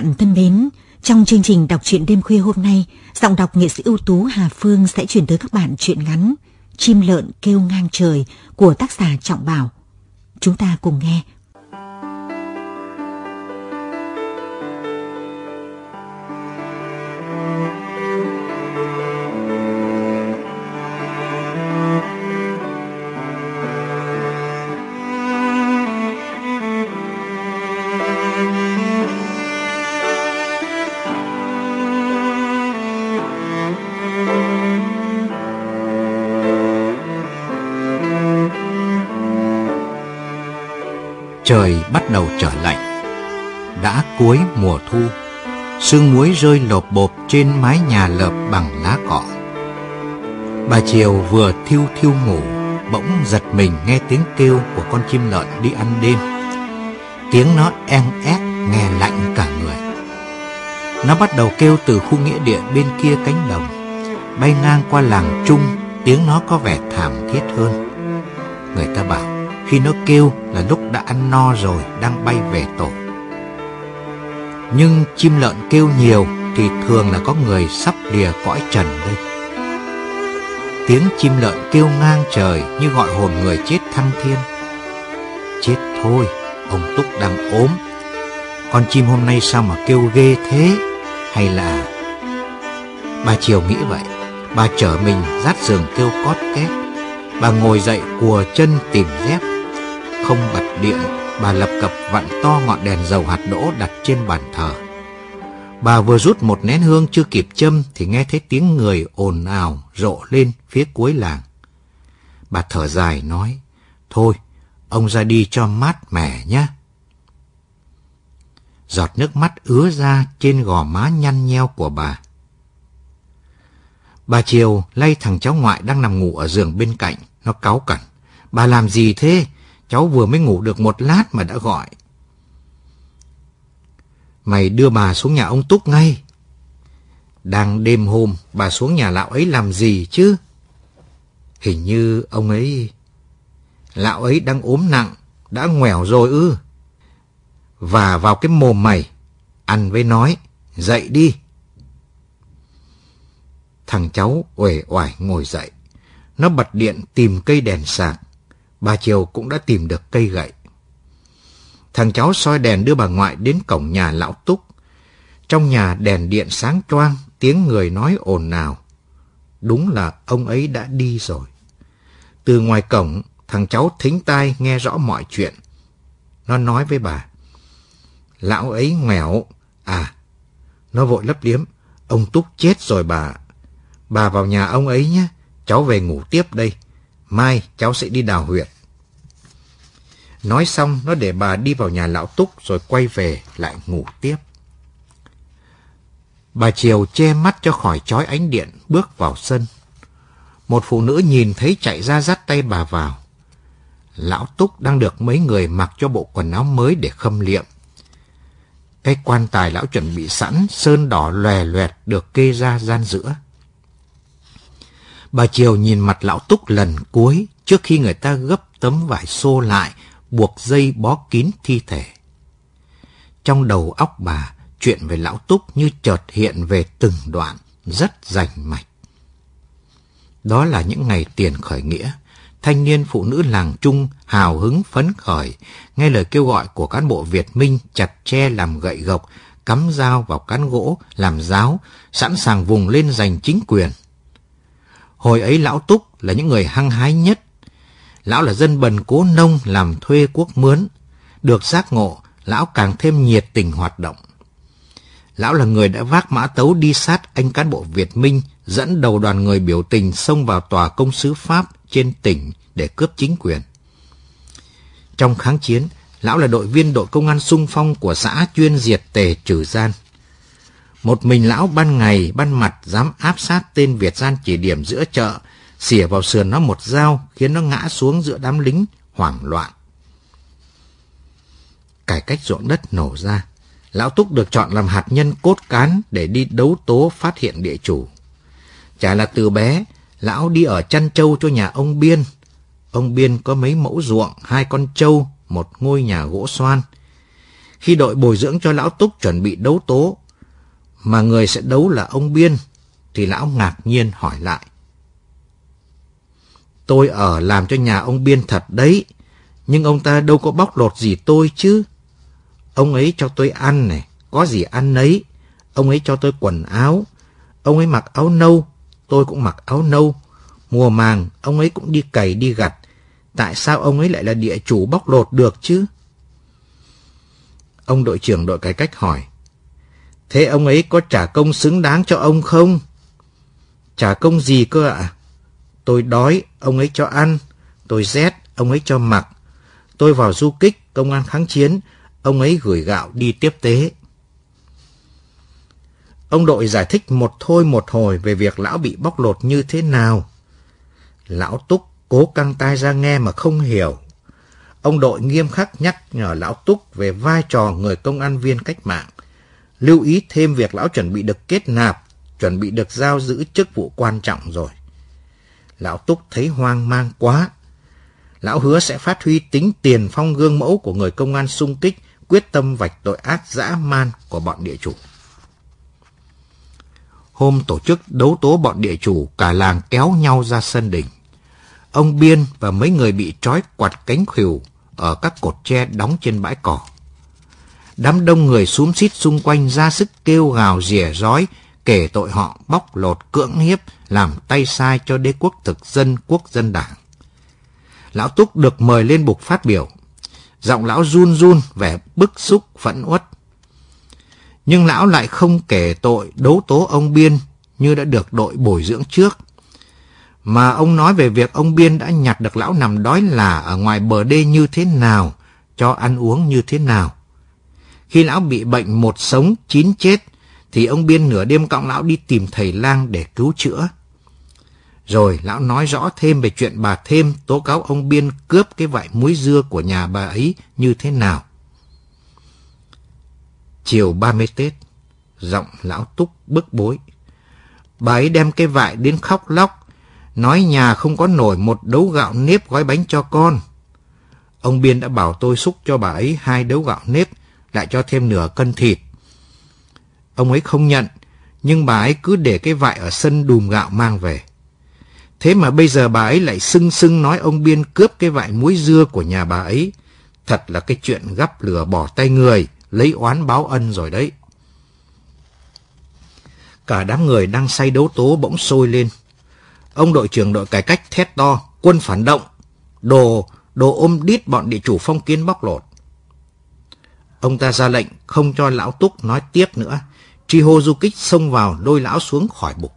Bạn thân mến, trong chương trình đọc truyện đêm khuya hôm nay, giọng đọc nghệ sĩ ưu tú Hà Phương sẽ chuyển tới các bạn truyện ngắn Chim lợn kêu ngang trời của tác giả Trọng Bảo. Chúng ta cùng nghe. Thu. Sương muối rơi lộp bộp trên mái nhà lợp bằng lá cọ. Bà chiều vừa thiêu thiêu ngủ, Bỗng giật mình nghe tiếng kêu của con chim lợn đi ăn đêm. Tiếng nó en ép nghe lạnh cả người. Nó bắt đầu kêu từ khu nghĩa địa bên kia cánh đồng, Bay ngang qua làng Trung, Tiếng nó có vẻ thảm thiết hơn. Người ta bảo, khi nó kêu là lúc đã ăn no rồi, đang bay về tổ. Nhưng chim lợn kêu nhiều thì thường là có người sắp lìa cõi trần đây. Tiếng chim lợn kêu ngang trời như gọi hồn người chết thăng thiên. Chết thôi, ông Túc đang ốm. Con chim hôm nay sao mà kêu ghê thế? Hay là... Bà Triều nghĩ vậy, bà chở mình dắt giường kêu cót két. Bà ngồi dậy cùa chân tìm dép không bật điện, bà lập cập vặn to ngọn đèn dầu hạt đỗ đặt trên bàn thờ. Bà vừa rút một nén hương chưa kịp châm thì nghe thấy tiếng người ồn ào rộ lên phía cuối làng. Bà thở dài nói, thôi, ông ra đi cho mát mẻ nhé. Giọt nước mắt ứa ra trên gò má nhăn nheo của bà. Bà Triều lay thằng cháu ngoại đang nằm ngủ ở giường bên cạnh, nó cáu cẩn. Bà làm gì thế? Cháu vừa mới ngủ được một lát mà đã gọi. Mày đưa bà xuống nhà ông Túc ngay. Đang đêm hôm, bà xuống nhà lão ấy làm gì chứ? Hình như ông ấy... Lão ấy đang ốm nặng, đã ngoẻo rồi ư. Và vào cái mồm mày, ăn với nói, dậy đi. Thằng cháu uể oải ngồi dậy. Nó bật điện tìm cây đèn sạc bà Triều cũng đã tìm được cây gậy. Thằng cháu soi đèn đưa bà ngoại đến cổng nhà lão Túc. Trong nhà đèn điện sáng choang, tiếng người nói ồn ào. Đúng là ông ấy đã đi rồi. Từ ngoài cổng, thằng cháu thính tai nghe rõ mọi chuyện. Nó nói với bà. Lão ấy nghèo. À, nó vội lấp liếm. Ông Túc chết rồi bà. Bà vào nhà ông ấy nhé. Cháu về ngủ tiếp đây. Mai cháu sẽ đi đào huyệt. Nói xong nó để bà đi vào nhà lão Túc rồi quay về lại ngủ tiếp. Bà Triều che mắt cho khỏi chói ánh điện bước vào sân. Một phụ nữ nhìn thấy chạy ra dắt tay bà vào. Lão Túc đang được mấy người mặc cho bộ quần áo mới để khâm liệm. Cái quan tài lão chuẩn bị sẵn, sơn đỏ lòe loẹt được kê ra gian giữa. Bà Triều nhìn mặt lão Túc lần cuối trước khi người ta gấp tấm vải xô lại, buộc dây bó kín thi thể. Trong đầu óc bà, chuyện về lão Túc như chợt hiện về từng đoạn, rất rành mạch. Đó là những ngày tiền khởi nghĩa, thanh niên phụ nữ làng Trung hào hứng phấn khởi, nghe lời kêu gọi của cán bộ Việt Minh chặt tre làm gậy gộc, cắm dao vào cán gỗ, làm giáo, sẵn sàng vùng lên giành chính quyền. Hồi ấy lão Túc là những người hăng hái nhất. Lão là dân bần cố nông làm thuê quốc mướn. Được giác ngộ, lão càng thêm nhiệt tình hoạt động. Lão là người đã vác mã tấu đi sát anh cán bộ Việt Minh dẫn đầu đoàn người biểu tình xông vào tòa công sứ Pháp trên tỉnh để cướp chính quyền. Trong kháng chiến, lão là đội viên đội công an sung phong của xã chuyên diệt tề trừ gian. Một mình lão ban ngày ban mặt dám áp sát tên Việt gian chỉ điểm giữa chợ, xỉa vào sườn nó một dao khiến nó ngã xuống giữa đám lính hoảng loạn. Cải cách ruộng đất nổ ra, lão Túc được chọn làm hạt nhân cốt cán để đi đấu tố phát hiện địa chủ. Chả là từ bé, lão đi ở chăn trâu cho nhà ông Biên. Ông Biên có mấy mẫu ruộng, hai con trâu, một ngôi nhà gỗ xoan. Khi đội bồi dưỡng cho lão Túc chuẩn bị đấu tố, mà người sẽ đấu là ông Biên, thì lão ngạc nhiên hỏi lại. Tôi ở làm cho nhà ông Biên thật đấy, nhưng ông ta đâu có bóc lột gì tôi chứ. Ông ấy cho tôi ăn này, có gì ăn nấy. Ông ấy cho tôi quần áo. Ông ấy mặc áo nâu, tôi cũng mặc áo nâu. Mùa màng, ông ấy cũng đi cày đi gặt. Tại sao ông ấy lại là địa chủ bóc lột được chứ? Ông đội trưởng đội cải cách hỏi. Thế ông ấy có trả công xứng đáng cho ông không? Trả công gì cơ ạ? Tôi đói, ông ấy cho ăn. Tôi rét, ông ấy cho mặc. Tôi vào du kích, công an kháng chiến, ông ấy gửi gạo đi tiếp tế. Ông đội giải thích một thôi một hồi về việc lão bị bóc lột như thế nào. Lão Túc cố căng tai ra nghe mà không hiểu. Ông đội nghiêm khắc nhắc nhở lão Túc về vai trò người công an viên cách mạng. Lưu ý thêm việc lão chuẩn bị được kết nạp, chuẩn bị được giao giữ chức vụ quan trọng rồi. Lão Túc thấy hoang mang quá. Lão hứa sẽ phát huy tính tiền phong gương mẫu của người công an sung kích, quyết tâm vạch tội ác dã man của bọn địa chủ. Hôm tổ chức đấu tố bọn địa chủ, cả làng kéo nhau ra sân đỉnh. Ông Biên và mấy người bị trói quạt cánh khỉu ở các cột tre đóng trên bãi cỏ. Đám đông người xúm xít xung quanh ra sức kêu gào rỉa rói, kể tội họ bóc lột cưỡng hiếp, làm tay sai cho đế quốc thực dân quốc dân đảng. Lão Túc được mời lên bục phát biểu. Giọng lão run run, vẻ bức xúc, phẫn uất. Nhưng lão lại không kể tội đấu tố ông Biên như đã được đội bồi dưỡng trước. Mà ông nói về việc ông Biên đã nhặt được lão nằm đói là ở ngoài bờ đê như thế nào, cho ăn uống như thế nào. Khi lão bị bệnh một sống chín chết, thì ông Biên nửa đêm cõng lão đi tìm thầy lang để cứu chữa. Rồi lão nói rõ thêm về chuyện bà Thêm tố cáo ông Biên cướp cái vải muối dưa của nhà bà ấy như thế nào. Chiều 30 Tết, giọng lão túc bức bối. Bà ấy đem cái vải đến khóc lóc, nói nhà không có nổi một đấu gạo nếp gói bánh cho con. Ông Biên đã bảo tôi xúc cho bà ấy hai đấu gạo nếp, lại cho thêm nửa cân thịt. Ông ấy không nhận, nhưng bà ấy cứ để cái vại ở sân đùm gạo mang về. Thế mà bây giờ bà ấy lại sưng sưng nói ông Biên cướp cái vại muối dưa của nhà bà ấy. Thật là cái chuyện gắp lửa bỏ tay người, lấy oán báo ân rồi đấy. Cả đám người đang say đấu tố bỗng sôi lên. Ông đội trưởng đội cải cách thét to, quân phản động, đồ, đồ ôm đít bọn địa chủ phong kiến bóc lột. Ông ta ra lệnh không cho lão Túc nói tiếp nữa. Tri hô du kích xông vào lôi lão xuống khỏi bục.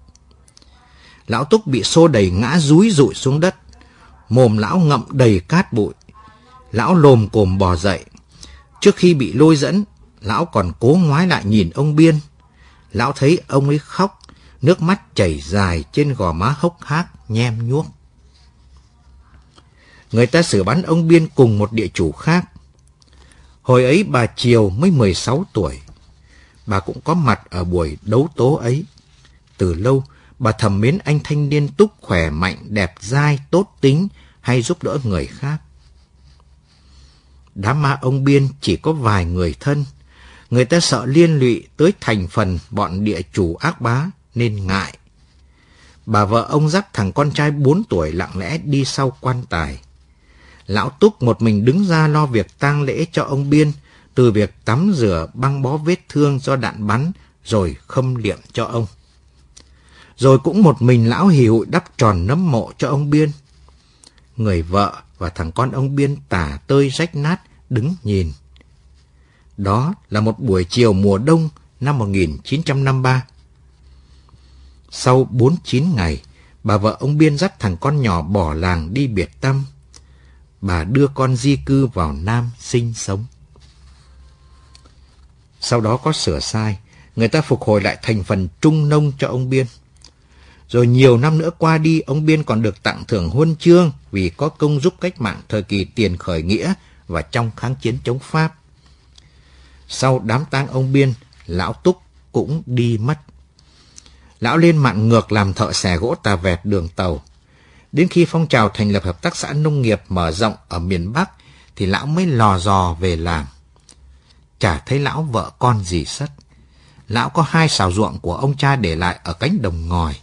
Lão Túc bị xô đầy ngã rúi rụi xuống đất. Mồm lão ngậm đầy cát bụi. Lão lồm cồm bò dậy. Trước khi bị lôi dẫn, lão còn cố ngoái lại nhìn ông Biên. Lão thấy ông ấy khóc, nước mắt chảy dài trên gò má hốc hác, nhem nhuốc. Người ta xử bắn ông Biên cùng một địa chủ khác. Hồi ấy bà Triều mới 16 tuổi. Bà cũng có mặt ở buổi đấu tố ấy. Từ lâu, bà thầm mến anh thanh niên túc khỏe mạnh, đẹp dai, tốt tính, hay giúp đỡ người khác. Đám ma ông Biên chỉ có vài người thân. Người ta sợ liên lụy tới thành phần bọn địa chủ ác bá nên ngại. Bà vợ ông dắt thằng con trai 4 tuổi lặng lẽ đi sau quan tài. Lão Túc một mình đứng ra lo việc tang lễ cho ông Biên, từ việc tắm rửa băng bó vết thương do đạn bắn, rồi khâm liệm cho ông. Rồi cũng một mình lão hì hụi đắp tròn nấm mộ cho ông Biên. Người vợ và thằng con ông Biên tả tơi rách nát đứng nhìn. Đó là một buổi chiều mùa đông năm 1953. Sau 49 ngày, bà vợ ông Biên dắt thằng con nhỏ bỏ làng đi biệt tâm. Bà đưa con di cư vào Nam sinh sống. Sau đó có sửa sai, người ta phục hồi lại thành phần trung nông cho ông Biên. Rồi nhiều năm nữa qua đi, ông Biên còn được tặng thưởng huân chương vì có công giúp cách mạng thời kỳ tiền khởi nghĩa và trong kháng chiến chống Pháp. Sau đám tang ông Biên, lão Túc cũng đi mất. Lão lên mạng ngược làm thợ xẻ gỗ tà vẹt đường tàu. Đến khi phong trào thành lập hợp tác xã nông nghiệp mở rộng ở miền Bắc thì lão mới lò dò về làm. Chả thấy lão vợ con gì sất. Lão có hai xào ruộng của ông cha để lại ở cánh đồng ngòi.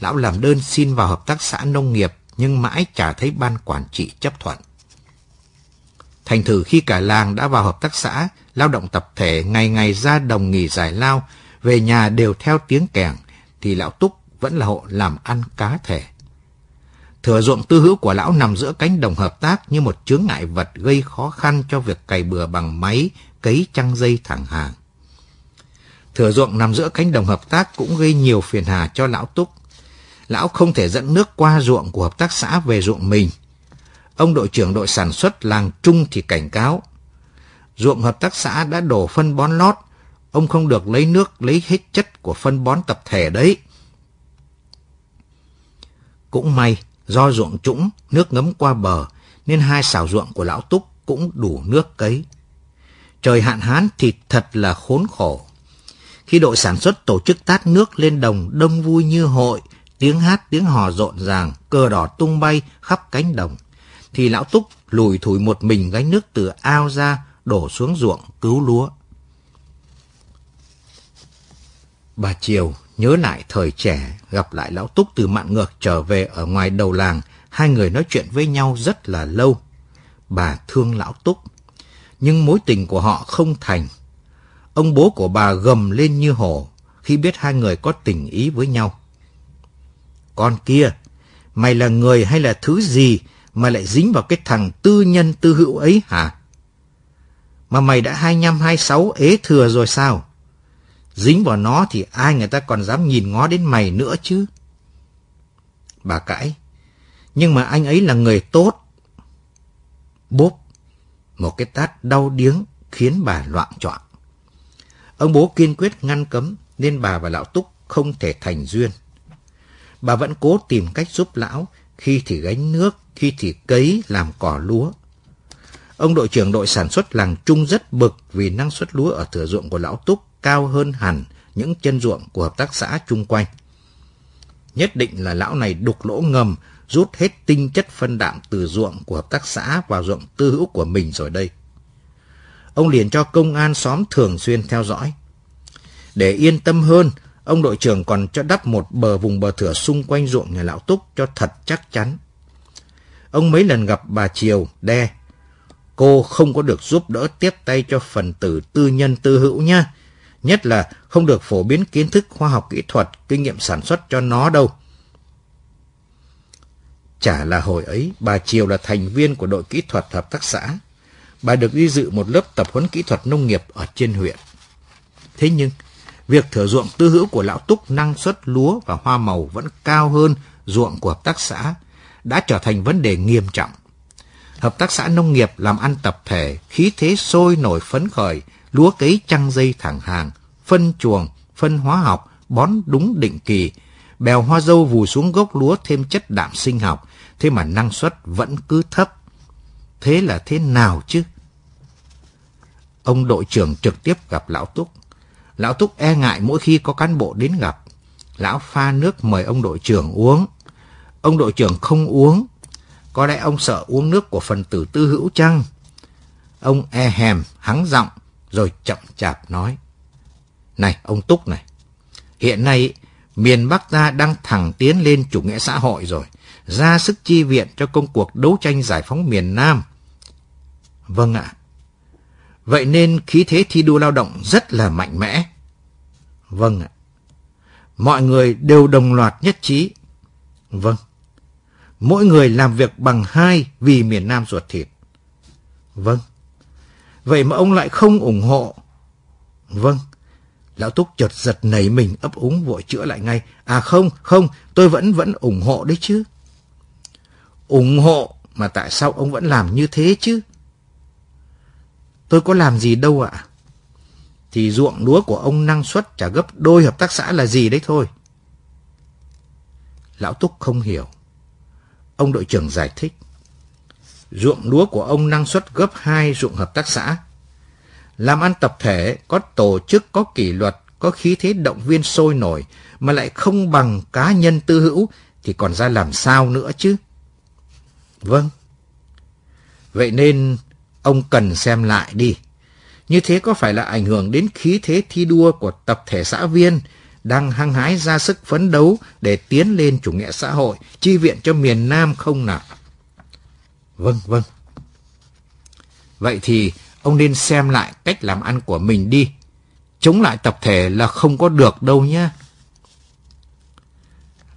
Lão làm đơn xin vào hợp tác xã nông nghiệp nhưng mãi chả thấy ban quản trị chấp thuận. Thành thử khi cả làng đã vào hợp tác xã, lao động tập thể ngày ngày ra đồng nghỉ giải lao, về nhà đều theo tiếng kèn, thì lão Túc vẫn là hộ làm ăn cá thể. Thừa ruộng tư hữu của lão nằm giữa cánh đồng hợp tác như một chướng ngại vật gây khó khăn cho việc cày bừa bằng máy, cấy trăng dây thẳng hàng. Thừa ruộng nằm giữa cánh đồng hợp tác cũng gây nhiều phiền hà cho lão Túc. Lão không thể dẫn nước qua ruộng của hợp tác xã về ruộng mình. Ông đội trưởng đội sản xuất làng Trung thì cảnh cáo. Ruộng hợp tác xã đã đổ phân bón lót, ông không được lấy nước lấy hết chất của phân bón tập thể đấy. Cũng may, do ruộng trũng, nước ngấm qua bờ, nên hai sào ruộng của lão Túc cũng đủ nước cấy. Trời hạn hán thì thật là khốn khổ. Khi đội sản xuất tổ chức tát nước lên đồng đông vui như hội, tiếng hát tiếng hò rộn ràng, cờ đỏ tung bay khắp cánh đồng, thì lão Túc lùi thủi một mình gánh nước từ ao ra, đổ xuống ruộng cứu lúa. Bà Triều nhớ lại thời trẻ gặp lại lão Túc từ mạn ngược trở về ở ngoài đầu làng, hai người nói chuyện với nhau rất là lâu. Bà thương lão Túc, nhưng mối tình của họ không thành. Ông bố của bà gầm lên như hổ khi biết hai người có tình ý với nhau. Con kia, mày là người hay là thứ gì mà lại dính vào cái thằng tư nhân tư hữu ấy hả? Mà mày đã 25, 26 ế thừa rồi sao? Dính vào nó thì ai người ta còn dám nhìn ngó đến mày nữa chứ? Bà cãi. Nhưng mà anh ấy là người tốt. Bốp. Một cái tát đau điếng khiến bà loạn choạng. Ông bố kiên quyết ngăn cấm nên bà và lão Túc không thể thành duyên. Bà vẫn cố tìm cách giúp lão, khi thì gánh nước, khi thì cấy làm cỏ lúa. Ông đội trưởng đội sản xuất làng Trung rất bực vì năng suất lúa ở thửa ruộng của lão Túc cao hơn hẳn những chân ruộng của hợp tác xã chung quanh. Nhất định là lão này đục lỗ ngầm, rút hết tinh chất phân đạm từ ruộng của hợp tác xã vào ruộng tư hữu của mình rồi đây. Ông liền cho công an xóm thường xuyên theo dõi. Để yên tâm hơn, ông đội trưởng còn cho đắp một bờ vùng bờ thửa xung quanh ruộng nhà lão Túc cho thật chắc chắn. Ông mấy lần gặp bà Triều, đe. Cô không có được giúp đỡ tiếp tay cho phần tử tư nhân tư hữu nha nhất là không được phổ biến kiến thức khoa học kỹ thuật, kinh nghiệm sản xuất cho nó đâu. Chả là hồi ấy, bà Triều là thành viên của đội kỹ thuật hợp tác xã. Bà được đi dự một lớp tập huấn kỹ thuật nông nghiệp ở trên huyện. Thế nhưng, việc thửa ruộng tư hữu của lão Túc năng suất lúa và hoa màu vẫn cao hơn ruộng của hợp tác xã, đã trở thành vấn đề nghiêm trọng. Hợp tác xã nông nghiệp làm ăn tập thể, khí thế sôi nổi phấn khởi, lúa cấy chăng dây thẳng hàng, phân chuồng, phân hóa học, bón đúng định kỳ, bèo hoa dâu vù xuống gốc lúa thêm chất đạm sinh học, thế mà năng suất vẫn cứ thấp. Thế là thế nào chứ? Ông đội trưởng trực tiếp gặp Lão Túc. Lão Túc e ngại mỗi khi có cán bộ đến gặp. Lão pha nước mời ông đội trưởng uống. Ông đội trưởng không uống. Có lẽ ông sợ uống nước của phần tử tư hữu chăng? Ông e hèm, hắng giọng, rồi chậm chạp nói. Này, ông Túc này, hiện nay miền Bắc ta đang thẳng tiến lên chủ nghĩa xã hội rồi, ra sức chi viện cho công cuộc đấu tranh giải phóng miền Nam. Vâng ạ. Vậy nên khí thế thi đua lao động rất là mạnh mẽ. Vâng ạ. Mọi người đều đồng loạt nhất trí. Vâng. Mỗi người làm việc bằng hai vì miền Nam ruột thịt. Vâng. Vậy mà ông lại không ủng hộ. Vâng. Lão Túc chợt giật nảy mình ấp úng vội chữa lại ngay. À không, không, tôi vẫn vẫn ủng hộ đấy chứ. ủng hộ mà tại sao ông vẫn làm như thế chứ? Tôi có làm gì đâu ạ. Thì ruộng lúa của ông năng suất trả gấp đôi hợp tác xã là gì đấy thôi. Lão Túc không hiểu. Ông đội trưởng giải thích. Ruộng lúa của ông năng suất gấp hai ruộng hợp tác xã. Làm ăn tập thể, có tổ chức, có kỷ luật, có khí thế động viên sôi nổi, mà lại không bằng cá nhân tư hữu, thì còn ra làm sao nữa chứ? Vâng. Vậy nên ông cần xem lại đi. Như thế có phải là ảnh hưởng đến khí thế thi đua của tập thể xã viên đang hăng hái ra sức phấn đấu để tiến lên chủ nghĩa xã hội, chi viện cho miền Nam không nào? Vâng, vâng. Vậy thì ông nên xem lại cách làm ăn của mình đi. Chống lại tập thể là không có được đâu nhé.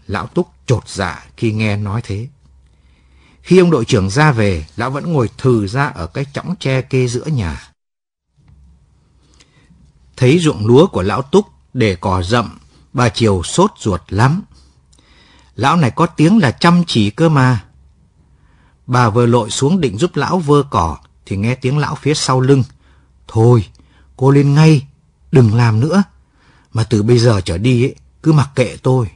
Lão Túc trột dạ khi nghe nói thế. Khi ông đội trưởng ra về, lão vẫn ngồi thừ ra ở cái chõng tre kê giữa nhà. Thấy ruộng lúa của lão Túc để cỏ rậm, bà Triều sốt ruột lắm. Lão này có tiếng là chăm chỉ cơ mà. Bà vừa lội xuống định giúp lão vơ cỏ, thì nghe tiếng lão phía sau lưng. Thôi, cô lên ngay, đừng làm nữa. Mà từ bây giờ trở đi, ấy, cứ mặc kệ tôi.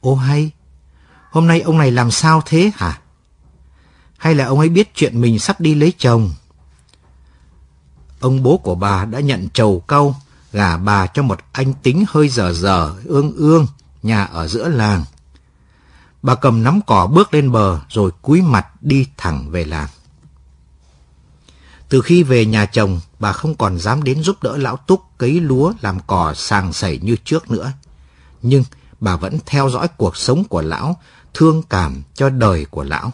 Ô hay, hôm nay ông này làm sao thế hả? Hay là ông ấy biết chuyện mình sắp đi lấy chồng? Ông bố của bà đã nhận trầu cau, gả bà cho một anh tính hơi dở dở, ương ương, nhà ở giữa làng. Bà cầm nắm cỏ bước lên bờ rồi cúi mặt đi thẳng về làng. Từ khi về nhà chồng, bà không còn dám đến giúp đỡ lão Túc cấy lúa làm cỏ sàng sẩy như trước nữa. Nhưng bà vẫn theo dõi cuộc sống của lão, thương cảm cho đời của lão.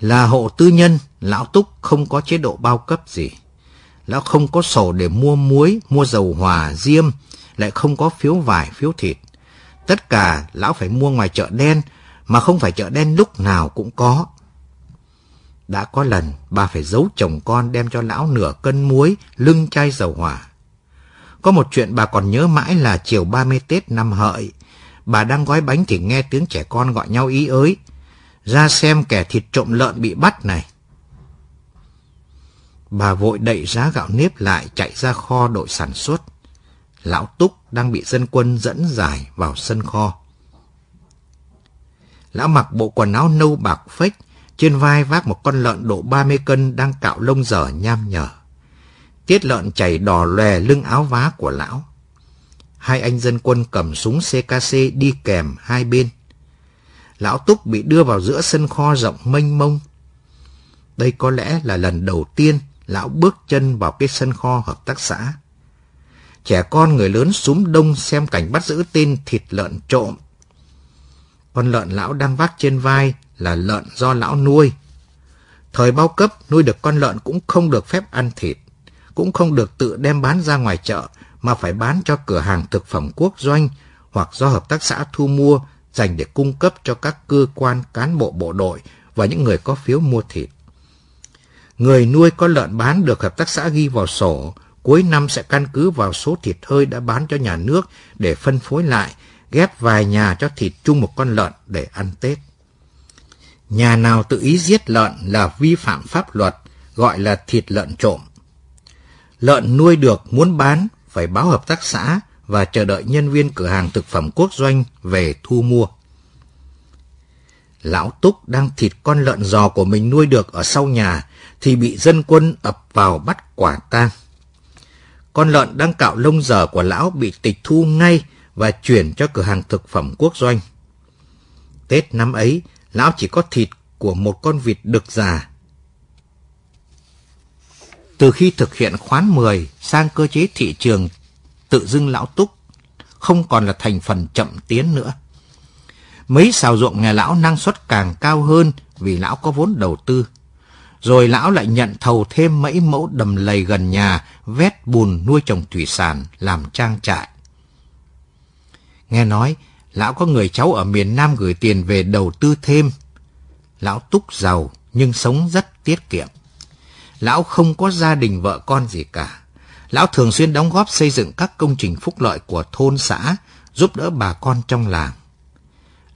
Là hộ tư nhân, lão Túc không có chế độ bao cấp gì. Lão không có sổ để mua muối, mua dầu hòa, diêm, lại không có phiếu vải, phiếu thịt. Tất cả lão phải mua ngoài chợ đen, mà không phải chợ đen lúc nào cũng có. Đã có lần bà phải giấu chồng con đem cho lão nửa cân muối, lưng chai dầu hỏa. Có một chuyện bà còn nhớ mãi là chiều 30 Tết năm hợi. Bà đang gói bánh thì nghe tiếng trẻ con gọi nhau ý ới. Ra xem kẻ thịt trộm lợn bị bắt này. Bà vội đậy giá gạo nếp lại chạy ra kho đội sản xuất. Lão Túc đang bị dân quân dẫn giải vào sân kho. Lão mặc bộ quần áo nâu bạc phếch, trên vai vác một con lợn độ 30 cân đang cạo lông dở nham nhở. Tiết lợn chảy đỏ lòe lưng áo vá của lão. Hai anh dân quân cầm súng CKC đi kèm hai bên. Lão Túc bị đưa vào giữa sân kho rộng mênh mông. Đây có lẽ là lần đầu tiên lão bước chân vào cái sân kho hợp tác xã. Trẻ con người lớn súng đông xem cảnh bắt giữ tên thịt lợn trộm. Con lợn lão đang vác trên vai là lợn do lão nuôi. Thời bao cấp nuôi được con lợn cũng không được phép ăn thịt, cũng không được tự đem bán ra ngoài chợ mà phải bán cho cửa hàng thực phẩm quốc doanh hoặc do hợp tác xã thu mua dành để cung cấp cho các cơ quan cán bộ bộ đội và những người có phiếu mua thịt. Người nuôi con lợn bán được hợp tác xã ghi vào sổ, cuối năm sẽ căn cứ vào số thịt hơi đã bán cho nhà nước để phân phối lại, ghép vài nhà cho thịt chung một con lợn để ăn Tết. Nhà nào tự ý giết lợn là vi phạm pháp luật, gọi là thịt lợn trộm. Lợn nuôi được muốn bán phải báo hợp tác xã và chờ đợi nhân viên cửa hàng thực phẩm quốc doanh về thu mua. Lão Túc đang thịt con lợn giò của mình nuôi được ở sau nhà thì bị dân quân ập vào bắt quả tang. Con lợn đang cạo lông dở của lão bị tịch thu ngay và chuyển cho cửa hàng thực phẩm quốc doanh. Tết năm ấy, lão chỉ có thịt của một con vịt đực già. Từ khi thực hiện khoán 10 sang cơ chế thị trường, tự dưng lão túc không còn là thành phần chậm tiến nữa. Mấy xào ruộng nhà lão năng suất càng cao hơn vì lão có vốn đầu tư. Rồi lão lại nhận thầu thêm mấy mẫu đầm lầy gần nhà, vét bùn nuôi trồng thủy sản, làm trang trại. Nghe nói, lão có người cháu ở miền Nam gửi tiền về đầu tư thêm. Lão Túc giàu nhưng sống rất tiết kiệm. Lão không có gia đình vợ con gì cả. Lão thường xuyên đóng góp xây dựng các công trình phúc lợi của thôn xã, giúp đỡ bà con trong làng.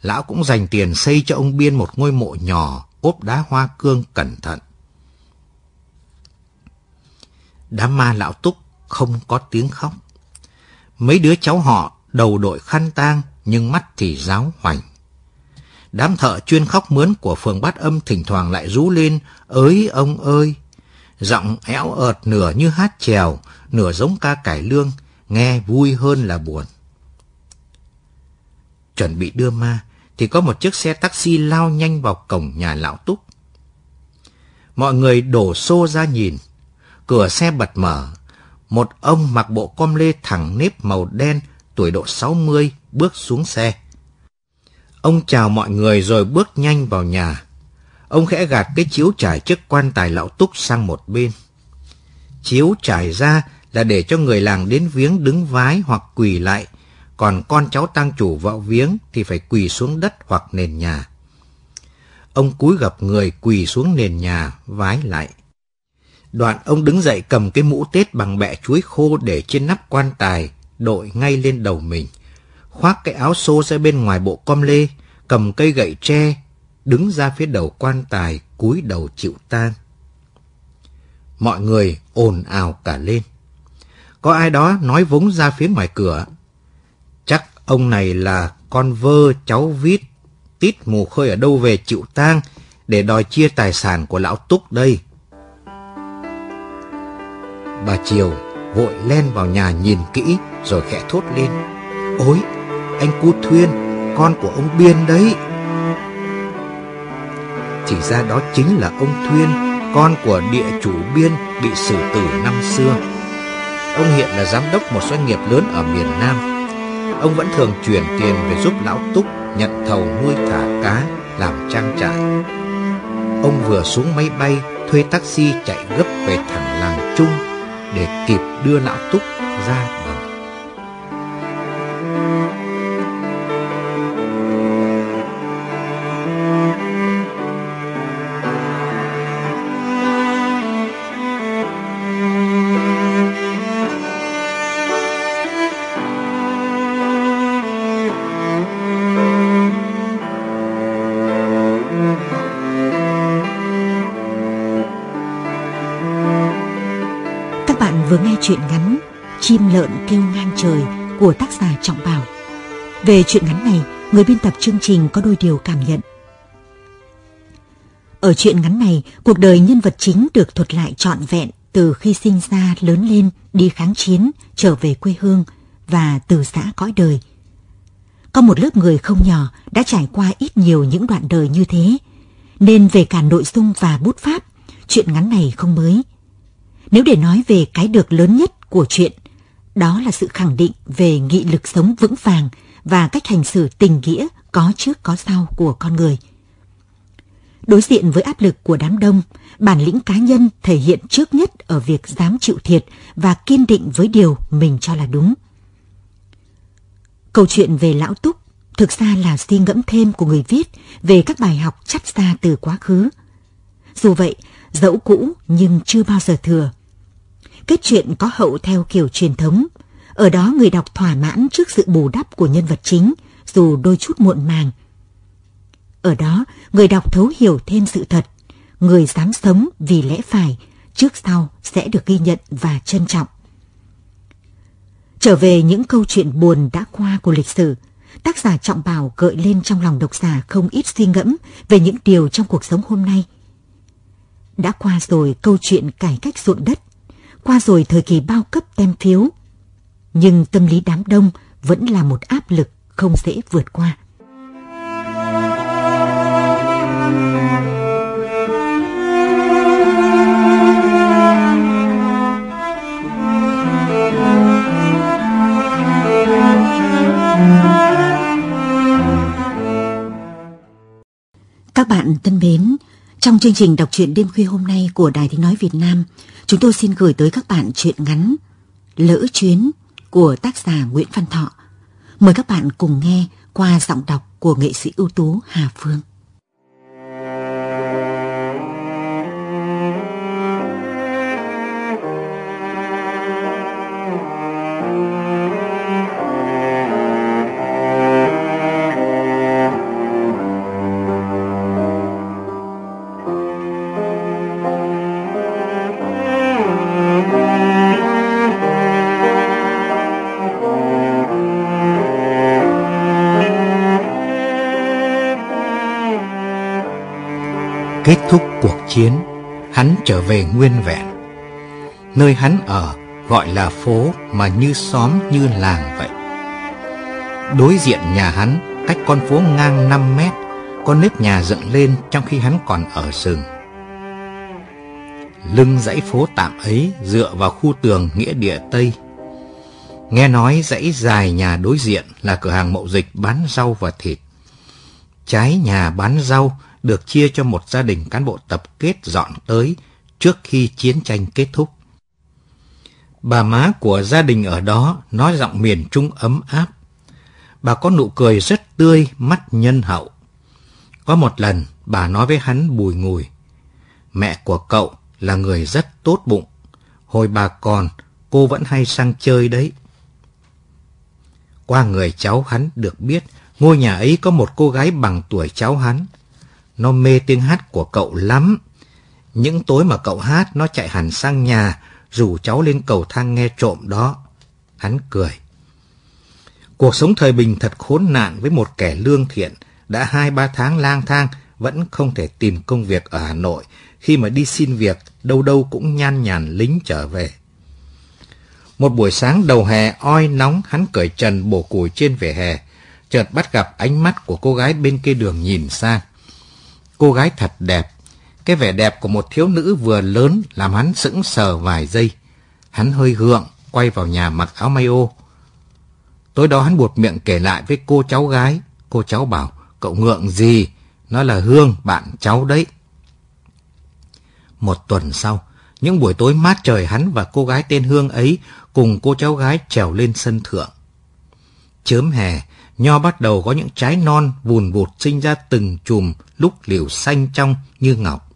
Lão cũng dành tiền xây cho ông Biên một ngôi mộ nhỏ, ốp đá hoa cương cẩn thận. Đám ma lão Túc không có tiếng khóc. Mấy đứa cháu họ đầu đội khăn tang nhưng mắt thì giáo hoành. Đám thợ chuyên khóc mướn của phường bát âm thỉnh thoảng lại rú lên, ới ông ơi. Giọng éo ợt nửa như hát trèo nửa giống ca cải lương, nghe vui hơn là buồn. Chuẩn bị đưa ma, thì có một chiếc xe taxi lao nhanh vào cổng nhà lão Túc. Mọi người đổ xô ra nhìn, cửa xe bật mở, một ông mặc bộ com lê thẳng nếp màu đen, tuổi độ 60, bước xuống xe. Ông chào mọi người rồi bước nhanh vào nhà. Ông khẽ gạt cái chiếu trải trước quan tài lão túc sang một bên. Chiếu trải ra là để cho người làng đến viếng đứng vái hoặc quỳ lại, còn con cháu tang chủ vợ viếng thì phải quỳ xuống đất hoặc nền nhà. Ông cúi gặp người quỳ xuống nền nhà, vái lại. Đoạn ông đứng dậy cầm cái mũ tết bằng bẹ chuối khô để trên nắp quan tài, đội ngay lên đầu mình. Khoác cái áo xô ra bên ngoài bộ com lê, cầm cây gậy tre, đứng ra phía đầu quan tài, cúi đầu chịu tang. Mọi người ồn ào cả lên. Có ai đó nói vống ra phía ngoài cửa. Chắc ông này là con vơ cháu vít, tít mù khơi ở đâu về chịu tang để đòi chia tài sản của lão Túc đây. Bà Triều vội len vào nhà nhìn kỹ rồi khẽ thốt lên. Ôi, anh Cu Thuyên, con của ông Biên đấy. Thì ra đó chính là ông Thuyên, con của địa chủ Biên bị xử tử năm xưa. Ông hiện là giám đốc một doanh nghiệp lớn ở miền Nam. Ông vẫn thường chuyển tiền về giúp lão Túc nhận thầu nuôi thả cá, làm trang trại. Ông vừa xuống máy bay, thuê taxi chạy gấp về thẳng làng Trung để kịp đưa lão Túc ra truyện chuyện ngắn Chim lợn kêu ngang trời của tác giả Trọng Bảo. Về chuyện ngắn này, người biên tập chương trình có đôi điều cảm nhận. Ở chuyện ngắn này, cuộc đời nhân vật chính được thuật lại trọn vẹn từ khi sinh ra lớn lên đi kháng chiến, trở về quê hương và từ xã cõi đời. Có một lớp người không nhỏ đã trải qua ít nhiều những đoạn đời như thế, nên về cả nội dung và bút pháp, chuyện ngắn này không mới. Nếu để nói về cái được lớn nhất của chuyện, đó là sự khẳng định về nghị lực sống vững vàng và cách hành xử tình nghĩa có trước có sau của con người. Đối diện với áp lực của đám đông, bản lĩnh cá nhân thể hiện trước nhất ở việc dám chịu thiệt và kiên định với điều mình cho là đúng. Câu chuyện về Lão Túc thực ra là suy ngẫm thêm của người viết về các bài học chắt ra từ quá khứ. Dù vậy, dẫu cũ nhưng chưa bao giờ thừa. Kết chuyện có hậu theo kiểu truyền thống. Ở đó người đọc thỏa mãn trước sự bù đắp của nhân vật chính, dù đôi chút muộn màng. Ở đó, người đọc thấu hiểu thêm sự thật. Người dám sống vì lẽ phải, trước sau sẽ được ghi nhận và trân trọng. Trở về những câu chuyện buồn đã qua của lịch sử, tác giả Trọng Bảo gợi lên trong lòng độc giả không ít suy ngẫm về những điều trong cuộc sống hôm nay. Đã qua rồi câu chuyện cải cách ruộng đất, qua rồi thời kỳ bao cấp tem phiếu. Nhưng tâm lý đám đông vẫn là một áp lực không dễ vượt qua. Các bạn thân mến, trong chương trình đọc truyện đêm khuya hôm nay của Đài Tiếng Nói Việt Nam, chúng tôi xin gửi tới các bạn truyện ngắn Lỡ Chuyến của tác giả Nguyễn Văn Thọ. Mời các bạn cùng nghe qua giọng đọc của nghệ sĩ ưu tú Hà Phương. Kết thúc cuộc chiến, hắn trở về nguyên vẹn. Nơi hắn ở gọi là phố mà như xóm như làng vậy. Đối diện nhà hắn, cách con phố ngang 5 mét, có nếp nhà dựng lên trong khi hắn còn ở rừng. Lưng dãy phố tạm ấy dựa vào khu tường nghĩa địa Tây. Nghe nói dãy dài nhà đối diện là cửa hàng mậu dịch bán rau và thịt. Trái nhà bán rau được chia cho một gia đình cán bộ tập kết dọn tới trước khi chiến tranh kết thúc. Bà má của gia đình ở đó nói giọng miền Trung ấm áp. Bà có nụ cười rất tươi, mắt nhân hậu. Có một lần, bà nói với hắn bùi ngùi. Mẹ của cậu là người rất tốt bụng. Hồi bà còn, cô vẫn hay sang chơi đấy. Qua người cháu hắn được biết, ngôi nhà ấy có một cô gái bằng tuổi cháu hắn. Nó mê tiếng hát của cậu lắm. Những tối mà cậu hát, nó chạy hẳn sang nhà, rủ cháu lên cầu thang nghe trộm đó. Hắn cười. Cuộc sống thời bình thật khốn nạn với một kẻ lương thiện, đã hai ba tháng lang thang, vẫn không thể tìm công việc ở Hà Nội, khi mà đi xin việc, đâu đâu cũng nhan nhàn lính trở về. Một buổi sáng đầu hè oi nóng, hắn cởi trần bổ củi trên vỉa hè, chợt bắt gặp ánh mắt của cô gái bên kia đường nhìn sang. Cô gái thật đẹp. Cái vẻ đẹp của một thiếu nữ vừa lớn làm hắn sững sờ vài giây. Hắn hơi gượng, quay vào nhà mặc áo may ô. Tối đó hắn buột miệng kể lại với cô cháu gái. Cô cháu bảo, cậu ngượng gì? Nó là Hương, bạn cháu đấy. Một tuần sau, những buổi tối mát trời hắn và cô gái tên Hương ấy cùng cô cháu gái trèo lên sân thượng. Chớm hè, nho bắt đầu có những trái non vùn vụt sinh ra từng chùm lúc liều xanh trong như ngọc,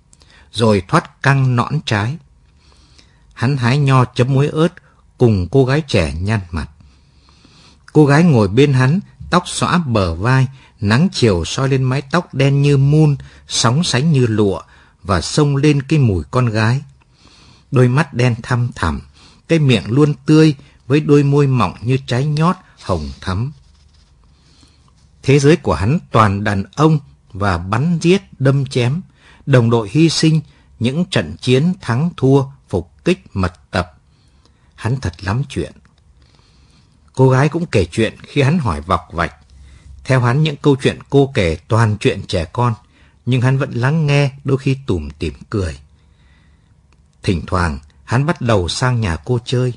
rồi thoát căng nõn trái. Hắn hái nho chấm muối ớt cùng cô gái trẻ nhăn mặt. Cô gái ngồi bên hắn, tóc xõa bờ vai, nắng chiều soi lên mái tóc đen như mun, sóng sánh như lụa và sông lên cái mùi con gái. Đôi mắt đen thăm thẳm, cái miệng luôn tươi với đôi môi mỏng như trái nhót hồng thắm. Thế giới của hắn toàn đàn ông và bắn giết đâm chém, đồng đội hy sinh, những trận chiến thắng thua, phục kích mật tập. Hắn thật lắm chuyện. Cô gái cũng kể chuyện khi hắn hỏi vọc vạch. Theo hắn những câu chuyện cô kể toàn chuyện trẻ con, nhưng hắn vẫn lắng nghe đôi khi tủm tỉm cười. Thỉnh thoảng, hắn bắt đầu sang nhà cô chơi.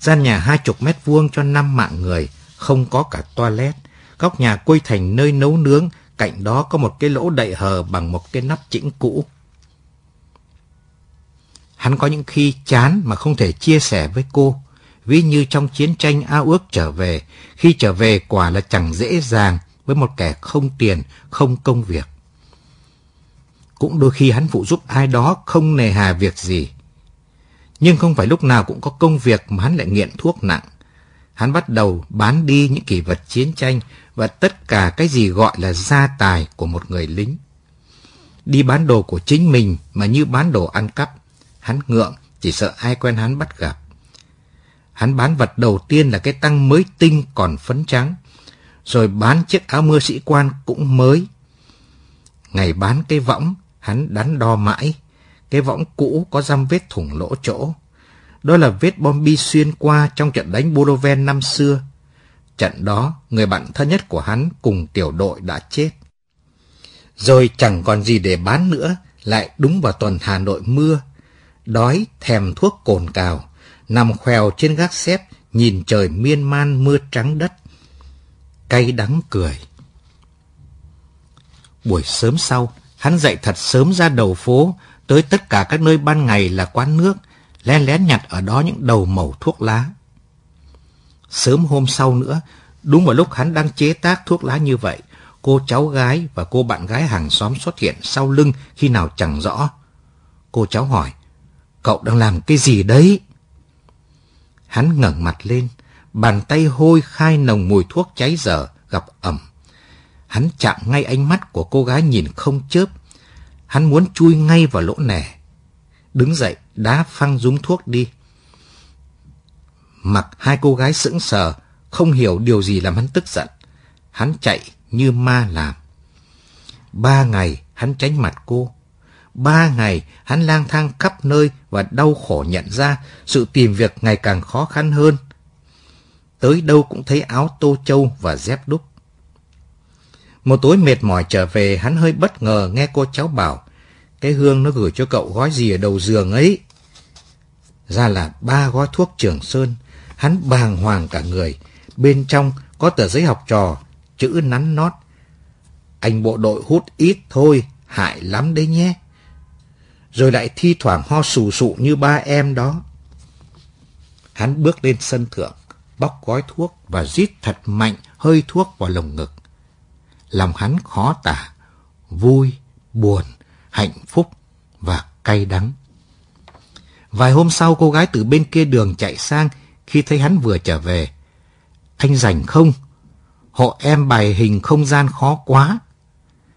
Gian nhà hai chục mét vuông cho năm mạng người, không có cả toilet. Góc nhà quây thành nơi nấu nướng, cạnh đó có một cái lỗ đậy hờ bằng một cái nắp chĩnh cũ. Hắn có những khi chán mà không thể chia sẻ với cô, ví như trong chiến tranh ao ước trở về, khi trở về quả là chẳng dễ dàng với một kẻ không tiền, không công việc. Cũng đôi khi hắn phụ giúp ai đó không nề hà việc gì. Nhưng không phải lúc nào cũng có công việc mà hắn lại nghiện thuốc nặng. Hắn bắt đầu bán đi những kỷ vật chiến tranh và tất cả cái gì gọi là gia tài của một người lính. Đi bán đồ của chính mình mà như bán đồ ăn cắp. Hắn ngượng, chỉ sợ ai quen hắn bắt gặp. Hắn bán vật đầu tiên là cái tăng mới tinh còn phấn trắng. Rồi bán chiếc áo mưa sĩ quan cũng mới. Ngày bán cái võng, hắn đắn đo mãi. Cái võng cũ có răm vết thủng lỗ chỗ. Đó là vết bom bi xuyên qua trong trận đánh Boloven năm xưa. Trận đó, người bạn thân nhất của hắn cùng tiểu đội đã chết. Rồi chẳng còn gì để bán nữa, lại đúng vào tuần Hà Nội mưa. Đói, thèm thuốc cồn cào, nằm khoèo trên gác xếp, nhìn trời miên man mưa trắng đất. Cay đắng cười. Buổi sớm sau, hắn dậy thật sớm ra đầu phố, tới tất cả các nơi ban ngày là quán nước, lén lén nhặt ở đó những đầu mẩu thuốc lá. Sớm hôm sau nữa, Đúng vào lúc hắn đang chế tác thuốc lá như vậy, cô cháu gái và cô bạn gái hàng xóm xuất hiện sau lưng khi nào chẳng rõ. Cô cháu hỏi, cậu đang làm cái gì đấy? Hắn ngẩng mặt lên, bàn tay hôi khai nồng mùi thuốc cháy dở, gặp ẩm. Hắn chạm ngay ánh mắt của cô gái nhìn không chớp. Hắn muốn chui ngay vào lỗ nẻ. Đứng dậy, đá phăng dúng thuốc đi. Mặc hai cô gái sững sờ, không hiểu điều gì làm hắn tức giận. Hắn chạy như ma làm. Ba ngày hắn tránh mặt cô. Ba ngày hắn lang thang khắp nơi và đau khổ nhận ra sự tìm việc ngày càng khó khăn hơn. Tới đâu cũng thấy áo tô châu và dép đúc. Một tối mệt mỏi trở về, hắn hơi bất ngờ nghe cô cháu bảo, cái Hương nó gửi cho cậu gói gì ở đầu giường ấy. Ra là ba gói thuốc trường sơn, hắn bàng hoàng cả người, bên trong có tờ giấy học trò, chữ nắn nót. Anh bộ đội hút ít thôi, hại lắm đấy nhé. Rồi lại thi thoảng ho sù sụ như ba em đó. Hắn bước lên sân thượng, bóc gói thuốc và rít thật mạnh hơi thuốc vào lồng ngực lòng hắn khó tả, vui, buồn, hạnh phúc và cay đắng. Vài hôm sau cô gái từ bên kia đường chạy sang khi thấy hắn vừa trở về. Anh rảnh không? Hộ em bài hình không gian khó quá.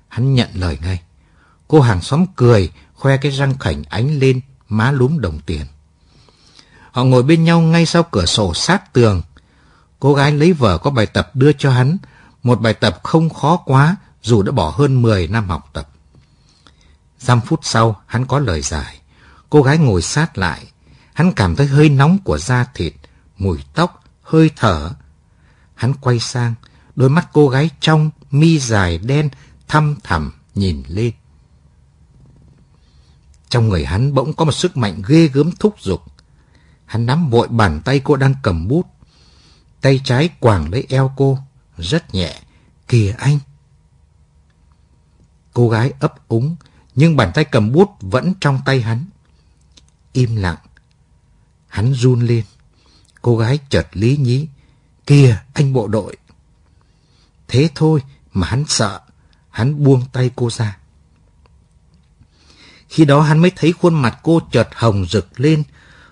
Hắn nhận lời ngay. Cô hàng xóm cười, khoe cái răng khảnh ánh lên, má lúm đồng tiền. Họ ngồi bên nhau ngay sau cửa sổ sát tường. Cô gái lấy vở có bài tập đưa cho hắn, một bài tập không khó quá dù đã bỏ hơn 10 năm học tập. Dăm phút sau, hắn có lời giải. Cô gái ngồi sát lại. Hắn cảm thấy hơi nóng của da thịt, mùi tóc, hơi thở. Hắn quay sang, đôi mắt cô gái trong, mi dài đen, thăm thẳm, nhìn lên. Trong người hắn bỗng có một sức mạnh ghê gớm thúc giục. Hắn nắm vội bàn tay cô đang cầm bút. Tay trái quàng lấy eo cô rất nhẹ. Kìa anh! Cô gái ấp úng, nhưng bàn tay cầm bút vẫn trong tay hắn. Im lặng. Hắn run lên. Cô gái chợt lý nhí. Kìa, anh bộ đội! Thế thôi mà hắn sợ. Hắn buông tay cô ra. Khi đó hắn mới thấy khuôn mặt cô chợt hồng rực lên.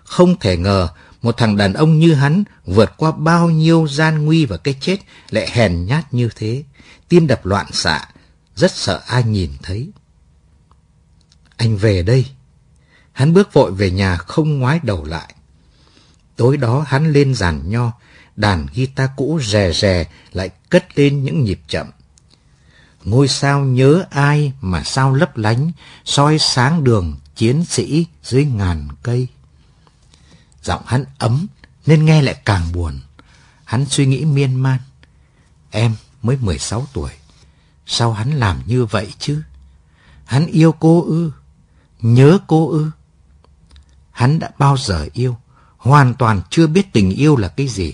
Không thể ngờ một thằng đàn ông như hắn vượt qua bao nhiêu gian nguy và cái chết lại hèn nhát như thế, tim đập loạn xạ, rất sợ ai nhìn thấy. Anh về đây. Hắn bước vội về nhà không ngoái đầu lại. Tối đó hắn lên giàn nho, đàn guitar cũ rè rè lại cất lên những nhịp chậm. Ngôi sao nhớ ai mà sao lấp lánh, soi sáng đường chiến sĩ dưới ngàn cây. Giọng hắn ấm nên nghe lại càng buồn. Hắn suy nghĩ miên man. Em mới 16 tuổi. Sao hắn làm như vậy chứ? Hắn yêu cô ư? Nhớ cô ư? Hắn đã bao giờ yêu? Hoàn toàn chưa biết tình yêu là cái gì.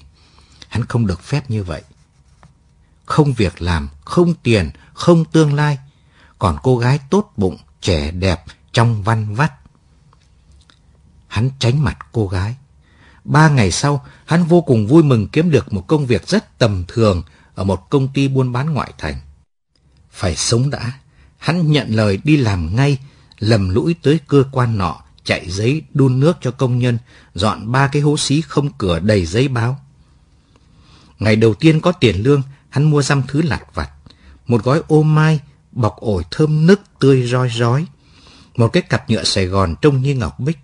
Hắn không được phép như vậy. Không việc làm, không tiền, không tương lai. Còn cô gái tốt bụng, trẻ đẹp, trong văn vắt. Hắn tránh mặt cô gái. Ba ngày sau, hắn vô cùng vui mừng kiếm được một công việc rất tầm thường ở một công ty buôn bán ngoại thành. Phải sống đã, hắn nhận lời đi làm ngay, lầm lũi tới cơ quan nọ, chạy giấy đun nước cho công nhân, dọn ba cái hố xí không cửa đầy giấy báo. Ngày đầu tiên có tiền lương, hắn mua dăm thứ lặt vặt. Một gói ô mai, bọc ổi thơm nức tươi roi rói. Một cái cặp nhựa Sài Gòn trông như ngọc bích,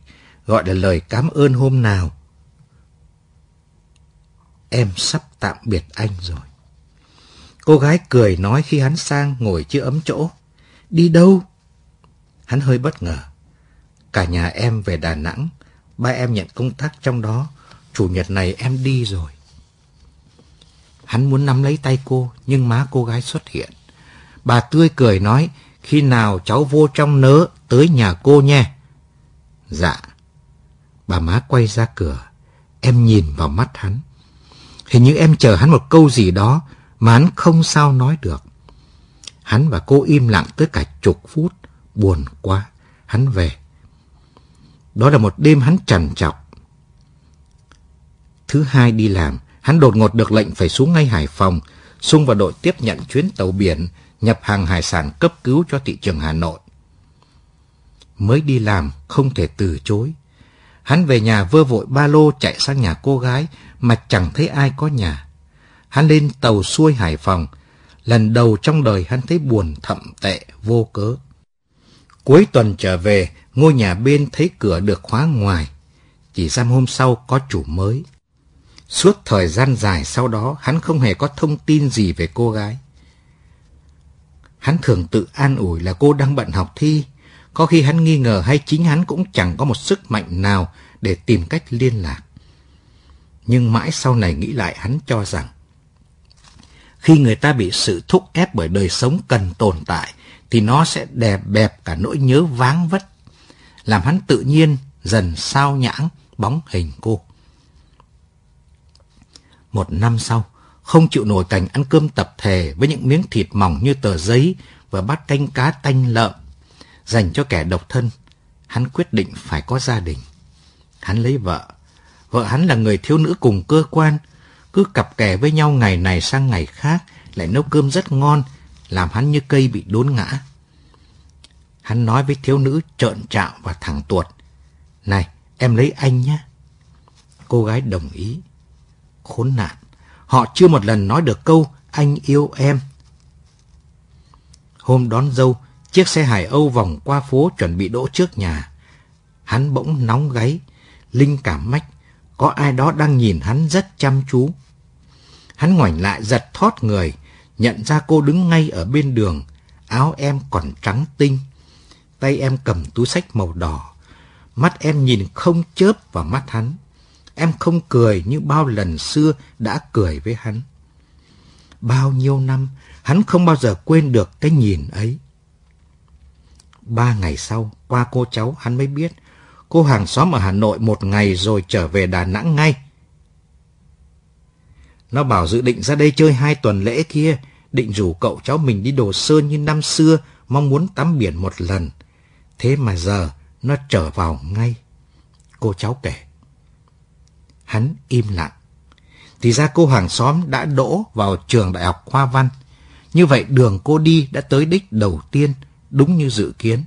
gọi là lời cảm ơn hôm nào em sắp tạm biệt anh rồi. Cô gái cười nói khi hắn sang ngồi chưa ấm chỗ. Đi đâu? Hắn hơi bất ngờ. Cả nhà em về Đà Nẵng, ba em nhận công tác trong đó, chủ nhật này em đi rồi. Hắn muốn nắm lấy tay cô, nhưng má cô gái xuất hiện. Bà tươi cười nói, khi nào cháu vô trong nớ, tới nhà cô nha. Dạ. Bà má quay ra cửa, em nhìn vào mắt hắn. Hình như em chờ hắn một câu gì đó mà hắn không sao nói được. Hắn và cô im lặng tới cả chục phút, buồn quá, hắn về. Đó là một đêm hắn trằn trọc. Thứ hai đi làm, Hắn đột ngột được lệnh phải xuống ngay Hải Phòng, xung vào đội tiếp nhận chuyến tàu biển nhập hàng hải sản cấp cứu cho thị trường Hà Nội. Mới đi làm, không thể từ chối. Hắn về nhà vơ vội ba lô chạy sang nhà cô gái mà chẳng thấy ai có nhà. Hắn lên tàu xuôi Hải Phòng. Lần đầu trong đời hắn thấy buồn thậm tệ vô cớ. Cuối tuần trở về, ngôi nhà bên thấy cửa được khóa ngoài. Chỉ giam hôm sau có chủ mới. Suốt thời gian dài sau đó, hắn không hề có thông tin gì về cô gái. Hắn thường tự an ủi là cô đang bận học thi. Có khi hắn nghi ngờ hay chính hắn cũng chẳng có một sức mạnh nào để tìm cách liên lạc. Nhưng mãi sau này nghĩ lại hắn cho rằng khi người ta bị sự thúc ép bởi đời sống cần tồn tại thì nó sẽ đè bẹp cả nỗi nhớ váng vất, làm hắn tự nhiên dần sao nhãng bóng hình cô. Một năm sau, không chịu nổi cảnh ăn cơm tập thể với những miếng thịt mỏng như tờ giấy và bát canh cá tanh lợm dành cho kẻ độc thân, hắn quyết định phải có gia đình. Hắn lấy vợ. Vợ hắn là người thiếu nữ cùng cơ quan, cứ cặp kè với nhau ngày này sang ngày khác, lại nấu cơm rất ngon, làm hắn như cây bị đốn ngã. Hắn nói với thiếu nữ trợn trạo và thẳng tuột. Này, em lấy anh nhé. Cô gái đồng ý. Khốn nạn. Họ chưa một lần nói được câu anh yêu em. Hôm đón dâu, chiếc xe Hải Âu vòng qua phố chuẩn bị đỗ trước nhà. Hắn bỗng nóng gáy, linh cảm mách, có ai đó đang nhìn hắn rất chăm chú. Hắn ngoảnh lại giật thót người, nhận ra cô đứng ngay ở bên đường, áo em còn trắng tinh. Tay em cầm túi sách màu đỏ, mắt em nhìn không chớp vào mắt hắn. Em không cười như bao lần xưa đã cười với hắn. Bao nhiêu năm, hắn không bao giờ quên được cái nhìn ấy. Ba ngày sau, qua cô cháu, hắn mới biết cô hàng xóm ở Hà Nội một ngày rồi trở về Đà Nẵng ngay. Nó bảo dự định ra đây chơi hai tuần lễ kia, định rủ cậu cháu mình đi đồ sơn như năm xưa, mong muốn tắm biển một lần. Thế mà giờ nó trở vào ngay. Cô cháu kể. Hắn im lặng. Thì ra cô hàng xóm đã đỗ vào trường đại học khoa Văn. Như vậy đường cô đi đã tới đích đầu tiên, đúng như dự kiến.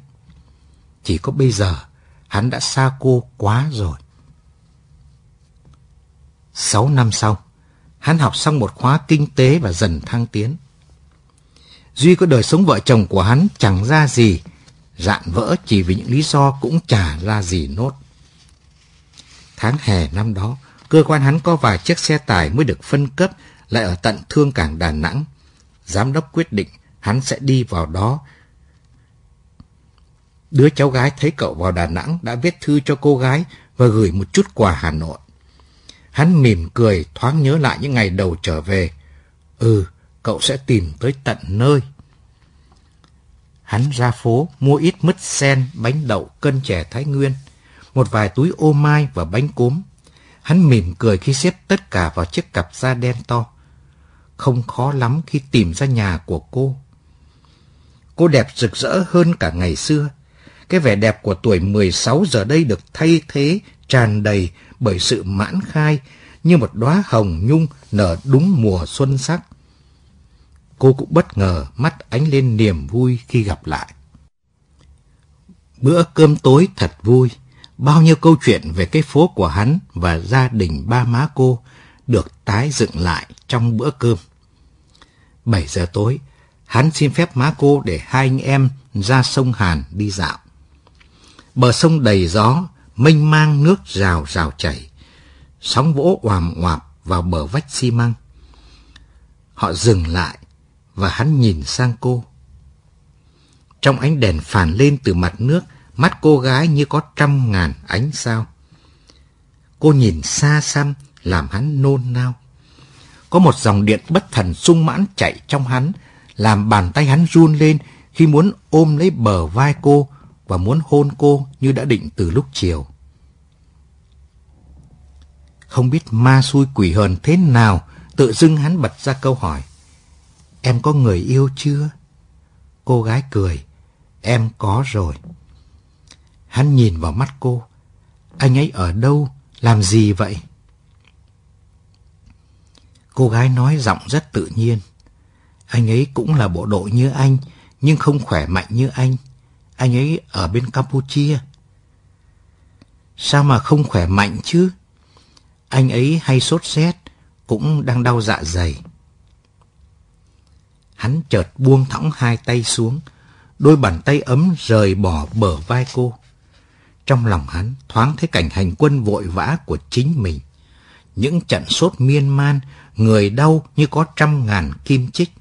Chỉ có bây giờ, hắn đã xa cô quá rồi. Sáu năm sau, hắn học xong một khóa kinh tế và dần thăng tiến. Duy có đời sống vợ chồng của hắn chẳng ra gì, dạn vỡ chỉ vì những lý do cũng chả ra gì nốt. Tháng hè năm đó, cơ quan hắn có vài chiếc xe tải mới được phân cấp lại ở tận thương cảng Đà Nẵng. Giám đốc quyết định hắn sẽ đi vào đó. Đứa cháu gái thấy cậu vào Đà Nẵng đã viết thư cho cô gái và gửi một chút quà Hà Nội. Hắn mỉm cười thoáng nhớ lại những ngày đầu trở về. Ừ, cậu sẽ tìm tới tận nơi. Hắn ra phố mua ít mứt sen, bánh đậu, cân chè Thái Nguyên, một vài túi ô mai và bánh cốm. Hắn mỉm cười khi xếp tất cả vào chiếc cặp da đen to. Không khó lắm khi tìm ra nhà của cô. Cô đẹp rực rỡ hơn cả ngày xưa. Cái vẻ đẹp của tuổi 16 giờ đây được thay thế tràn đầy bởi sự mãn khai như một đóa hồng nhung nở đúng mùa xuân sắc. Cô cũng bất ngờ mắt ánh lên niềm vui khi gặp lại. Bữa cơm tối thật vui. Bao nhiêu câu chuyện về cái phố của hắn và gia đình ba má cô được tái dựng lại trong bữa cơm. 7 giờ tối, hắn xin phép má cô để hai anh em ra sông Hàn đi dạo. Bờ sông đầy gió, mênh mang nước rào rào chảy. Sóng vỗ oàm oạp vào bờ vách xi măng. Họ dừng lại và hắn nhìn sang cô. Trong ánh đèn phản lên từ mặt nước, mắt cô gái như có trăm ngàn ánh sao. Cô nhìn xa xăm, làm hắn nôn nao. Có một dòng điện bất thần sung mãn chạy trong hắn, làm bàn tay hắn run lên khi muốn ôm lấy bờ vai cô và muốn hôn cô như đã định từ lúc chiều. Không biết ma xui quỷ hờn thế nào, tự dưng hắn bật ra câu hỏi. Em có người yêu chưa? Cô gái cười. Em có rồi. Hắn nhìn vào mắt cô. Anh ấy ở đâu? Làm gì vậy? Cô gái nói giọng rất tự nhiên. Anh ấy cũng là bộ đội như anh, nhưng không khỏe mạnh như anh. Anh ấy ở bên Campuchia. Sao mà không khỏe mạnh chứ? Anh ấy hay sốt rét, cũng đang đau dạ dày. Hắn chợt buông thõng hai tay xuống, đôi bàn tay ấm rời bỏ bờ vai cô. Trong lòng hắn thoáng thấy cảnh hành quân vội vã của chính mình. Những trận sốt miên man, người đau như có trăm ngàn kim chích.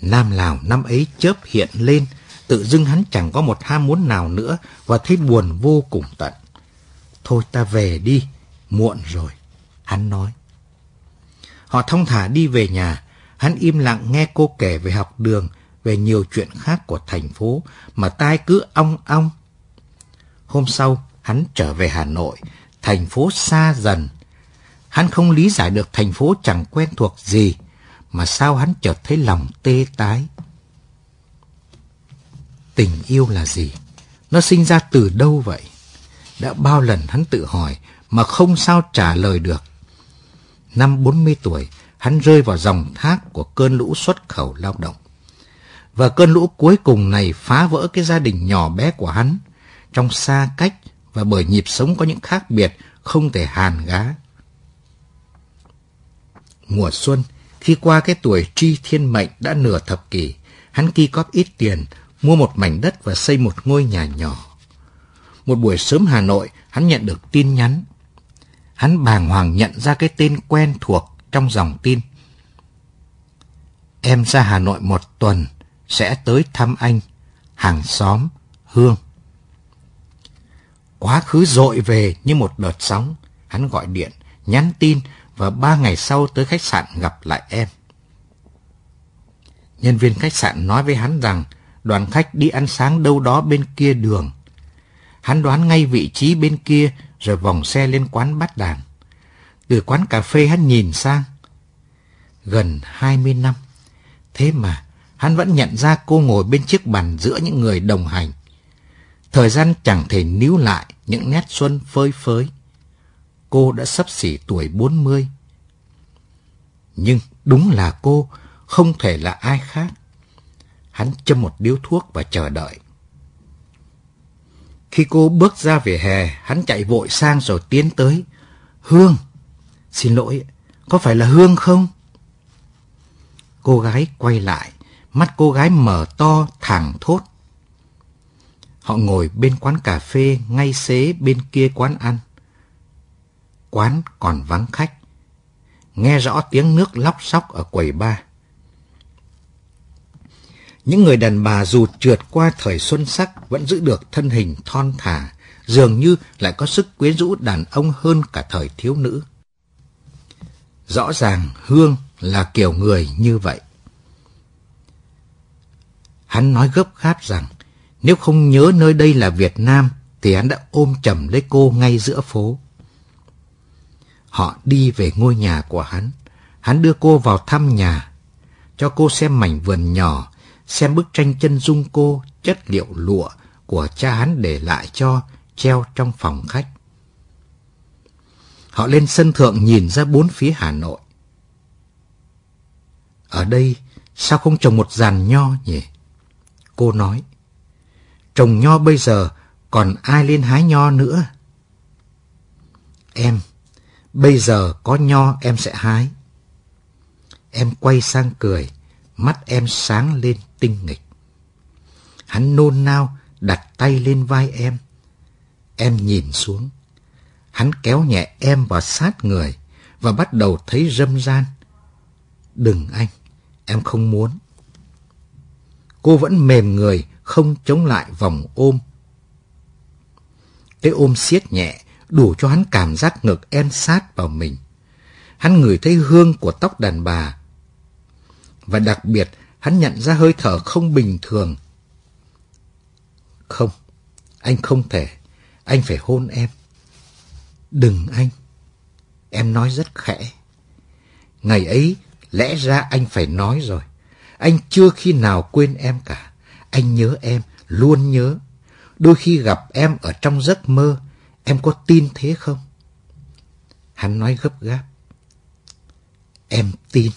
Nam Lào năm ấy chớp hiện lên, tự dưng hắn chẳng có một ham muốn nào nữa và thấy buồn vô cùng tận. Thôi ta về đi, muộn rồi, hắn nói. Họ thông thả đi về nhà, hắn im lặng nghe cô kể về học đường, về nhiều chuyện khác của thành phố mà tai cứ ong ong. Hôm sau, hắn trở về Hà Nội, thành phố xa dần. Hắn không lý giải được thành phố chẳng quen thuộc gì, mà sao hắn chợt thấy lòng tê tái. Tình yêu là gì? Nó sinh ra từ đâu vậy? Đã bao lần hắn tự hỏi mà không sao trả lời được. Năm 40 tuổi, hắn rơi vào dòng thác của cơn lũ xuất khẩu lao động. Và cơn lũ cuối cùng này phá vỡ cái gia đình nhỏ bé của hắn, trong xa cách và bởi nhịp sống có những khác biệt không thể hàn gá. Mùa xuân, khi qua cái tuổi tri thiên mệnh đã nửa thập kỷ, hắn ki cóp ít tiền, mua một mảnh đất và xây một ngôi nhà nhỏ. Một buổi sớm Hà Nội, hắn nhận được tin nhắn. Hắn bàng hoàng nhận ra cái tên quen thuộc trong dòng tin. Em ra Hà Nội một tuần, sẽ tới thăm anh, hàng xóm, Hương. Quá khứ dội về như một đợt sóng, hắn gọi điện, nhắn tin và ba ngày sau tới khách sạn gặp lại em. Nhân viên khách sạn nói với hắn rằng đoàn khách đi ăn sáng đâu đó bên kia đường. Hắn đoán ngay vị trí bên kia rồi vòng xe lên quán bát đàn. Từ quán cà phê hắn nhìn sang. Gần 20 năm. Thế mà hắn vẫn nhận ra cô ngồi bên chiếc bàn giữa những người đồng hành. Thời gian chẳng thể níu lại những nét xuân phơi phới. Cô đã sắp xỉ tuổi 40. Nhưng đúng là cô, không thể là ai khác. Hắn châm một điếu thuốc và chờ đợi. Khi cô bước ra về hè, hắn chạy vội sang rồi tiến tới. Hương! Xin lỗi, có phải là Hương không? Cô gái quay lại, mắt cô gái mở to thẳng thốt. Họ ngồi bên quán cà phê ngay xế bên kia quán ăn. Quán còn vắng khách. Nghe rõ tiếng nước lóc sóc ở quầy bar. Những người đàn bà dù trượt qua thời xuân sắc vẫn giữ được thân hình thon thả, dường như lại có sức quyến rũ đàn ông hơn cả thời thiếu nữ. Rõ ràng Hương là kiểu người như vậy. Hắn nói gấp gáp rằng nếu không nhớ nơi đây là Việt Nam thì hắn đã ôm chầm lấy cô ngay giữa phố. Họ đi về ngôi nhà của hắn. Hắn đưa cô vào thăm nhà, cho cô xem mảnh vườn nhỏ, xem bức tranh chân dung cô chất liệu lụa của cha hắn để lại cho treo trong phòng khách. Họ lên sân thượng nhìn ra bốn phía Hà Nội. Ở đây sao không trồng một giàn nho nhỉ? Cô nói. Trồng nho bây giờ còn ai lên hái nho nữa? Em, bây giờ có nho em sẽ hái. Em quay sang cười, mắt em sáng lên tinh nghịch. Hắn nôn nao đặt tay lên vai em. Em nhìn xuống. Hắn kéo nhẹ em vào sát người và bắt đầu thấy râm ran. Đừng anh, em không muốn. Cô vẫn mềm người, không chống lại vòng ôm. Cái ôm siết nhẹ, đủ cho hắn cảm giác ngực em sát vào mình. Hắn ngửi thấy hương của tóc đàn bà. Và đặc biệt, hắn nhận ra hơi thở không bình thường. Không, anh không thể. Anh phải hôn em. Đừng anh. Em nói rất khẽ. Ngày ấy, lẽ ra anh phải nói rồi. Anh chưa khi nào quên em cả. Anh nhớ em, luôn nhớ. Đôi khi gặp em ở trong giấc mơ, em có tin thế không? Hắn nói gấp gáp. Em tin.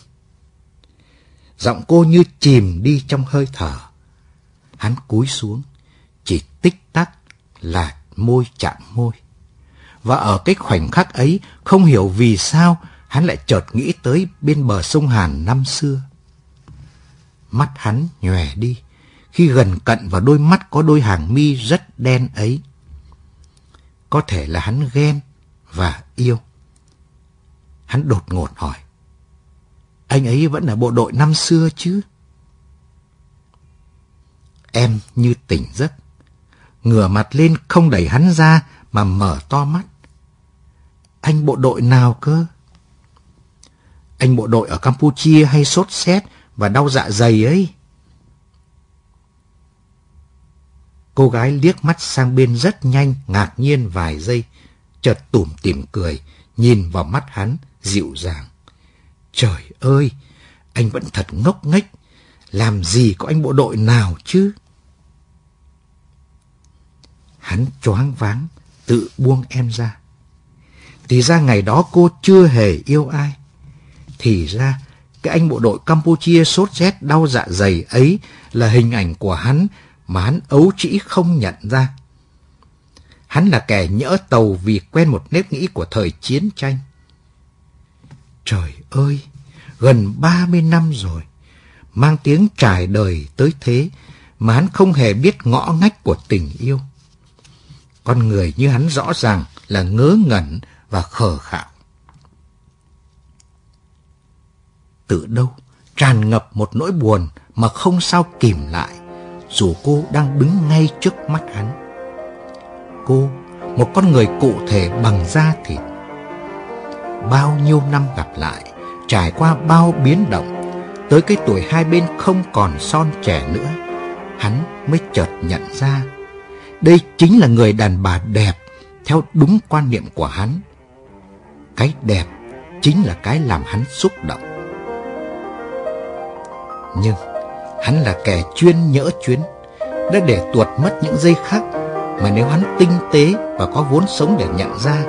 Giọng cô như chìm đi trong hơi thở. Hắn cúi xuống, chỉ tích tắc là môi chạm môi. Và ở cái khoảnh khắc ấy, không hiểu vì sao hắn lại chợt nghĩ tới bên bờ sông Hàn năm xưa. Mắt hắn nhòe đi khi gần cận vào đôi mắt có đôi hàng mi rất đen ấy. Có thể là hắn ghen và yêu. Hắn đột ngột hỏi. Anh ấy vẫn là bộ đội năm xưa chứ? Em như tỉnh giấc. Ngửa mặt lên không đẩy hắn ra mà mở to mắt. Anh bộ đội nào cơ? Anh bộ đội ở Campuchia hay sốt xét và đau dạ dày ấy? Cô gái liếc mắt sang bên rất nhanh, ngạc nhiên vài giây, chợt tủm tỉm cười, nhìn vào mắt hắn, dịu dàng. Trời ơi, anh vẫn thật ngốc nghếch, làm gì có anh bộ đội nào chứ? Hắn choáng váng, tự buông em ra. Thì ra ngày đó cô chưa hề yêu ai. Thì ra, cái anh bộ đội Campuchia sốt rét đau dạ dày ấy là hình ảnh của hắn mà hắn ấu trĩ không nhận ra. Hắn là kẻ nhỡ tàu vì quen một nếp nghĩ của thời chiến tranh. Trời ơi, gần 30 năm rồi, mang tiếng trải đời tới thế mà hắn không hề biết ngõ ngách của tình yêu. Con người như hắn rõ ràng là ngớ ngẩn và khờ khạo. Từ đâu tràn ngập một nỗi buồn mà không sao kìm lại, dù cô đang đứng ngay trước mắt hắn. Cô, một con người cụ thể bằng da thịt. Bao nhiêu năm gặp lại, trải qua bao biến động, tới cái tuổi hai bên không còn son trẻ nữa, hắn mới chợt nhận ra đây chính là người đàn bà đẹp theo đúng quan niệm của hắn. Cái đẹp chính là cái làm hắn xúc động. Nhưng hắn là kẻ chuyên nhỡ chuyến, đã để tuột mất những giây khắc mà nếu hắn tinh tế và có vốn sống để nhận ra,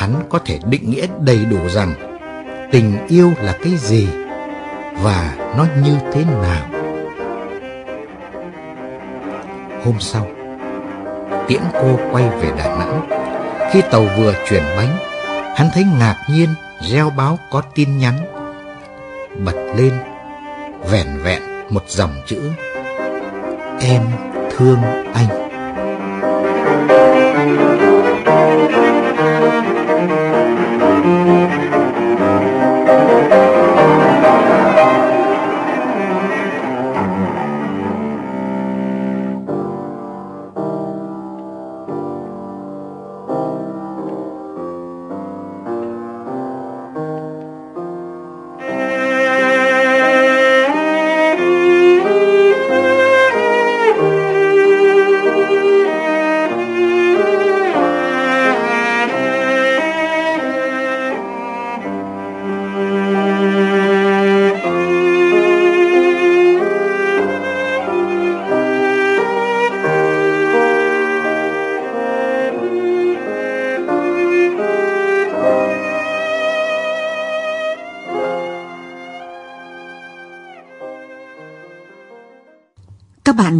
hắn có thể định nghĩa đầy đủ rằng tình yêu là cái gì và nó như thế nào. Hôm sau, tiễn cô quay về Đà Nẵng. Khi tàu vừa chuyển bánh, hắn thấy ngạc nhiên reo báo có tin nhắn. Bật lên, vẹn vẹn một dòng chữ. Em thương anh.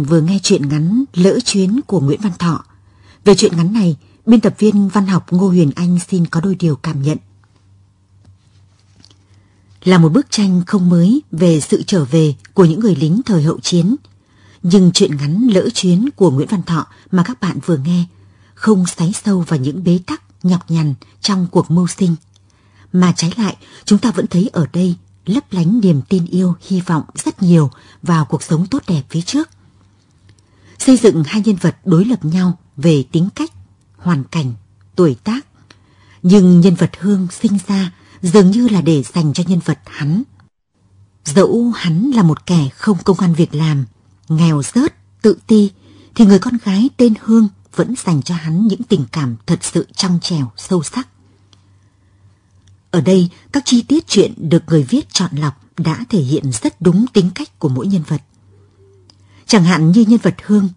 Bạn vừa nghe chuyện ngắn Lỡ chuyến của Nguyễn Văn Thọ. Về chuyện ngắn này, biên tập viên văn học Ngô Huyền Anh xin có đôi điều cảm nhận. Là một bức tranh không mới về sự trở về của những người lính thời hậu chiến. Nhưng chuyện ngắn Lỡ chuyến của Nguyễn Văn Thọ mà các bạn vừa nghe không xoáy sâu vào những bế tắc nhọc nhằn trong cuộc mưu sinh. Mà trái lại, chúng ta vẫn thấy ở đây lấp lánh niềm tin yêu, hy vọng rất nhiều vào cuộc sống tốt đẹp phía trước xây dựng hai nhân vật đối lập nhau về tính cách, hoàn cảnh, tuổi tác. Nhưng nhân vật Hương sinh ra dường như là để dành cho nhân vật hắn. Dẫu hắn là một kẻ không công an việc làm, nghèo rớt, tự ti, thì người con gái tên Hương vẫn dành cho hắn những tình cảm thật sự trong trèo, sâu sắc. Ở đây, các chi tiết chuyện được người viết chọn lọc đã thể hiện rất đúng tính cách của mỗi nhân vật. Chẳng hạn như nhân vật Hương,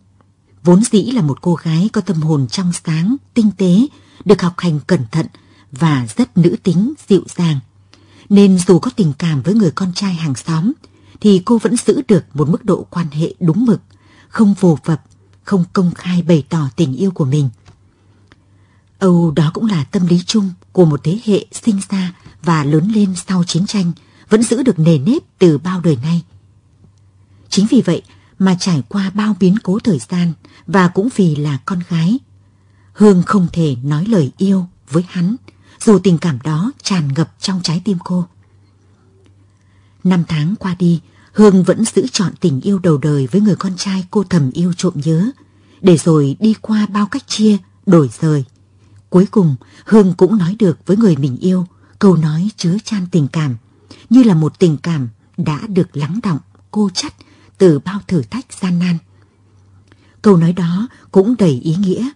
vốn dĩ là một cô gái có tâm hồn trong sáng, tinh tế, được học hành cẩn thận và rất nữ tính, dịu dàng. Nên dù có tình cảm với người con trai hàng xóm, thì cô vẫn giữ được một mức độ quan hệ đúng mực, không vồ vập, không công khai bày tỏ tình yêu của mình. Âu đó cũng là tâm lý chung của một thế hệ sinh ra và lớn lên sau chiến tranh, vẫn giữ được nề nếp từ bao đời nay. Chính vì vậy mà trải qua bao biến cố thời gian và cũng vì là con gái, Hương không thể nói lời yêu với hắn, dù tình cảm đó tràn ngập trong trái tim cô. Năm tháng qua đi, Hương vẫn giữ chọn tình yêu đầu đời với người con trai cô thầm yêu trộm nhớ, để rồi đi qua bao cách chia, đổi rời. Cuối cùng, Hương cũng nói được với người mình yêu câu nói chứa chan tình cảm, như là một tình cảm đã được lắng động, cô chắc từ bao thử thách gian nan. Câu nói đó cũng đầy ý nghĩa.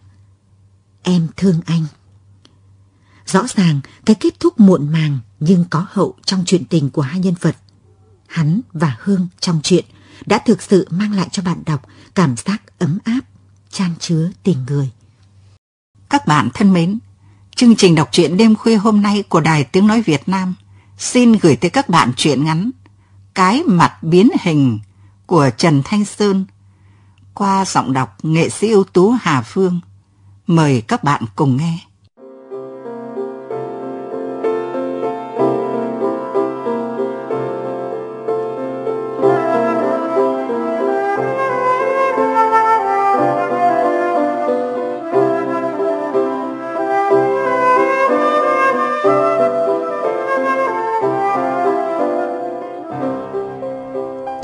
Em thương anh. Rõ ràng cái kết thúc muộn màng nhưng có hậu trong chuyện tình của hai nhân vật. Hắn và Hương trong chuyện đã thực sự mang lại cho bạn đọc cảm giác ấm áp, chan chứa tình người. Các bạn thân mến, chương trình đọc truyện đêm khuya hôm nay của Đài Tiếng Nói Việt Nam xin gửi tới các bạn truyện ngắn Cái mặt biến hình của Trần Thanh Sơn qua giọng đọc nghệ sĩ ưu tú Hà Phương. Mời các bạn cùng nghe.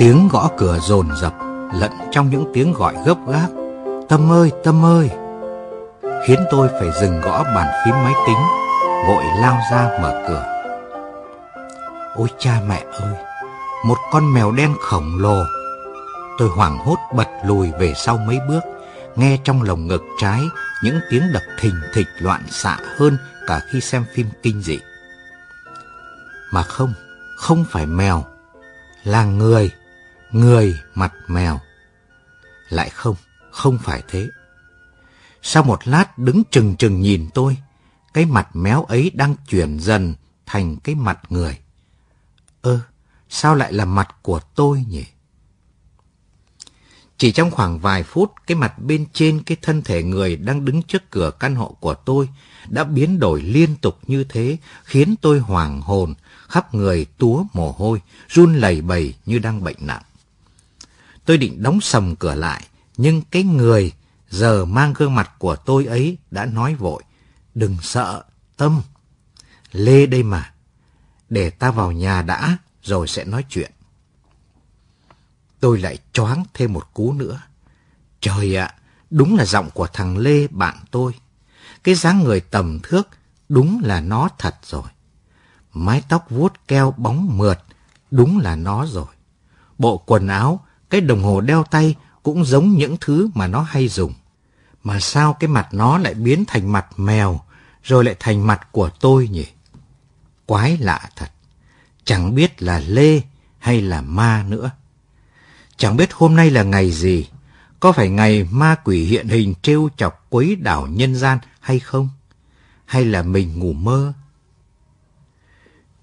Tiếng gõ cửa rồn rập lẫn trong những tiếng gọi gấp gáp. Tâm ơi, Tâm ơi! Khiến tôi phải dừng gõ bàn phím máy tính, vội lao ra mở cửa. Ôi cha mẹ ơi! Một con mèo đen khổng lồ. Tôi hoảng hốt bật lùi về sau mấy bước, nghe trong lồng ngực trái những tiếng đập thình thịch loạn xạ hơn cả khi xem phim kinh dị. Mà không, không phải mèo, là người người mặt mèo. Lại không, không phải thế. Sau một lát đứng chừng chừng nhìn tôi, cái mặt méo ấy đang chuyển dần thành cái mặt người. Ơ, sao lại là mặt của tôi nhỉ? Chỉ trong khoảng vài phút, cái mặt bên trên cái thân thể người đang đứng trước cửa căn hộ của tôi đã biến đổi liên tục như thế, khiến tôi hoàng hồn, khắp người túa mồ hôi, run lẩy bẩy như đang bệnh nặng. Tôi định đóng sầm cửa lại, nhưng cái người giờ mang gương mặt của tôi ấy đã nói vội. Đừng sợ, Tâm. Lê đây mà. Để ta vào nhà đã, rồi sẽ nói chuyện. Tôi lại choáng thêm một cú nữa. Trời ạ, đúng là giọng của thằng Lê bạn tôi. Cái dáng người tầm thước, đúng là nó thật rồi. Mái tóc vuốt keo bóng mượt, đúng là nó rồi. Bộ quần áo cái đồng hồ đeo tay cũng giống những thứ mà nó hay dùng. Mà sao cái mặt nó lại biến thành mặt mèo, rồi lại thành mặt của tôi nhỉ? Quái lạ thật. Chẳng biết là Lê hay là ma nữa. Chẳng biết hôm nay là ngày gì, có phải ngày ma quỷ hiện hình trêu chọc quấy đảo nhân gian hay không? Hay là mình ngủ mơ?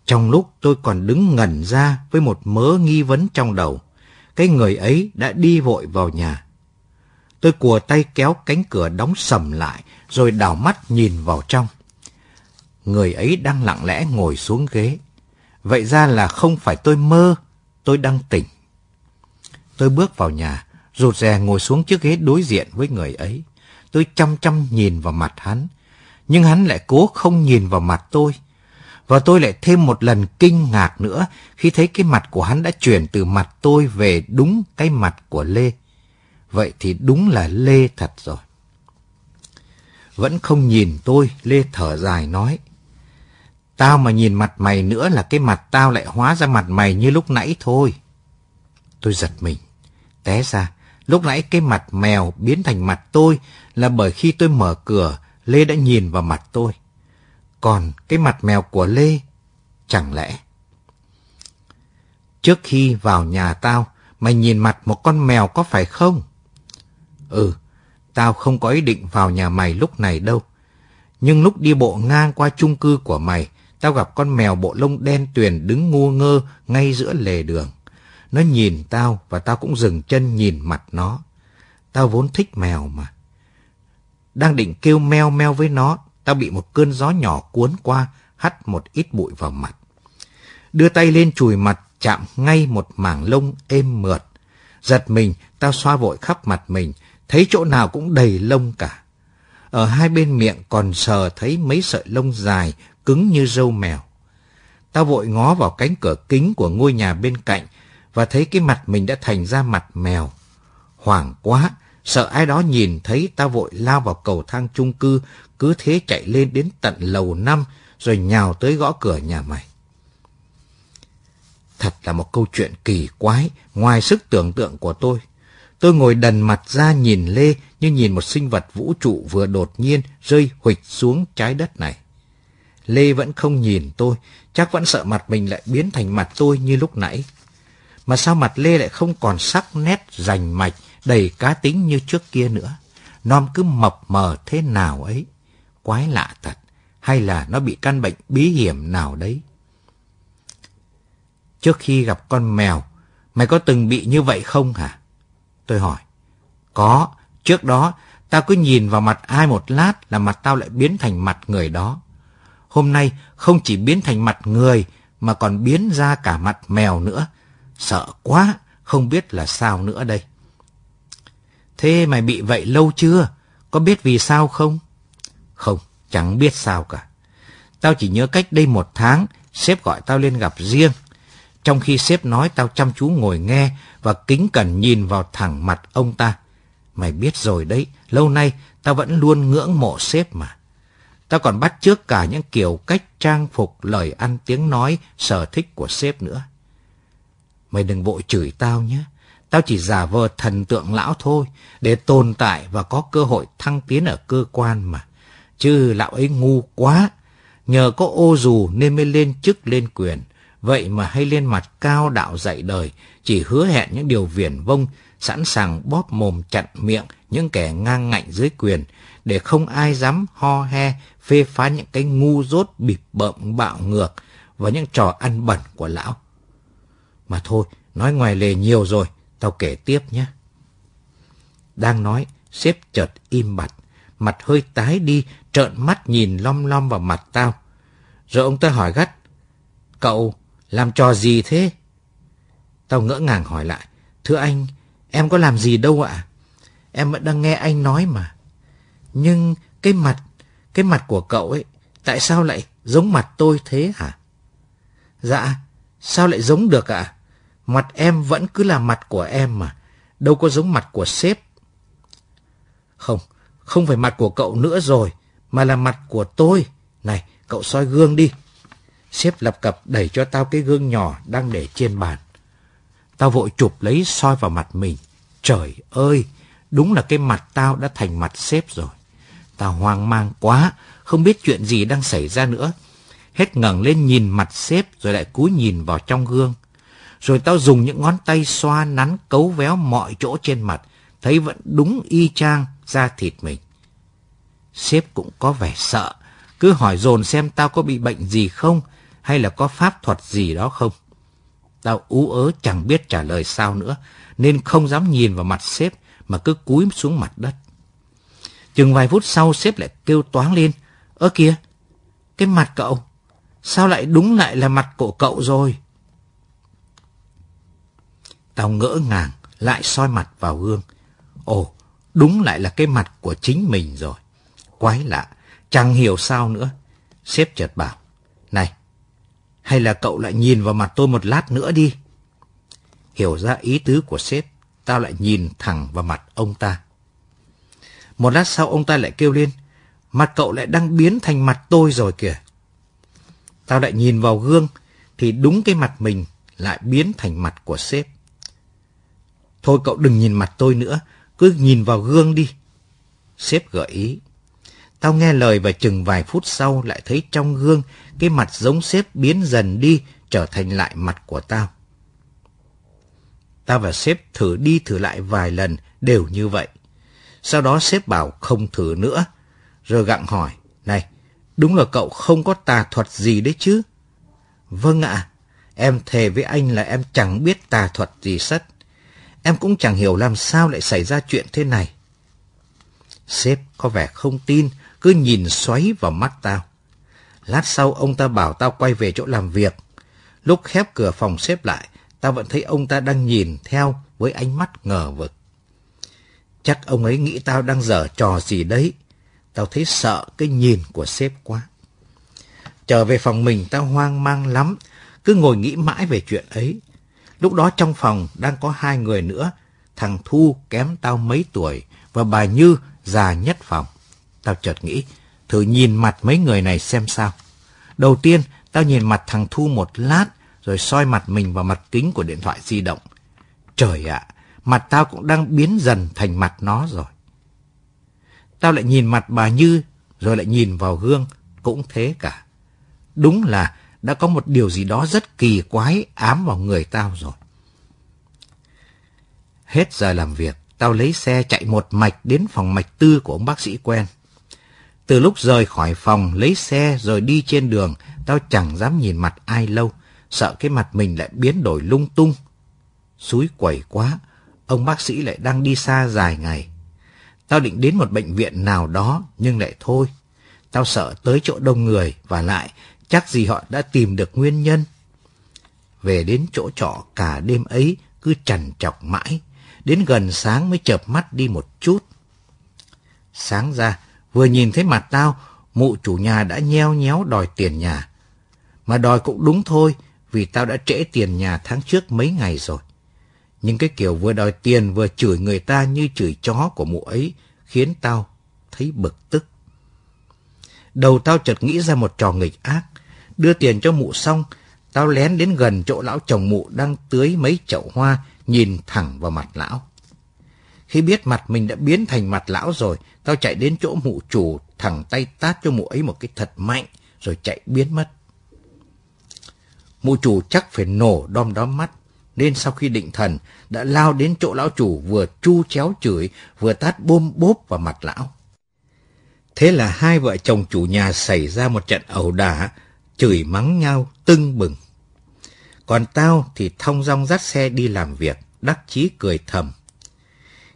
Trong lúc tôi còn đứng ngẩn ra với một mớ nghi vấn trong đầu, cái người ấy đã đi vội vào nhà. Tôi cùa tay kéo cánh cửa đóng sầm lại, rồi đảo mắt nhìn vào trong. Người ấy đang lặng lẽ ngồi xuống ghế. Vậy ra là không phải tôi mơ, tôi đang tỉnh. Tôi bước vào nhà, rụt rè ngồi xuống chiếc ghế đối diện với người ấy. Tôi chăm chăm nhìn vào mặt hắn, nhưng hắn lại cố không nhìn vào mặt tôi. Và tôi lại thêm một lần kinh ngạc nữa khi thấy cái mặt của hắn đã chuyển từ mặt tôi về đúng cái mặt của Lê. Vậy thì đúng là Lê thật rồi. Vẫn không nhìn tôi, Lê thở dài nói. Tao mà nhìn mặt mày nữa là cái mặt tao lại hóa ra mặt mày như lúc nãy thôi. Tôi giật mình. Té ra, lúc nãy cái mặt mèo biến thành mặt tôi là bởi khi tôi mở cửa, Lê đã nhìn vào mặt tôi. Còn cái mặt mèo của Lê, chẳng lẽ? Trước khi vào nhà tao, mày nhìn mặt một con mèo có phải không? Ừ, tao không có ý định vào nhà mày lúc này đâu. Nhưng lúc đi bộ ngang qua chung cư của mày, tao gặp con mèo bộ lông đen tuyền đứng ngu ngơ ngay giữa lề đường. Nó nhìn tao và tao cũng dừng chân nhìn mặt nó. Tao vốn thích mèo mà. Đang định kêu meo meo với nó, tao bị một cơn gió nhỏ cuốn qua, hắt một ít bụi vào mặt. Đưa tay lên chùi mặt, chạm ngay một mảng lông êm mượt. Giật mình, tao xoa vội khắp mặt mình, thấy chỗ nào cũng đầy lông cả. Ở hai bên miệng còn sờ thấy mấy sợi lông dài, cứng như râu mèo. Tao vội ngó vào cánh cửa kính của ngôi nhà bên cạnh và thấy cái mặt mình đã thành ra mặt mèo. Hoảng quá, sợ ai đó nhìn thấy tao vội lao vào cầu thang chung cư, cứ thế chạy lên đến tận lầu năm rồi nhào tới gõ cửa nhà mày. Thật là một câu chuyện kỳ quái, ngoài sức tưởng tượng của tôi. Tôi ngồi đần mặt ra nhìn Lê như nhìn một sinh vật vũ trụ vừa đột nhiên rơi huịch xuống trái đất này. Lê vẫn không nhìn tôi, chắc vẫn sợ mặt mình lại biến thành mặt tôi như lúc nãy. Mà sao mặt Lê lại không còn sắc nét rành mạch, đầy cá tính như trước kia nữa? Nom cứ mập mờ thế nào ấy? Quái lạ thật, hay là nó bị căn bệnh bí hiểm nào đấy? Trước khi gặp con mèo, mày có từng bị như vậy không hả? Tôi hỏi. Có, trước đó tao cứ nhìn vào mặt ai một lát là mặt tao lại biến thành mặt người đó. Hôm nay không chỉ biến thành mặt người mà còn biến ra cả mặt mèo nữa. Sợ quá, không biết là sao nữa đây. Thế mày bị vậy lâu chưa? Có biết vì sao không? Không, chẳng biết sao cả. Tao chỉ nhớ cách đây một tháng, sếp gọi tao lên gặp riêng. Trong khi sếp nói tao chăm chú ngồi nghe và kính cẩn nhìn vào thẳng mặt ông ta. Mày biết rồi đấy, lâu nay tao vẫn luôn ngưỡng mộ sếp mà. Tao còn bắt trước cả những kiểu cách trang phục, lời ăn tiếng nói, sở thích của sếp nữa. Mày đừng vội chửi tao nhé. Tao chỉ giả vờ thần tượng lão thôi, để tồn tại và có cơ hội thăng tiến ở cơ quan mà. Chứ lão ấy ngu quá, nhờ có ô dù nên mới lên chức lên quyền. Vậy mà hay lên mặt cao đạo dạy đời, chỉ hứa hẹn những điều viển vông, sẵn sàng bóp mồm chặn miệng những kẻ ngang ngạnh dưới quyền, để không ai dám ho he phê phán những cái ngu dốt bịp bợm bạo ngược và những trò ăn bẩn của lão. Mà thôi, nói ngoài lề nhiều rồi, tao kể tiếp nhé. Đang nói, sếp chợt im bặt, mặt hơi tái đi, trợn mắt nhìn lom lom vào mặt tao. Rồi ông ta hỏi gắt, cậu làm trò gì thế? Tao ngỡ ngàng hỏi lại, thưa anh, em có làm gì đâu ạ? Em vẫn đang nghe anh nói mà. Nhưng cái mặt, cái mặt của cậu ấy, tại sao lại giống mặt tôi thế hả? Dạ, sao lại giống được ạ? Mặt em vẫn cứ là mặt của em mà, đâu có giống mặt của sếp. Không, không phải mặt của cậu nữa rồi, mà là mặt của tôi. Này, cậu soi gương đi. Sếp lập cập đẩy cho tao cái gương nhỏ đang để trên bàn. Tao vội chụp lấy soi vào mặt mình. Trời ơi, đúng là cái mặt tao đã thành mặt sếp rồi. Tao hoang mang quá, không biết chuyện gì đang xảy ra nữa. Hết ngẩng lên nhìn mặt sếp rồi lại cúi nhìn vào trong gương. Rồi tao dùng những ngón tay xoa nắn cấu véo mọi chỗ trên mặt, thấy vẫn đúng y chang da thịt mình. Sếp cũng có vẻ sợ, cứ hỏi dồn xem tao có bị bệnh gì không, hay là có pháp thuật gì đó không. Tao ú ớ chẳng biết trả lời sao nữa, nên không dám nhìn vào mặt sếp mà cứ cúi xuống mặt đất. Chừng vài phút sau sếp lại kêu toáng lên. Ơ kìa, cái mặt cậu, sao lại đúng lại là mặt của cậu rồi? Tao ngỡ ngàng, lại soi mặt vào gương. Ồ, đúng lại là cái mặt của chính mình rồi. Quái lạ, chẳng hiểu sao nữa. Sếp chợt bảo, này, hay là cậu lại nhìn vào mặt tôi một lát nữa đi. Hiểu ra ý tứ của sếp, tao lại nhìn thẳng vào mặt ông ta. Một lát sau ông ta lại kêu lên, mặt cậu lại đang biến thành mặt tôi rồi kìa. Tao lại nhìn vào gương, thì đúng cái mặt mình lại biến thành mặt của sếp. Thôi cậu đừng nhìn mặt tôi nữa, cứ nhìn vào gương đi. Sếp gợi ý. Tao nghe lời và chừng vài phút sau lại thấy trong gương cái mặt giống sếp biến dần đi trở thành lại mặt của tao. Tao và sếp thử đi thử lại vài lần đều như vậy. Sau đó sếp bảo không thử nữa, rồi gặng hỏi, Này, đúng là cậu không có tà thuật gì đấy chứ? Vâng ạ, em thề với anh là em chẳng biết tà thuật gì sất. Em cũng chẳng hiểu làm sao lại xảy ra chuyện thế này. Sếp có vẻ không tin, cứ nhìn xoáy vào mắt tao. Lát sau ông ta bảo tao quay về chỗ làm việc. Lúc khép cửa phòng xếp lại, tao vẫn thấy ông ta đang nhìn theo với ánh mắt ngờ vực. Chắc ông ấy nghĩ tao đang dở trò gì đấy. Tao thấy sợ cái nhìn của sếp quá. Trở về phòng mình tao hoang mang lắm, cứ ngồi nghĩ mãi về chuyện ấy. Lúc đó trong phòng đang có hai người nữa, thằng Thu kém tao mấy tuổi và bà Như già nhất phòng. Tao chợt nghĩ, thử nhìn mặt mấy người này xem sao. Đầu tiên, tao nhìn mặt thằng Thu một lát, rồi soi mặt mình vào mặt kính của điện thoại di động. Trời ạ, mặt tao cũng đang biến dần thành mặt nó rồi. Tao lại nhìn mặt bà Như, rồi lại nhìn vào gương, cũng thế cả. Đúng là đã có một điều gì đó rất kỳ quái ám vào người tao rồi. Hết giờ làm việc, tao lấy xe chạy một mạch đến phòng mạch tư của ông bác sĩ quen. Từ lúc rời khỏi phòng, lấy xe rồi đi trên đường, tao chẳng dám nhìn mặt ai lâu, sợ cái mặt mình lại biến đổi lung tung. Xúi quẩy quá, ông bác sĩ lại đang đi xa dài ngày. Tao định đến một bệnh viện nào đó, nhưng lại thôi. Tao sợ tới chỗ đông người và lại chắc gì họ đã tìm được nguyên nhân. Về đến chỗ trọ cả đêm ấy cứ trằn trọc mãi, đến gần sáng mới chợp mắt đi một chút. Sáng ra, vừa nhìn thấy mặt tao, mụ chủ nhà đã nheo nhéo đòi tiền nhà. Mà đòi cũng đúng thôi, vì tao đã trễ tiền nhà tháng trước mấy ngày rồi. Nhưng cái kiểu vừa đòi tiền vừa chửi người ta như chửi chó của mụ ấy khiến tao thấy bực tức. Đầu tao chợt nghĩ ra một trò nghịch ác. Đưa tiền cho mụ xong, tao lén đến gần chỗ lão chồng mụ đang tưới mấy chậu hoa, nhìn thẳng vào mặt lão. Khi biết mặt mình đã biến thành mặt lão rồi, tao chạy đến chỗ mụ chủ, thẳng tay tát cho mụ ấy một cái thật mạnh, rồi chạy biến mất. Mụ chủ chắc phải nổ đom đóm mắt, nên sau khi định thần, đã lao đến chỗ lão chủ vừa chu chéo chửi, vừa tát bôm bốp vào mặt lão. Thế là hai vợ chồng chủ nhà xảy ra một trận ẩu đả, chửi mắng nhau tưng bừng. Còn tao thì thong dong dắt xe đi làm việc, đắc chí cười thầm.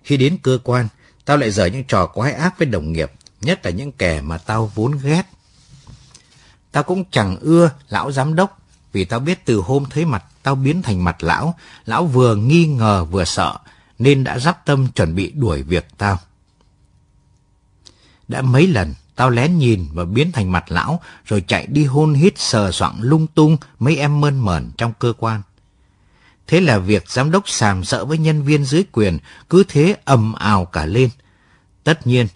Khi đến cơ quan, tao lại dở những trò quái ác với đồng nghiệp, nhất là những kẻ mà tao vốn ghét. Tao cũng chẳng ưa lão giám đốc, vì tao biết từ hôm thấy mặt tao biến thành mặt lão, lão vừa nghi ngờ vừa sợ, nên đã dắp tâm chuẩn bị đuổi việc tao. Đã mấy lần, tao lén nhìn và biến thành mặt lão, rồi chạy đi hôn hít sờ soạng lung tung mấy em mơn mởn trong cơ quan. Thế là việc giám đốc sàm sợ với nhân viên dưới quyền cứ thế ầm ào cả lên. Tất nhiên,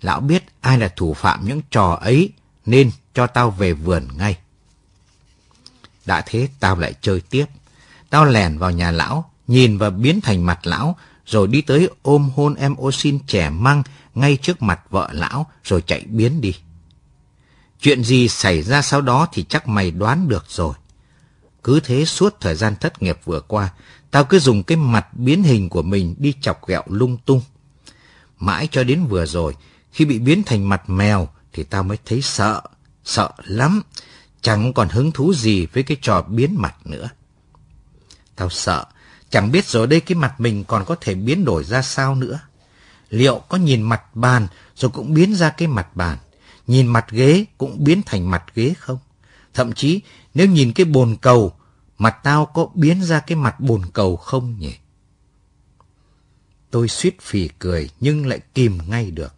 lão biết ai là thủ phạm những trò ấy nên cho tao về vườn ngay. Đã thế tao lại chơi tiếp. Tao lèn vào nhà lão, nhìn và biến thành mặt lão, rồi đi tới ôm hôn em ô xin trẻ măng ngay trước mặt vợ lão, rồi chạy biến đi. Chuyện gì xảy ra sau đó thì chắc mày đoán được rồi. Cứ thế suốt thời gian thất nghiệp vừa qua, tao cứ dùng cái mặt biến hình của mình đi chọc ghẹo lung tung. Mãi cho đến vừa rồi, khi bị biến thành mặt mèo thì tao mới thấy sợ, sợ lắm, chẳng còn hứng thú gì với cái trò biến mặt nữa. Tao sợ, chẳng biết rồi đây cái mặt mình còn có thể biến đổi ra sao nữa. Liệu có nhìn mặt bàn rồi cũng biến ra cái mặt bàn, nhìn mặt ghế cũng biến thành mặt ghế không? Thậm chí nếu nhìn cái bồn cầu, mặt tao có biến ra cái mặt bồn cầu không nhỉ? Tôi suýt phì cười nhưng lại kìm ngay được.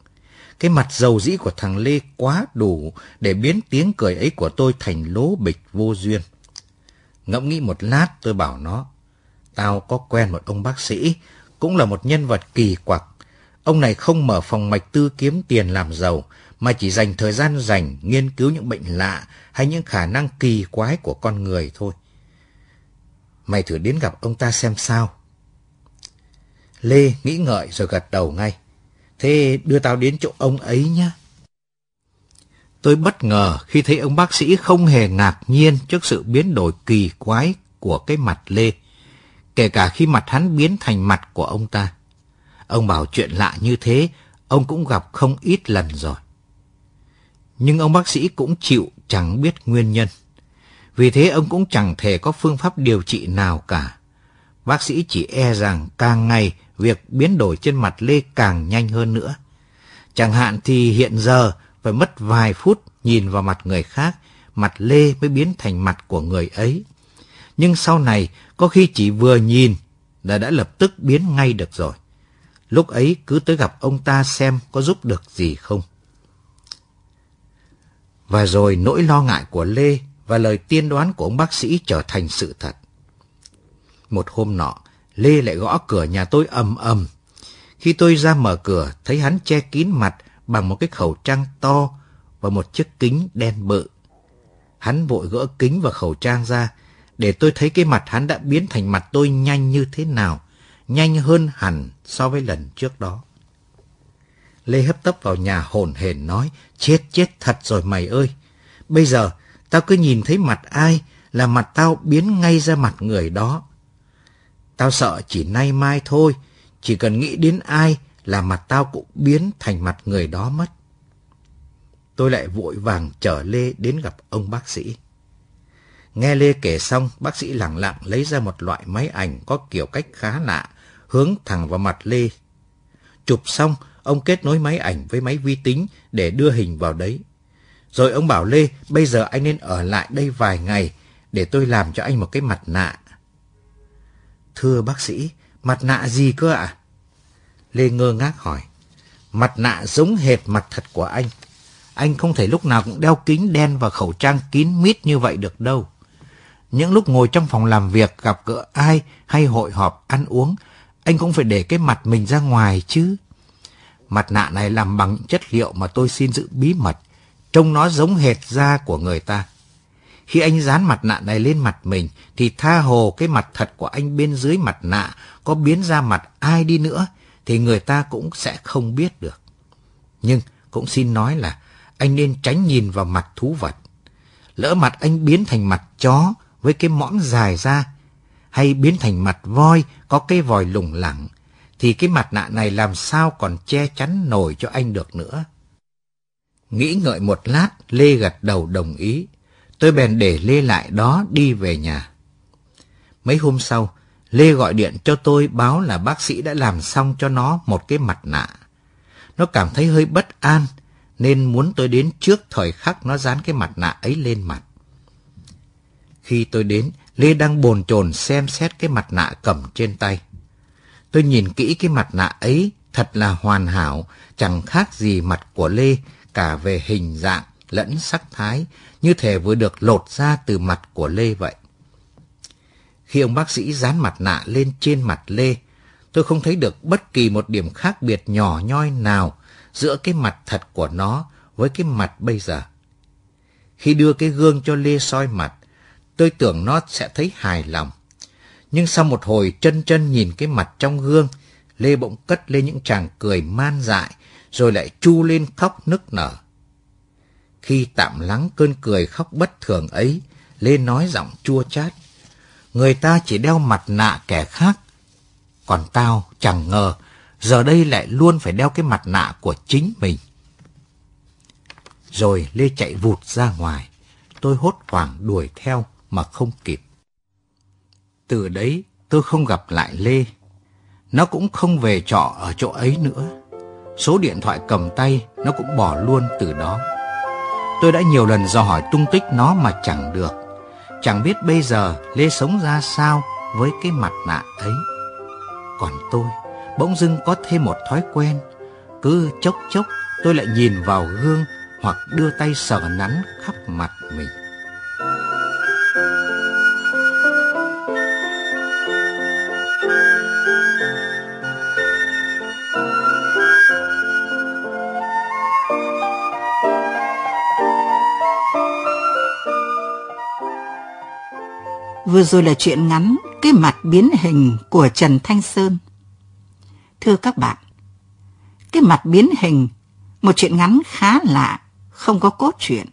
Cái mặt dầu dĩ của thằng Lê quá đủ để biến tiếng cười ấy của tôi thành lố bịch vô duyên. Ngẫm nghĩ một lát tôi bảo nó, tao có quen một ông bác sĩ, cũng là một nhân vật kỳ quặc. Ông này không mở phòng mạch tư kiếm tiền làm giàu, mà chỉ dành thời gian dành nghiên cứu những bệnh lạ hay những khả năng kỳ quái của con người thôi. Mày thử đến gặp ông ta xem sao. Lê nghĩ ngợi rồi gật đầu ngay. Thế đưa tao đến chỗ ông ấy nhé. Tôi bất ngờ khi thấy ông bác sĩ không hề ngạc nhiên trước sự biến đổi kỳ quái của cái mặt Lê, kể cả khi mặt hắn biến thành mặt của ông ta. Ông bảo chuyện lạ như thế, ông cũng gặp không ít lần rồi. Nhưng ông bác sĩ cũng chịu chẳng biết nguyên nhân. Vì thế ông cũng chẳng thể có phương pháp điều trị nào cả. Bác sĩ chỉ e rằng càng ngày việc biến đổi trên mặt Lê càng nhanh hơn nữa. Chẳng hạn thì hiện giờ phải mất vài phút nhìn vào mặt người khác, mặt Lê mới biến thành mặt của người ấy. Nhưng sau này có khi chỉ vừa nhìn là đã lập tức biến ngay được rồi. Lúc ấy cứ tới gặp ông ta xem có giúp được gì không. Và rồi nỗi lo ngại của Lê và lời tiên đoán của ông bác sĩ trở thành sự thật. Một hôm nọ, Lê lại gõ cửa nhà tôi ầm ầm. Khi tôi ra mở cửa, thấy hắn che kín mặt bằng một cái khẩu trang to và một chiếc kính đen bự. Hắn vội gỡ kính và khẩu trang ra, để tôi thấy cái mặt hắn đã biến thành mặt tôi nhanh như thế nào, nhanh hơn hẳn so với lần trước đó. Lê hấp tấp vào nhà hồn hển nói, chết chết thật rồi mày ơi. Bây giờ, tao cứ nhìn thấy mặt ai là mặt tao biến ngay ra mặt người đó. Tao sợ chỉ nay mai thôi, chỉ cần nghĩ đến ai là mặt tao cũng biến thành mặt người đó mất. Tôi lại vội vàng chở Lê đến gặp ông bác sĩ. Nghe Lê kể xong, bác sĩ lặng lặng lấy ra một loại máy ảnh có kiểu cách khá lạ, hướng thẳng vào mặt Lê. Chụp xong, ông kết nối máy ảnh với máy vi tính để đưa hình vào đấy. Rồi ông bảo Lê, bây giờ anh nên ở lại đây vài ngày để tôi làm cho anh một cái mặt nạ. Thưa bác sĩ, mặt nạ gì cơ ạ? Lê ngơ ngác hỏi. Mặt nạ giống hệt mặt thật của anh. Anh không thể lúc nào cũng đeo kính đen và khẩu trang kín mít như vậy được đâu. Những lúc ngồi trong phòng làm việc gặp gỡ ai hay hội họp ăn uống, anh cũng phải để cái mặt mình ra ngoài chứ. Mặt nạ này làm bằng chất liệu mà tôi xin giữ bí mật, trông nó giống hệt da của người ta. Khi anh dán mặt nạ này lên mặt mình, thì tha hồ cái mặt thật của anh bên dưới mặt nạ có biến ra mặt ai đi nữa, thì người ta cũng sẽ không biết được. Nhưng cũng xin nói là anh nên tránh nhìn vào mặt thú vật. Lỡ mặt anh biến thành mặt chó với cái mõm dài ra, hay biến thành mặt voi có cái vòi lủng lẳng, thì cái mặt nạ này làm sao còn che chắn nổi cho anh được nữa. Nghĩ ngợi một lát, Lê gật đầu đồng ý. Tôi bèn để Lê lại đó đi về nhà. Mấy hôm sau, Lê gọi điện cho tôi báo là bác sĩ đã làm xong cho nó một cái mặt nạ. Nó cảm thấy hơi bất an, nên muốn tôi đến trước thời khắc nó dán cái mặt nạ ấy lên mặt. Khi tôi đến, Lê đang bồn chồn xem xét cái mặt nạ cầm trên tay. Tôi nhìn kỹ cái mặt nạ ấy, thật là hoàn hảo, chẳng khác gì mặt của Lê, cả về hình dạng lẫn sắc thái, như thể vừa được lột ra từ mặt của Lê vậy. Khi ông bác sĩ dán mặt nạ lên trên mặt Lê, tôi không thấy được bất kỳ một điểm khác biệt nhỏ nhoi nào giữa cái mặt thật của nó với cái mặt bây giờ. Khi đưa cái gương cho Lê soi mặt, tôi tưởng nó sẽ thấy hài lòng. Nhưng sau một hồi chân chân nhìn cái mặt trong gương, Lê bỗng cất lên những tràng cười man dại, rồi lại chu lên khóc nức nở. Khi tạm lắng cơn cười khóc bất thường ấy, Lê nói giọng chua chát. Người ta chỉ đeo mặt nạ kẻ khác, còn tao chẳng ngờ giờ đây lại luôn phải đeo cái mặt nạ của chính mình. Rồi Lê chạy vụt ra ngoài, tôi hốt hoảng đuổi theo mà không kịp. Từ đấy tôi không gặp lại Lê, nó cũng không về trọ ở chỗ ấy nữa. Số điện thoại cầm tay nó cũng bỏ luôn từ đó. Tôi đã nhiều lần dò hỏi tung tích nó mà chẳng được. Chẳng biết bây giờ Lê sống ra sao với cái mặt nạ ấy. Còn tôi bỗng dưng có thêm một thói quen. Cứ chốc chốc tôi lại nhìn vào gương hoặc đưa tay sờ nắn khắp mặt mình. Vừa rồi là chuyện ngắn Cái mặt biến hình của Trần Thanh Sơn. Thưa các bạn, cái mặt biến hình, một chuyện ngắn khá lạ, không có cốt truyện.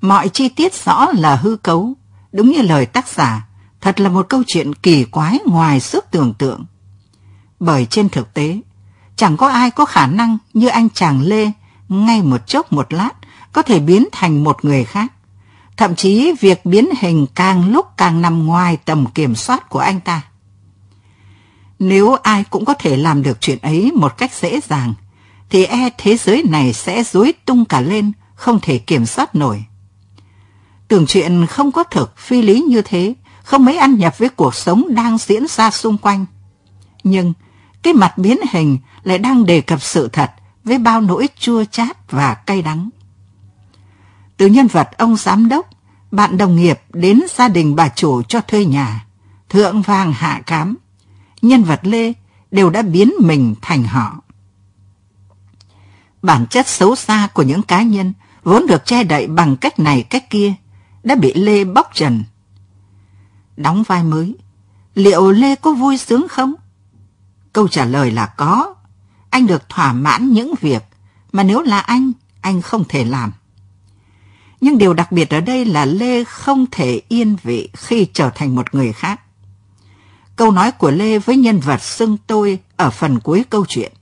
Mọi chi tiết rõ là hư cấu, đúng như lời tác giả, thật là một câu chuyện kỳ quái ngoài sức tưởng tượng. Bởi trên thực tế, chẳng có ai có khả năng như anh chàng Lê, ngay một chốc một lát, có thể biến thành một người khác. Thậm chí việc biến hình càng lúc càng nằm ngoài tầm kiểm soát của anh ta. Nếu ai cũng có thể làm được chuyện ấy một cách dễ dàng, thì e thế giới này sẽ rối tung cả lên, không thể kiểm soát nổi. Tưởng chuyện không có thực phi lý như thế, không mấy ăn nhập với cuộc sống đang diễn ra xung quanh. Nhưng cái mặt biến hình lại đang đề cập sự thật với bao nỗi chua chát và cay đắng. Từ nhân vật ông giám đốc, bạn đồng nghiệp đến gia đình bà chủ cho thuê nhà, thượng vàng hạ cám, nhân vật Lê đều đã biến mình thành họ. Bản chất xấu xa của những cá nhân vốn được che đậy bằng cách này cách kia đã bị Lê bóc trần. Đóng vai mới, liệu Lê có vui sướng không? Câu trả lời là có. Anh được thỏa mãn những việc mà nếu là anh, anh không thể làm. Nhưng điều đặc biệt ở đây là Lê không thể yên vị khi trở thành một người khác. Câu nói của Lê với nhân vật xưng tôi ở phần cuối câu chuyện.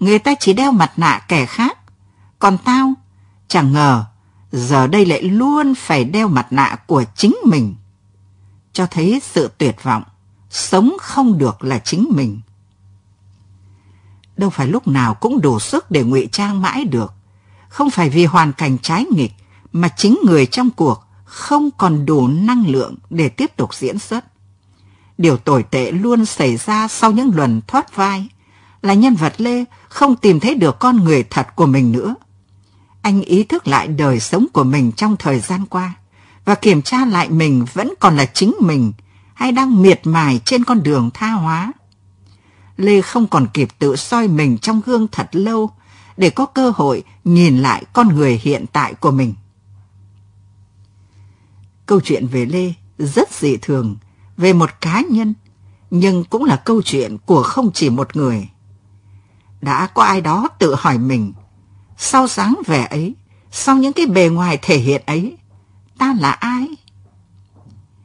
Người ta chỉ đeo mặt nạ kẻ khác, còn tao chẳng ngờ giờ đây lại luôn phải đeo mặt nạ của chính mình. Cho thấy sự tuyệt vọng, sống không được là chính mình. Đâu phải lúc nào cũng đủ sức để ngụy trang mãi được. Không phải vì hoàn cảnh trái nghịch, mà chính người trong cuộc không còn đủ năng lượng để tiếp tục diễn xuất. Điều tồi tệ luôn xảy ra sau những lần thoát vai là nhân vật Lê không tìm thấy được con người thật của mình nữa. Anh ý thức lại đời sống của mình trong thời gian qua và kiểm tra lại mình vẫn còn là chính mình hay đang miệt mài trên con đường tha hóa. Lê không còn kịp tự soi mình trong gương thật lâu để có cơ hội nhìn lại con người hiện tại của mình. Câu chuyện về Lê rất dị thường, về một cá nhân, nhưng cũng là câu chuyện của không chỉ một người. Đã có ai đó tự hỏi mình, sau dáng vẻ ấy, sau những cái bề ngoài thể hiện ấy, ta là ai?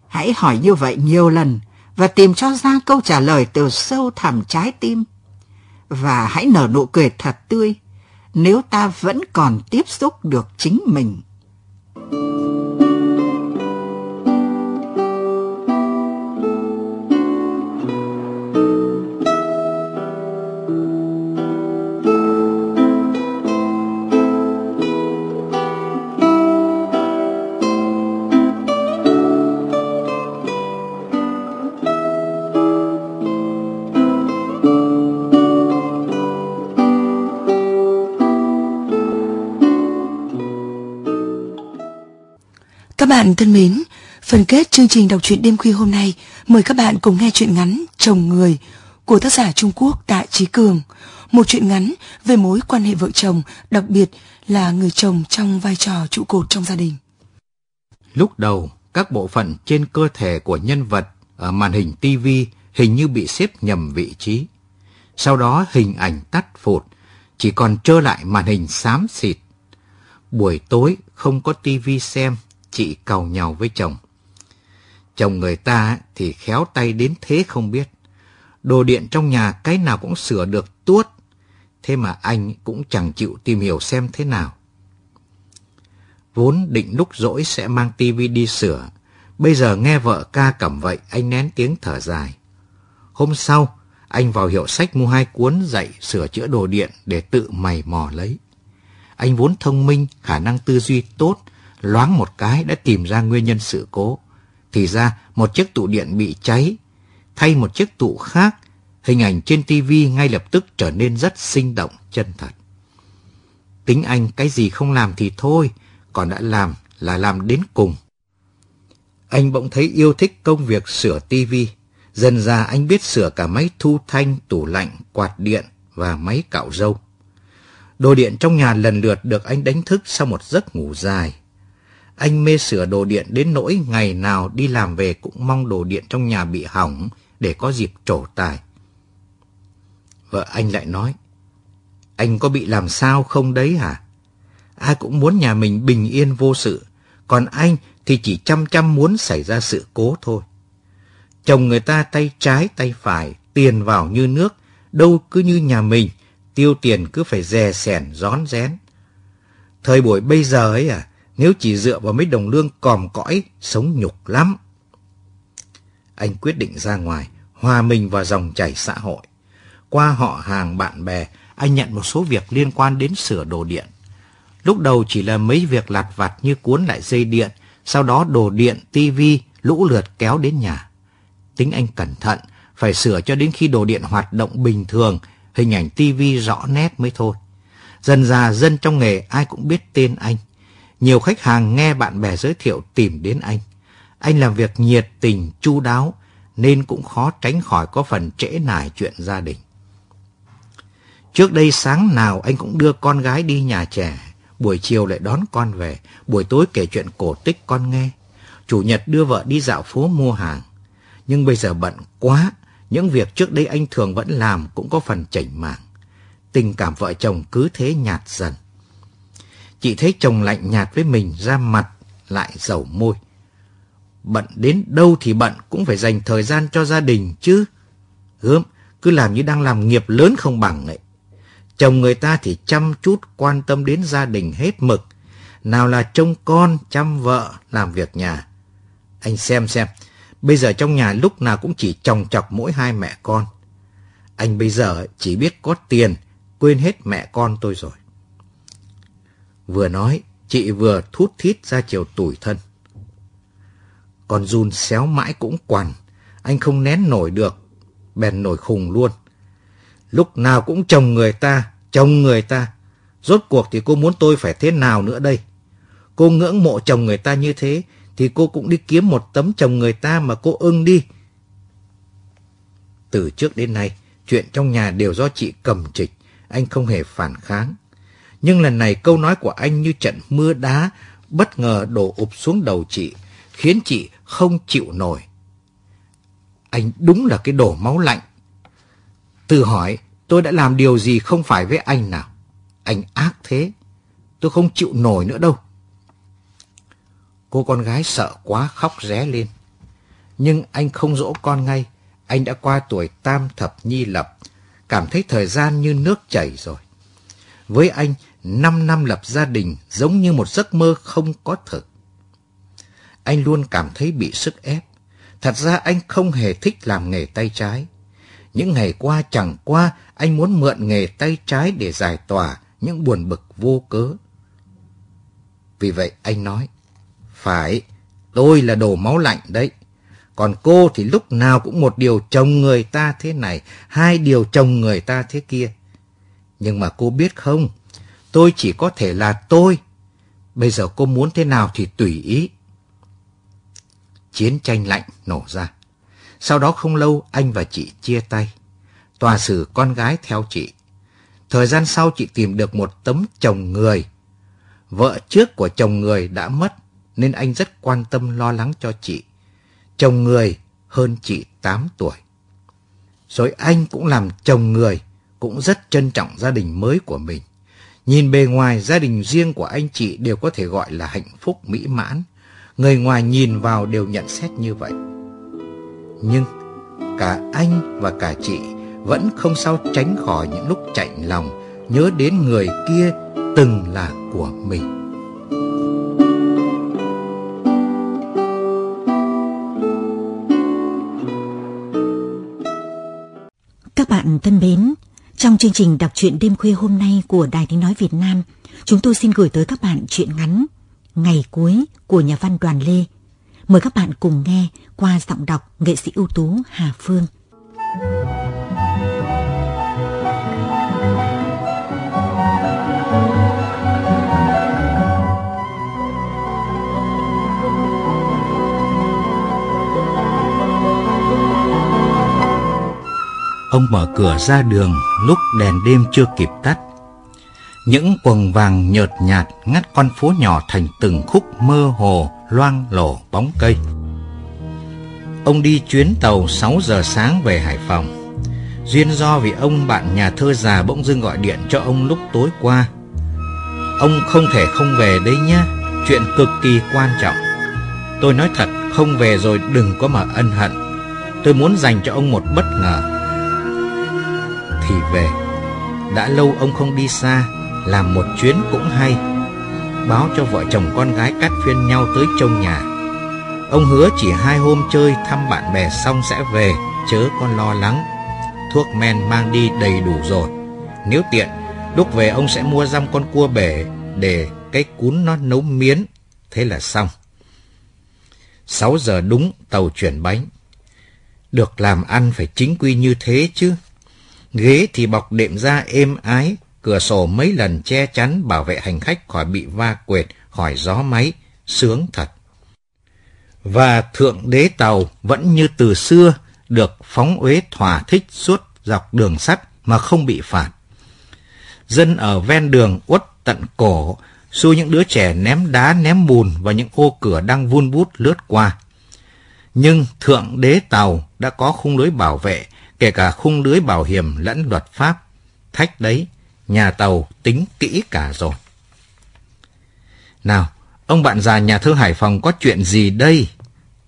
Hãy hỏi như vậy nhiều lần và tìm cho ra câu trả lời từ sâu thẳm trái tim. Và hãy nở nụ cười thật tươi nếu ta vẫn còn tiếp xúc được chính mình. Bạn thân mến, phần kết chương trình đọc truyện đêm khuya hôm nay mời các bạn cùng nghe truyện ngắn Chồng Người của tác giả Trung Quốc Tạ Chí Cường. Một truyện ngắn về mối quan hệ vợ chồng, đặc biệt là người chồng trong vai trò trụ cột trong gia đình. Lúc đầu, các bộ phận trên cơ thể của nhân vật ở màn hình TV hình như bị xếp nhầm vị trí. Sau đó hình ảnh tắt phụt, chỉ còn trơ lại màn hình xám xịt. Buổi tối không có tivi xem chị cầu nhau với chồng. Chồng người ta thì khéo tay đến thế không biết. Đồ điện trong nhà cái nào cũng sửa được tuốt. Thế mà anh cũng chẳng chịu tìm hiểu xem thế nào. Vốn định lúc rỗi sẽ mang tivi đi sửa. Bây giờ nghe vợ ca cầm vậy, anh nén tiếng thở dài. Hôm sau, anh vào hiệu sách mua hai cuốn dạy sửa chữa đồ điện để tự mày mò lấy. Anh vốn thông minh, khả năng tư duy tốt, loáng một cái đã tìm ra nguyên nhân sự cố. Thì ra một chiếc tụ điện bị cháy, thay một chiếc tụ khác, hình ảnh trên tivi ngay lập tức trở nên rất sinh động, chân thật. Tính anh cái gì không làm thì thôi, còn đã làm là làm đến cùng. Anh bỗng thấy yêu thích công việc sửa tivi. Dần ra anh biết sửa cả máy thu thanh, tủ lạnh, quạt điện và máy cạo râu. Đồ điện trong nhà lần lượt được anh đánh thức sau một giấc ngủ dài. Anh mê sửa đồ điện đến nỗi ngày nào đi làm về cũng mong đồ điện trong nhà bị hỏng để có dịp trổ tài. Vợ anh lại nói, anh có bị làm sao không đấy hả? Ai cũng muốn nhà mình bình yên vô sự, còn anh thì chỉ chăm chăm muốn xảy ra sự cố thôi. Chồng người ta tay trái tay phải, tiền vào như nước, đâu cứ như nhà mình, tiêu tiền cứ phải dè sẻn rón rén. Thời buổi bây giờ ấy à, nếu chỉ dựa vào mấy đồng lương còm cõi, sống nhục lắm. Anh quyết định ra ngoài, hòa mình vào dòng chảy xã hội. Qua họ hàng bạn bè, anh nhận một số việc liên quan đến sửa đồ điện. Lúc đầu chỉ là mấy việc lặt vặt như cuốn lại dây điện, sau đó đồ điện, tivi lũ lượt kéo đến nhà. Tính anh cẩn thận, phải sửa cho đến khi đồ điện hoạt động bình thường, hình ảnh tivi rõ nét mới thôi. Dần già dân trong nghề ai cũng biết tên anh. Nhiều khách hàng nghe bạn bè giới thiệu tìm đến anh. Anh làm việc nhiệt tình, chu đáo, nên cũng khó tránh khỏi có phần trễ nải chuyện gia đình. Trước đây sáng nào anh cũng đưa con gái đi nhà trẻ, buổi chiều lại đón con về, buổi tối kể chuyện cổ tích con nghe. Chủ nhật đưa vợ đi dạo phố mua hàng. Nhưng bây giờ bận quá, những việc trước đây anh thường vẫn làm cũng có phần chảnh mảng. Tình cảm vợ chồng cứ thế nhạt dần. Chị thấy chồng lạnh nhạt với mình ra mặt lại dầu môi. Bận đến đâu thì bận cũng phải dành thời gian cho gia đình chứ. Gớm, cứ làm như đang làm nghiệp lớn không bằng ấy. Chồng người ta thì chăm chút quan tâm đến gia đình hết mực. Nào là trông con, chăm vợ, làm việc nhà. Anh xem xem, bây giờ trong nhà lúc nào cũng chỉ chồng chọc mỗi hai mẹ con. Anh bây giờ chỉ biết có tiền, quên hết mẹ con tôi rồi. Vừa nói, chị vừa thút thít ra chiều tủi thân. Con run xéo mãi cũng quằn, anh không nén nổi được, bèn nổi khùng luôn. Lúc nào cũng chồng người ta, chồng người ta. Rốt cuộc thì cô muốn tôi phải thế nào nữa đây? Cô ngưỡng mộ chồng người ta như thế, thì cô cũng đi kiếm một tấm chồng người ta mà cô ưng đi. Từ trước đến nay, chuyện trong nhà đều do chị cầm trịch, anh không hề phản kháng. Nhưng lần này câu nói của anh như trận mưa đá, bất ngờ đổ ụp xuống đầu chị, khiến chị không chịu nổi. Anh đúng là cái đổ máu lạnh. Tự hỏi, tôi đã làm điều gì không phải với anh nào? Anh ác thế, tôi không chịu nổi nữa đâu. Cô con gái sợ quá khóc ré lên. Nhưng anh không dỗ con ngay, anh đã qua tuổi tam thập nhi lập, cảm thấy thời gian như nước chảy rồi. Với anh, năm năm lập gia đình giống như một giấc mơ không có thực. Anh luôn cảm thấy bị sức ép. Thật ra anh không hề thích làm nghề tay trái. Những ngày qua chẳng qua anh muốn mượn nghề tay trái để giải tỏa những buồn bực vô cớ. Vì vậy anh nói, phải, tôi là đồ máu lạnh đấy. Còn cô thì lúc nào cũng một điều chồng người ta thế này, hai điều chồng người ta thế kia. Nhưng mà cô biết không, tôi chỉ có thể là tôi. Bây giờ cô muốn thế nào thì tùy ý. Chiến tranh lạnh nổ ra. Sau đó không lâu anh và chị chia tay. Tòa xử con gái theo chị. Thời gian sau chị tìm được một tấm chồng người. Vợ trước của chồng người đã mất nên anh rất quan tâm lo lắng cho chị. Chồng người hơn chị 8 tuổi. Rồi anh cũng làm chồng người, cũng rất trân trọng gia đình mới của mình. Nhìn bề ngoài, gia đình riêng của anh chị đều có thể gọi là hạnh phúc mỹ mãn. Người ngoài nhìn vào đều nhận xét như vậy. Nhưng cả anh và cả chị vẫn không sao tránh khỏi những lúc chạnh lòng nhớ đến người kia từng là của mình. Các bạn thân mến, trong chương trình đọc truyện đêm khuya hôm nay của Đài Tiếng Nói Việt Nam, chúng tôi xin gửi tới các bạn truyện ngắn Ngày cuối của nhà văn Đoàn Lê. Mời các bạn cùng nghe qua giọng đọc nghệ sĩ ưu tú Hà Phương. Ông mở cửa ra đường lúc đèn đêm chưa kịp tắt. Những quầng vàng nhợt nhạt ngắt con phố nhỏ thành từng khúc mơ hồ loang lổ bóng cây. Ông đi chuyến tàu 6 giờ sáng về Hải Phòng. Duyên do vì ông bạn nhà thơ già bỗng dưng gọi điện cho ông lúc tối qua. Ông không thể không về đấy nhé, chuyện cực kỳ quan trọng. Tôi nói thật, không về rồi đừng có mà ân hận. Tôi muốn dành cho ông một bất ngờ thì về. Đã lâu ông không đi xa, làm một chuyến cũng hay. báo cho vợ chồng con gái cắt phiên nhau tới trông nhà. Ông hứa chỉ hai hôm chơi thăm bạn bè xong sẽ về, chớ con lo lắng. Thuốc men mang đi đầy đủ rồi. Nếu tiện, lúc về ông sẽ mua răm con cua bể để cái cún nó nấu miến. Thế là xong. 6 giờ đúng tàu chuyển bánh. Được làm ăn phải chính quy như thế chứ. Ghế thì bọc đệm ra êm ái, cửa sổ mấy lần che chắn bảo vệ hành khách khỏi bị va quệt, khỏi gió máy, sướng thật. Và thượng đế tàu vẫn như từ xưa được phóng uế thỏa thích suốt dọc đường sắt mà không bị phạt. Dân ở ven đường uất tận cổ, xu những đứa trẻ ném đá ném bùn vào những ô cửa đang vun bút lướt qua. Nhưng thượng đế tàu đã có khung lưới bảo vệ, kể cả khung lưới bảo hiểm lẫn luật pháp. Thách đấy, nhà tàu tính kỹ cả rồi. Nào, ông bạn già nhà thơ Hải Phòng có chuyện gì đây?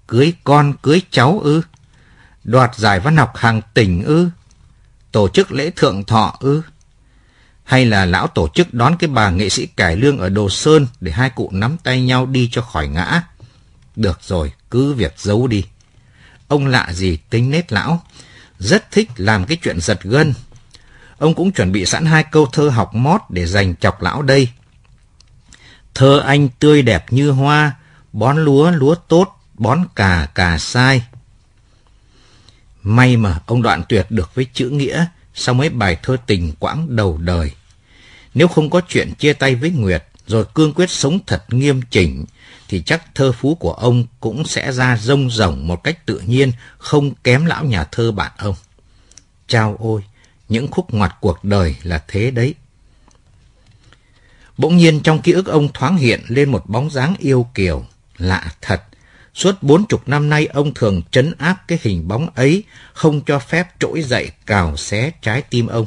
Cưới con, cưới cháu ư? Đoạt giải văn học hàng tỉnh ư? Tổ chức lễ thượng thọ ư? Hay là lão tổ chức đón cái bà nghệ sĩ cải lương ở Đồ Sơn để hai cụ nắm tay nhau đi cho khỏi ngã? Được rồi, cứ việc giấu đi. Ông lạ gì tính nết lão, rất thích làm cái chuyện giật gân. Ông cũng chuẩn bị sẵn hai câu thơ học mót để dành chọc lão đây. Thơ anh tươi đẹp như hoa, bón lúa lúa tốt, bón cà cà sai. May mà ông đoạn tuyệt được với chữ nghĩa sau mấy bài thơ tình quãng đầu đời. Nếu không có chuyện chia tay với Nguyệt, rồi cương quyết sống thật nghiêm chỉnh, thì chắc thơ phú của ông cũng sẽ ra rông rồng một cách tự nhiên, không kém lão nhà thơ bạn ông. Chao ôi, những khúc ngoặt cuộc đời là thế đấy. Bỗng nhiên trong ký ức ông thoáng hiện lên một bóng dáng yêu kiều, lạ thật. Suốt bốn chục năm nay ông thường trấn áp cái hình bóng ấy, không cho phép trỗi dậy cào xé trái tim ông.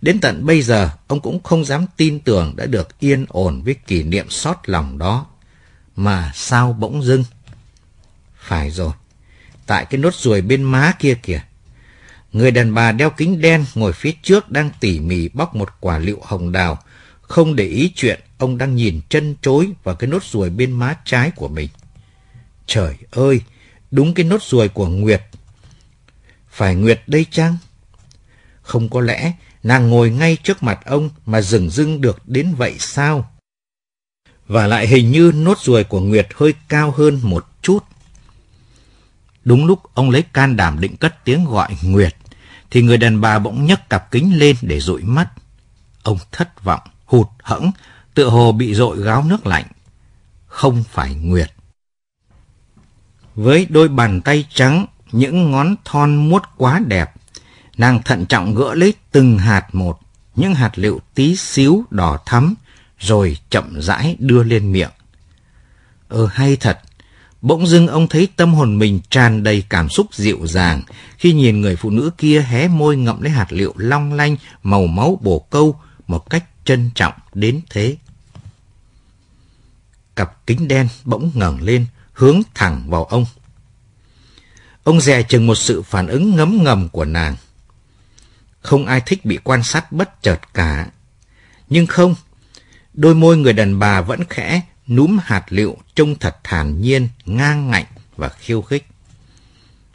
Đến tận bây giờ, ông cũng không dám tin tưởng đã được yên ổn với kỷ niệm sót lòng đó. Mà sao bỗng dưng? Phải rồi, tại cái nốt ruồi bên má kia kìa. Người đàn bà đeo kính đen ngồi phía trước đang tỉ mỉ bóc một quả liệu hồng đào, không để ý chuyện ông đang nhìn chân chối vào cái nốt ruồi bên má trái của mình. Trời ơi, đúng cái nốt ruồi của Nguyệt. Phải Nguyệt đây chăng? Không có lẽ nàng ngồi ngay trước mặt ông mà dừng dưng được đến vậy sao? Và lại hình như nốt ruồi của Nguyệt hơi cao hơn một chút. Đúng lúc ông lấy can đảm định cất tiếng gọi Nguyệt, thì người đàn bà bỗng nhấc cặp kính lên để dụi mắt. Ông thất vọng, hụt hẫng, tựa hồ bị dội gáo nước lạnh. Không phải Nguyệt. Với đôi bàn tay trắng, những ngón thon muốt quá đẹp, nàng thận trọng gỡ lấy từng hạt một, những hạt liệu tí xíu đỏ thắm, rồi chậm rãi đưa lên miệng. Ờ hay thật, bỗng dưng ông thấy tâm hồn mình tràn đầy cảm xúc dịu dàng khi nhìn người phụ nữ kia hé môi ngậm lấy hạt liệu long lanh màu máu bồ câu một cách trân trọng đến thế. Cặp kính đen bỗng ngẩng lên, hướng thẳng vào ông. Ông dè chừng một sự phản ứng ngấm ngầm của nàng. Không ai thích bị quan sát bất chợt cả. Nhưng không, đôi môi người đàn bà vẫn khẽ núm hạt liệu trông thật thản nhiên, ngang ngạnh và khiêu khích.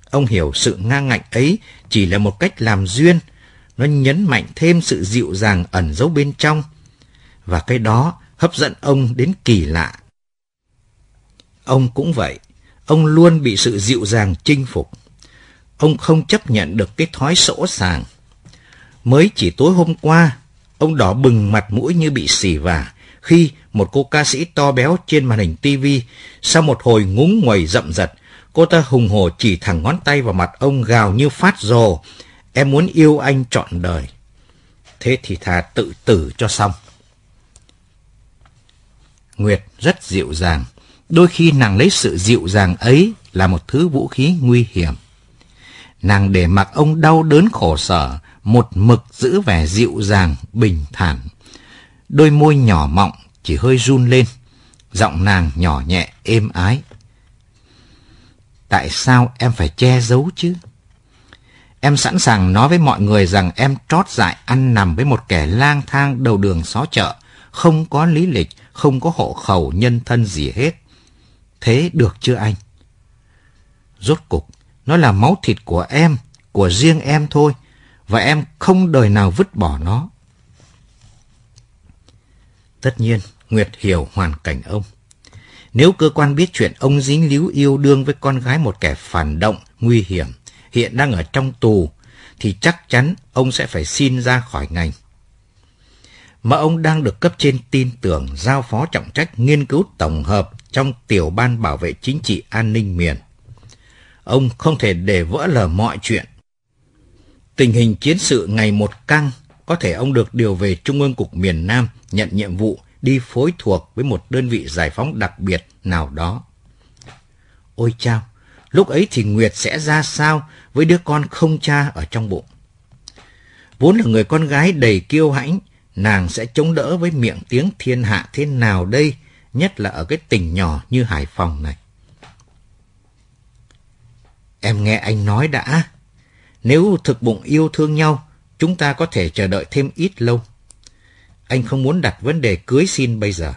Ông hiểu sự ngang ngạnh ấy chỉ là một cách làm duyên, nó nhấn mạnh thêm sự dịu dàng ẩn giấu bên trong, và cái đó hấp dẫn ông đến kỳ lạ. Ông cũng vậy, ông luôn bị sự dịu dàng chinh phục. Ông không chấp nhận được cái thói sỗ sàng. Mới chỉ tối hôm qua, ông đỏ bừng mặt mũi như bị xỉ vả khi một cô ca sĩ to béo trên màn hình tivi sau một hồi ngúng nguầy rậm rật, cô ta hùng hổ chỉ thẳng ngón tay vào mặt ông gào như phát rồ. Em muốn yêu anh trọn đời. Thế thì thà tự tử cho xong. Nguyệt rất dịu dàng. Đôi khi nàng lấy sự dịu dàng ấy là một thứ vũ khí nguy hiểm. Nàng để mặc ông đau đớn khổ sở, một mực giữ vẻ dịu dàng, bình thản. Đôi môi nhỏ mọng chỉ hơi run lên, giọng nàng nhỏ nhẹ, êm ái. Tại sao em phải che giấu chứ? Em sẵn sàng nói với mọi người rằng em trót dại ăn nằm với một kẻ lang thang đầu đường xó chợ, không có lý lịch, không có hộ khẩu nhân thân gì hết. Thế được chưa anh? Rốt cục, nó là máu thịt của em, của riêng em thôi, và em không đời nào vứt bỏ nó. Tất nhiên, Nguyệt hiểu hoàn cảnh ông. Nếu cơ quan biết chuyện ông dính líu yêu đương với con gái một kẻ phản động, nguy hiểm, hiện đang ở trong tù, thì chắc chắn ông sẽ phải xin ra khỏi ngành. Mà ông đang được cấp trên tin tưởng giao phó trọng trách nghiên cứu tổng hợp trong tiểu ban bảo vệ chính trị an ninh miền. Ông không thể để vỡ lở mọi chuyện. Tình hình chiến sự ngày một căng, có thể ông được điều về Trung ương Cục miền Nam nhận nhiệm vụ đi phối thuộc với một đơn vị giải phóng đặc biệt nào đó. Ôi chao, lúc ấy thì Nguyệt sẽ ra sao với đứa con không cha ở trong bụng? Vốn là người con gái đầy kiêu hãnh, nàng sẽ chống đỡ với miệng tiếng thiên hạ thế nào đây, nhất là ở cái tỉnh nhỏ như Hải Phòng này. Em nghe anh nói đã, nếu thực bụng yêu thương nhau, chúng ta có thể chờ đợi thêm ít lâu. Anh không muốn đặt vấn đề cưới xin bây giờ.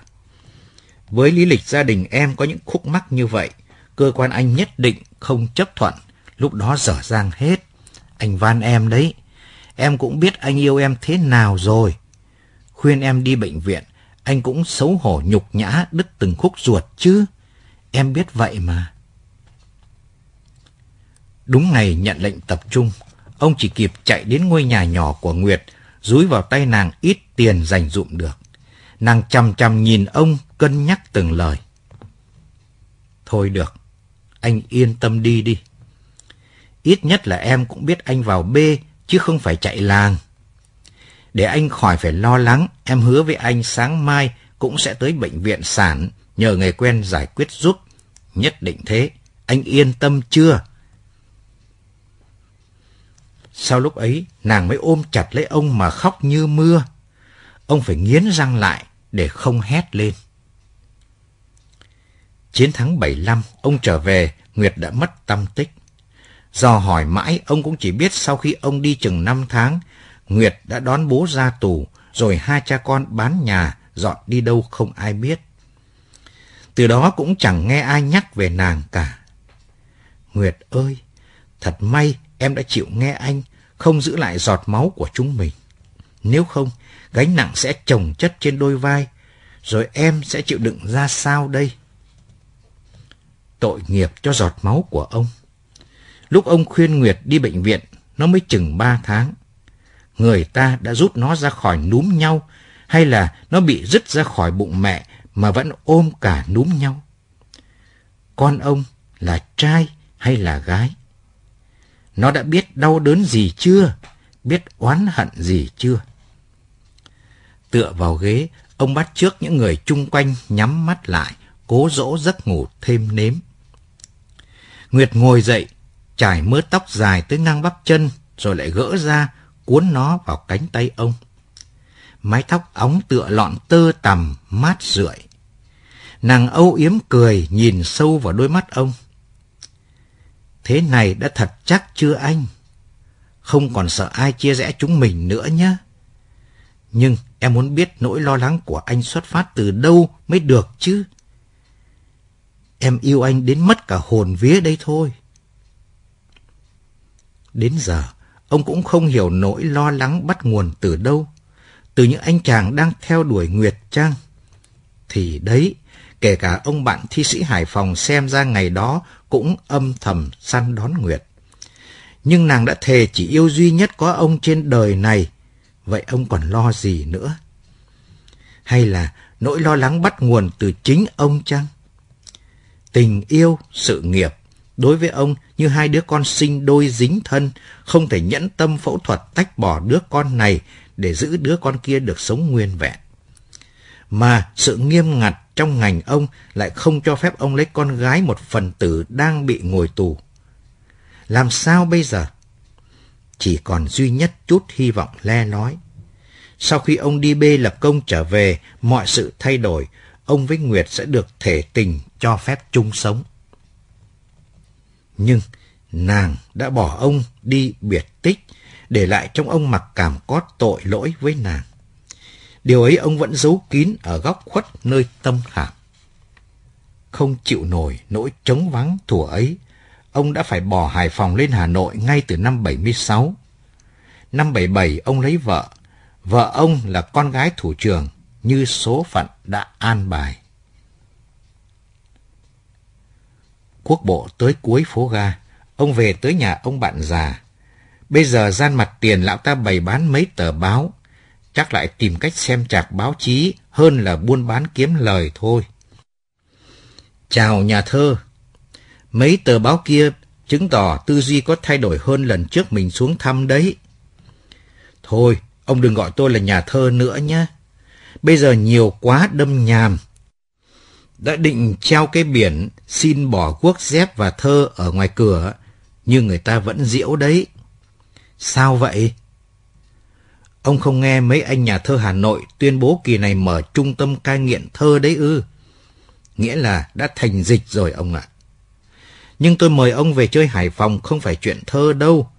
Với lý lịch gia đình em có những khúc mắc như vậy, cơ quan anh nhất định không chấp thuận, lúc đó dở dang hết. Anh van em đấy, em cũng biết anh yêu em thế nào rồi. Khuyên em đi bệnh viện, anh cũng xấu hổ nhục nhã đứt từng khúc ruột chứ. Em biết vậy mà. Đúng ngày nhận lệnh tập trung, ông chỉ kịp chạy đến ngôi nhà nhỏ của Nguyệt, rúi vào tay nàng ít tiền dành dụm được. Nàng chằm chằm nhìn ông cân nhắc từng lời. Thôi được, anh yên tâm đi đi. Ít nhất là em cũng biết anh vào B chứ không phải chạy làng. Để anh khỏi phải lo lắng, em hứa với anh sáng mai cũng sẽ tới bệnh viện sản nhờ người quen giải quyết giúp. Nhất định thế, anh yên tâm chưa? Sau lúc ấy, nàng mới ôm chặt lấy ông mà khóc như mưa. Ông phải nghiến răng lại để không hét lên. Chiến thắng 75, ông trở về, Nguyệt đã mất tâm tích. Do hỏi mãi, ông cũng chỉ biết sau khi ông đi chừng 5 tháng, Nguyệt đã đón bố ra tù, rồi hai cha con bán nhà, dọn đi đâu không ai biết. Từ đó cũng chẳng nghe ai nhắc về nàng cả. Nguyệt ơi, thật may em đã chịu nghe anh, không giữ lại giọt máu của chúng mình. Nếu không, gánh nặng sẽ chồng chất trên đôi vai, rồi em sẽ chịu đựng ra sao đây? Tội nghiệp cho giọt máu của ông. Lúc ông khuyên Nguyệt đi bệnh viện, nó mới chừng ba tháng. Người ta đã rút nó ra khỏi núm nhau, hay là nó bị rứt ra khỏi bụng mẹ mà vẫn ôm cả núm nhau. Con ông là trai hay là gái? Nó đã biết đau đớn gì chưa? Biết oán hận gì chưa? Tựa vào ghế, ông bắt trước những người chung quanh nhắm mắt lại, cố dỗ giấc ngủ thêm nếm. Nguyệt ngồi dậy, trải mớ tóc dài tới ngang bắp chân, rồi lại gỡ ra, cuốn nó vào cánh tay ông. Mái tóc óng tựa lọn tơ tằm, mát rượi. Nàng âu yếm cười nhìn sâu vào đôi mắt ông. Thế này đã thật chắc chưa anh? Không còn sợ ai chia rẽ chúng mình nữa nhé. Nhưng em muốn biết nỗi lo lắng của anh xuất phát từ đâu mới được chứ. Em yêu anh đến mất cả hồn vía đây thôi. Đến giờ, ông cũng không hiểu nỗi lo lắng bắt nguồn từ đâu. Từ những anh chàng đang theo đuổi Nguyệt Trang. Thì đấy, kể cả ông bạn thi sĩ Hải Phòng xem ra ngày đó cũng âm thầm săn đón Nguyệt. Nhưng nàng đã thề chỉ yêu duy nhất có ông trên đời này, vậy ông còn lo gì nữa? Hay là nỗi lo lắng bắt nguồn từ chính ông chăng? Tình yêu, sự nghiệp, đối với ông như hai đứa con sinh đôi dính thân, không thể nhẫn tâm phẫu thuật tách bỏ đứa con này để giữ đứa con kia được sống nguyên vẹn. Mà sự nghiêm ngặt trong ngành ông lại không cho phép ông lấy con gái một phần tử đang bị ngồi tù. Làm sao bây giờ? Chỉ còn duy nhất chút hy vọng le nói. Sau khi ông đi bê lập công trở về, mọi sự thay đổi, ông với Nguyệt sẽ được thể tình cho phép chung sống. Nhưng nàng đã bỏ ông đi biệt tích, để lại trong ông mặc cảm có tội lỗi với nàng. Điều ấy ông vẫn giấu kín ở góc khuất nơi tâm khảm. Không chịu nổi nỗi trống vắng thủa ấy, ông đã phải bỏ Hải Phòng lên Hà Nội ngay từ năm 76. Năm 77 ông lấy vợ, vợ ông là con gái thủ trưởng như số phận đã an bài. Quốc bộ tới cuối phố ga, ông về tới nhà ông bạn già. Bây giờ gian mặt tiền lão ta bày bán mấy tờ báo, chắc lại tìm cách xem chạc báo chí hơn là buôn bán kiếm lời thôi. Chào nhà thơ. Mấy tờ báo kia chứng tỏ tư duy có thay đổi hơn lần trước mình xuống thăm đấy. Thôi, ông đừng gọi tôi là nhà thơ nữa nhé. Bây giờ nhiều quá đâm nhàm. Đã định treo cái biển xin bỏ quốc dép và thơ ở ngoài cửa, nhưng người ta vẫn diễu đấy. Sao vậy? Ông không nghe mấy anh nhà thơ Hà Nội tuyên bố kỳ này mở trung tâm cai nghiện thơ đấy ư? Nghĩa là đã thành dịch rồi ông ạ. Nhưng tôi mời ông về chơi Hải Phòng không phải chuyện thơ đâu.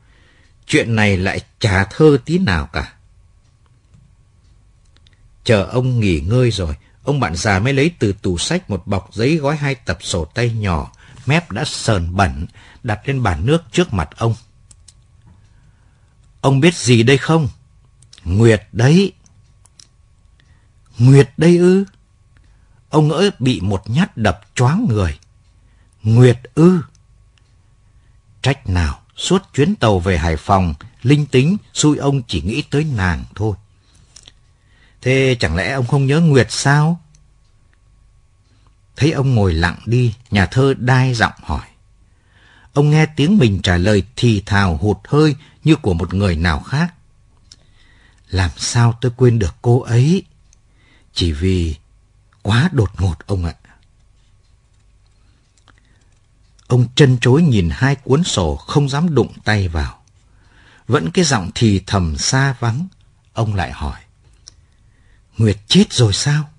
Chuyện này lại chả thơ tí nào cả. Chờ ông nghỉ ngơi rồi, ông bạn già mới lấy từ tủ sách một bọc giấy gói hai tập sổ tay nhỏ, mép đã sờn bẩn, đặt lên bàn nước trước mặt ông. Ông biết gì đây không? Nguyệt đấy. Nguyệt đây ư? Ông ngỡ bị một nhát đập choáng người. Nguyệt ư? Trách nào, suốt chuyến tàu về Hải Phòng, linh tính, xui ông chỉ nghĩ tới nàng thôi. Thế chẳng lẽ ông không nhớ Nguyệt sao? Thấy ông ngồi lặng đi, nhà thơ đai giọng hỏi. Ông nghe tiếng mình trả lời thì thào hụt hơi như của một người nào khác. Làm sao tôi quên được cô ấy? Chỉ vì quá đột ngột ông ạ. Ông chân chối nhìn hai cuốn sổ không dám đụng tay vào. Vẫn cái giọng thì thầm xa vắng, ông lại hỏi. Nguyệt chết rồi sao?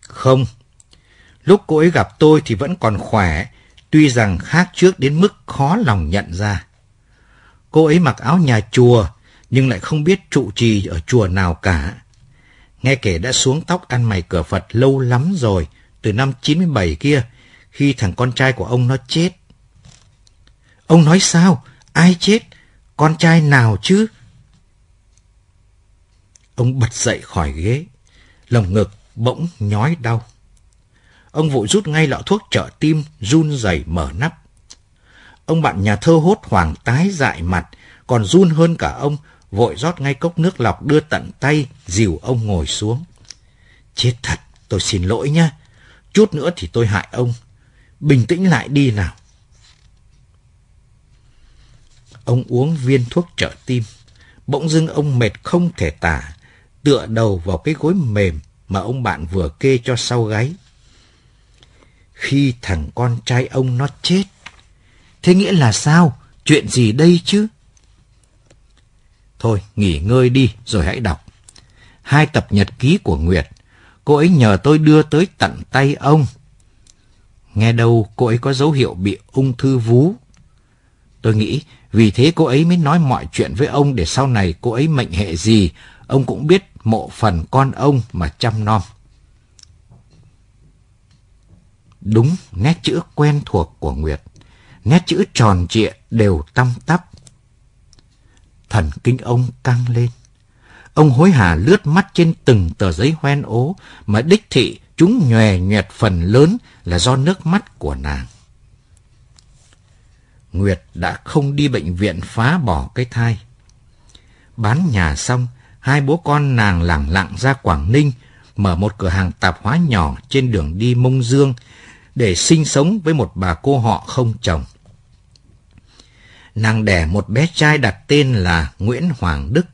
Không. Lúc cô ấy gặp tôi thì vẫn còn khỏe, tuy rằng khác trước đến mức khó lòng nhận ra. Cô ấy mặc áo nhà chùa, nhưng lại không biết trụ trì ở chùa nào cả. Nghe kể đã xuống tóc ăn mày cửa Phật lâu lắm rồi, từ năm 97 kia, khi thằng con trai của ông nó chết. Ông nói sao? Ai chết? Con trai nào chứ? Ông bật dậy khỏi ghế, lồng ngực bỗng nhói đau. Ông vội rút ngay lọ thuốc trợ tim, run rẩy mở nắp. Ông bạn nhà thơ hốt hoảng tái dại mặt, còn run hơn cả ông, vội rót ngay cốc nước lọc đưa tận tay, dìu ông ngồi xuống. Chết thật, tôi xin lỗi nhá. Chút nữa thì tôi hại ông. Bình tĩnh lại đi nào. Ông uống viên thuốc trợ tim. Bỗng dưng ông mệt không thể tả, tựa đầu vào cái gối mềm mà ông bạn vừa kê cho sau gáy. Khi thằng con trai ông nó chết, thế nghĩa là sao? Chuyện gì đây chứ? Thôi, nghỉ ngơi đi rồi hãy đọc. Hai tập nhật ký của Nguyệt, cô ấy nhờ tôi đưa tới tận tay ông. Nghe đâu cô ấy có dấu hiệu bị ung thư vú. Tôi nghĩ vì thế cô ấy mới nói mọi chuyện với ông để sau này cô ấy mệnh hệ gì, ông cũng biết mộ phần con ông mà chăm nom. Đúng nét chữ quen thuộc của Nguyệt, nét chữ tròn trịa đều tăm tắp. Thần kinh ông căng lên. Ông hối hả lướt mắt trên từng tờ giấy hoen ố mà đích thị chúng nhòe nhẹt phần lớn là do nước mắt của nàng. Nguyệt đã không đi bệnh viện phá bỏ cái thai. Bán nhà xong, hai bố con nàng lẳng lặng ra Quảng Ninh, mở một cửa hàng tạp hóa nhỏ trên đường đi Mông Dương để sinh sống với một bà cô họ không chồng. Nàng đẻ một bé trai đặt tên là Nguyễn Hoàng Đức.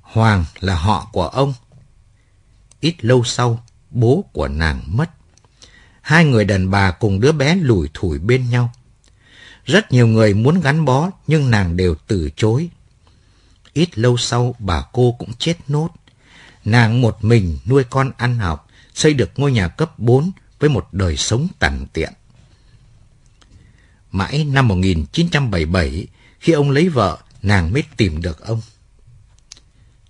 Hoàng là họ của ông. Ít lâu sau, bố của nàng mất. Hai người đàn bà cùng đứa bé lủi thủi bên nhau. Rất nhiều người muốn gắn bó nhưng nàng đều từ chối. Ít lâu sau bà cô cũng chết nốt. Nàng một mình nuôi con ăn học, xây được ngôi nhà cấp 4 với một đời sống tằn tiện. Mãi năm 1977, khi ông lấy vợ, nàng mới tìm được ông.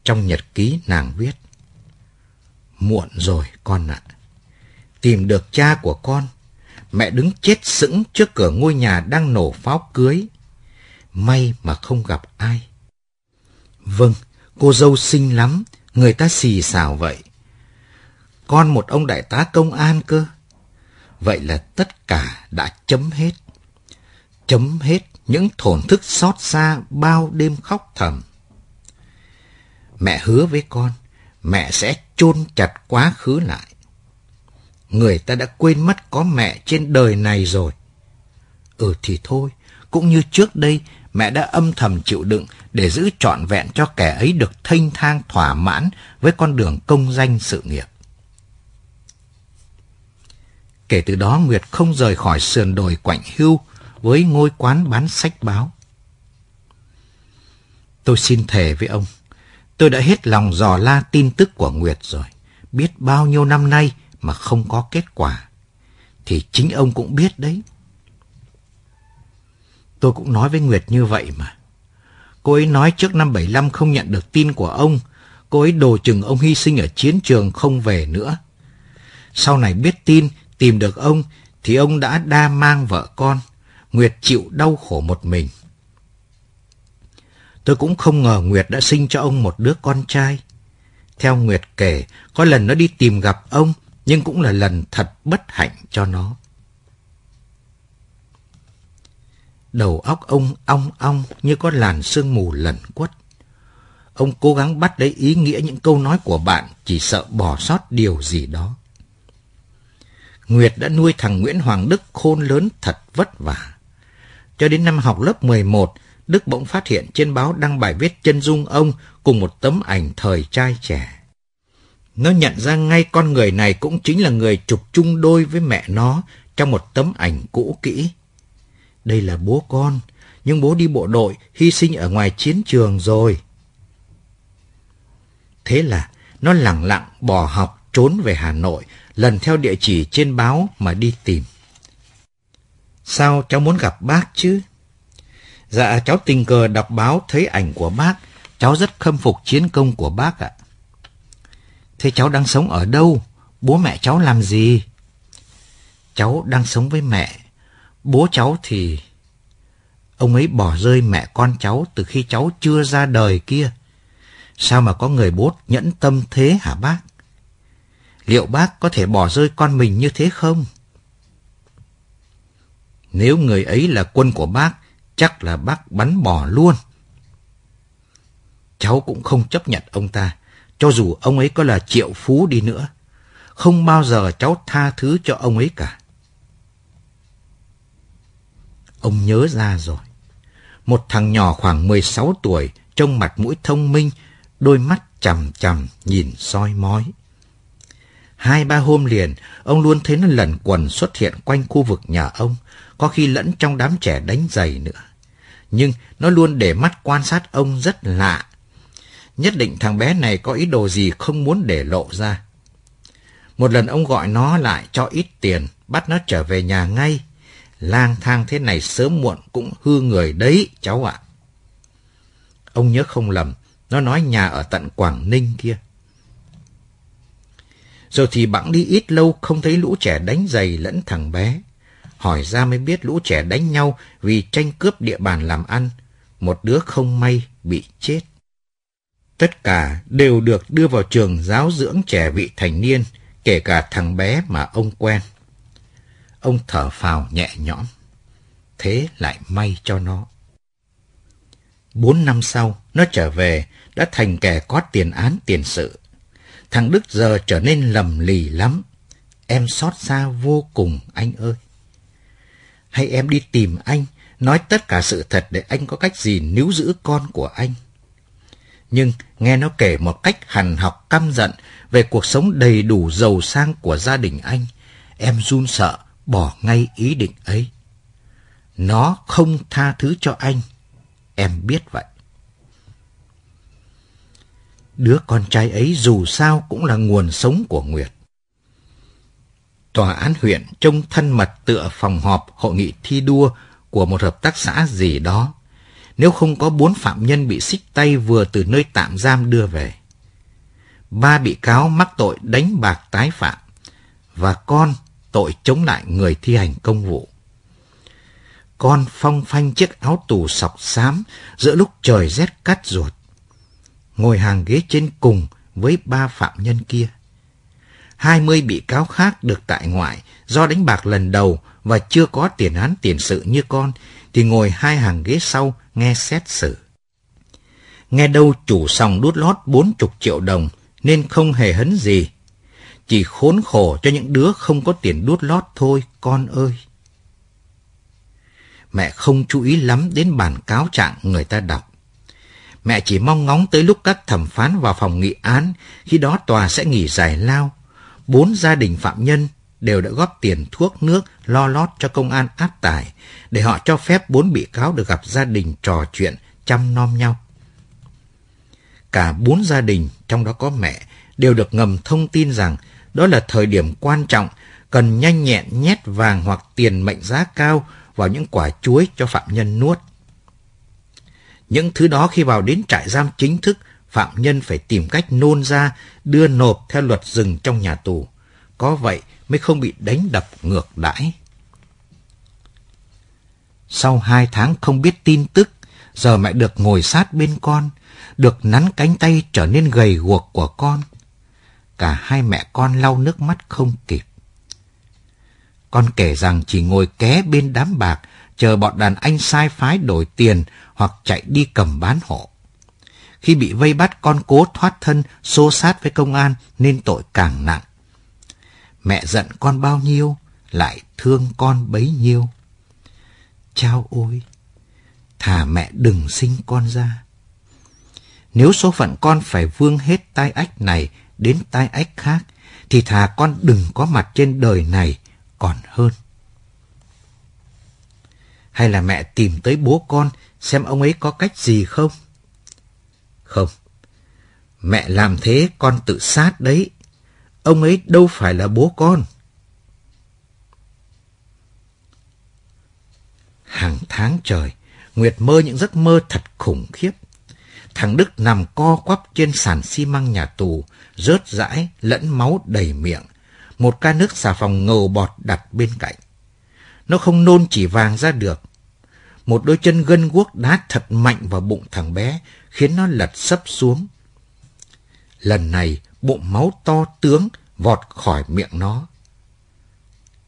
Trong nhật ký nàng viết, Muộn rồi con ạ. Tìm được cha của con, mẹ đứng chết sững trước cửa ngôi nhà đang nổ pháo cưới. May mà không gặp ai. Vâng, cô dâu xinh lắm, người ta xì xào vậy. Con một ông đại tá công an cơ. Vậy là tất cả đã chấm hết. Chấm hết những thổn thức xót xa bao đêm khóc thầm. Mẹ hứa với con, mẹ sẽ chôn chặt quá khứ lại. Người ta đã quên mất có mẹ trên đời này rồi. Ừ thì thôi, cũng như trước đây mẹ đã âm thầm chịu đựng để giữ trọn vẹn cho kẻ ấy được thanh thang thỏa mãn với con đường công danh sự nghiệp. Kể từ đó Nguyệt không rời khỏi sườn đồi quạnh hưu với ngôi quán bán sách báo. Tôi xin thề với ông, tôi đã hết lòng dò la tin tức của Nguyệt rồi. Biết bao nhiêu năm nay mà không có kết quả. Thì chính ông cũng biết đấy. Tôi cũng nói với Nguyệt như vậy mà. Cô ấy nói trước năm 75 không nhận được tin của ông. Cô ấy đồ chừng ông hy sinh ở chiến trường không về nữa. Sau này biết tin, tìm được ông, thì ông đã đa mang vợ con. Nguyệt chịu đau khổ một mình. Tôi cũng không ngờ Nguyệt đã sinh cho ông một đứa con trai. Theo Nguyệt kể, có lần nó đi tìm gặp ông, nhưng cũng là lần thật bất hạnh cho nó. Đầu óc ông ong ong như có làn sương mù lẩn quất. Ông cố gắng bắt lấy ý nghĩa những câu nói của bạn, chỉ sợ bỏ sót điều gì đó. Nguyệt đã nuôi thằng Nguyễn Hoàng Đức khôn lớn thật vất vả. Cho đến năm học lớp 11, Đức bỗng phát hiện trên báo đăng bài viết chân dung ông cùng một tấm ảnh thời trai trẻ. Nó nhận ra ngay con người này cũng chính là người chụp chung đôi với mẹ nó trong một tấm ảnh cũ kỹ. Đây là bố con, nhưng bố đi bộ đội, hy sinh ở ngoài chiến trường rồi. Thế là nó lặng lặng bỏ học trốn về Hà Nội, lần theo địa chỉ trên báo mà đi tìm. Sao cháu muốn gặp bác chứ? Dạ cháu tình cờ đọc báo thấy ảnh của bác, cháu rất khâm phục chiến công của bác ạ. Thế cháu đang sống ở đâu? Bố mẹ cháu làm gì? Cháu đang sống với mẹ. Bố cháu thì... Ông ấy bỏ rơi mẹ con cháu từ khi cháu chưa ra đời kia. Sao mà có người bố nhẫn tâm thế hả bác? Liệu bác có thể bỏ rơi con mình như thế không? Nếu người ấy là quân của bác, chắc là bác bắn bỏ luôn. Cháu cũng không chấp nhận ông ta, cho dù ông ấy có là triệu phú đi nữa. Không bao giờ cháu tha thứ cho ông ấy cả. Ông nhớ ra rồi. Một thằng nhỏ khoảng 16 tuổi, trông mặt mũi thông minh, đôi mắt chằm chằm nhìn soi mói. Hai ba hôm liền, ông luôn thấy nó lẩn quần xuất hiện quanh khu vực nhà ông, có khi lẫn trong đám trẻ đánh giày nữa. Nhưng nó luôn để mắt quan sát ông rất lạ. Nhất định thằng bé này có ý đồ gì không muốn để lộ ra. Một lần ông gọi nó lại cho ít tiền, bắt nó trở về nhà ngay. Lang thang thế này sớm muộn cũng hư người đấy, cháu ạ. Ông nhớ không lầm, nó nói nhà ở tận Quảng Ninh kia. Rồi thì bẵng đi ít lâu không thấy lũ trẻ đánh giày lẫn thằng bé. Hỏi ra mới biết lũ trẻ đánh nhau vì tranh cướp địa bàn làm ăn. Một đứa không may bị chết. Tất cả đều được đưa vào trường giáo dưỡng trẻ vị thành niên, kể cả thằng bé mà ông quen. Ông thở phào nhẹ nhõm. Thế lại may cho nó. Bốn năm sau, nó trở về, đã thành kẻ có tiền án tiền sự. Thằng Đức giờ trở nên lầm lì lắm. Em xót xa vô cùng anh ơi. Hay em đi tìm anh, nói tất cả sự thật để anh có cách gì níu giữ con của anh. Nhưng nghe nó kể một cách hằn học căm giận về cuộc sống đầy đủ giàu sang của gia đình anh, em run sợ bỏ ngay ý định ấy. Nó không tha thứ cho anh, em biết vậy. Đứa con trai ấy dù sao cũng là nguồn sống của Nguyệt. Tòa án huyện trông thân mật tựa phòng họp hội nghị thi đua của một hợp tác xã gì đó. Nếu không có bốn phạm nhân bị xích tay vừa từ nơi tạm giam đưa về. ba bị cáo mắc tội đánh bạc tái phạm và con tội chống lại người thi hành công vụ. Con phong phanh chiếc áo tù sọc xám giữa lúc trời rét cắt ruột. Ngồi hàng ghế trên cùng với ba phạm nhân kia. Hai mươi bị cáo khác được tại ngoại do đánh bạc lần đầu và chưa có tiền án tiền sự như con thì ngồi hai hàng ghế sau nghe xét xử. Nghe đâu chủ sòng đút lót bốn chục triệu đồng nên không hề hấn gì. Chỉ khốn khổ cho những đứa không có tiền đút lót thôi, con ơi. Mẹ không chú ý lắm đến bản cáo trạng người ta đọc. Mẹ chỉ mong ngóng tới lúc các thẩm phán vào phòng nghị án, khi đó tòa sẽ nghỉ giải lao. Bốn gia đình phạm nhân đều đã góp tiền thuốc nước lo lót cho công an áp tải, để họ cho phép bốn bị cáo được gặp gia đình trò chuyện, chăm nom nhau. Cả bốn gia đình, trong đó có mẹ, đều được ngầm thông tin rằng đó là thời điểm quan trọng, cần nhanh nhẹn nhét vàng hoặc tiền mệnh giá cao vào những quả chuối cho phạm nhân nuốt. Những thứ đó khi vào đến trại giam chính thức, phạm nhân phải tìm cách nôn ra, đưa nộp theo luật rừng trong nhà tù. Có vậy mới không bị đánh đập ngược đãi. Sau hai tháng không biết tin tức, giờ mẹ được ngồi sát bên con, được nắn cánh tay trở nên gầy guộc của con. Cả hai mẹ con lau nước mắt không kịp. Con kể rằng chỉ ngồi ké bên đám bạc, chờ bọn đàn anh sai phái đổi tiền hoặc chạy đi cầm bán hộ. Khi bị vây bắt con cố thoát thân, xô sát với công an nên tội càng nặng. Mẹ giận con bao nhiêu, lại thương con bấy nhiêu. Chao ôi, thà mẹ đừng sinh con ra. Nếu số phận con phải vương hết tai ách này đến tai ách khác, thì thà con đừng có mặt trên đời này còn hơn. Hay là mẹ tìm tới bố con xem ông ấy có cách gì không? Không. Mẹ làm thế con tự sát đấy. Ông ấy đâu phải là bố con. Hàng tháng trời, Nguyệt mơ những giấc mơ thật khủng khiếp. Thằng Đức nằm co quắp trên sàn xi măng nhà tù, rớt rãi, lẫn máu đầy miệng. Một ca nước xà phòng ngầu bọt đặt bên cạnh. Nó không nôn chỉ vàng ra được. Một đôi chân gân guốc đá thật mạnh vào bụng thằng bé, khiến nó lật sấp xuống. Lần này, bụng máu to tướng vọt khỏi miệng nó.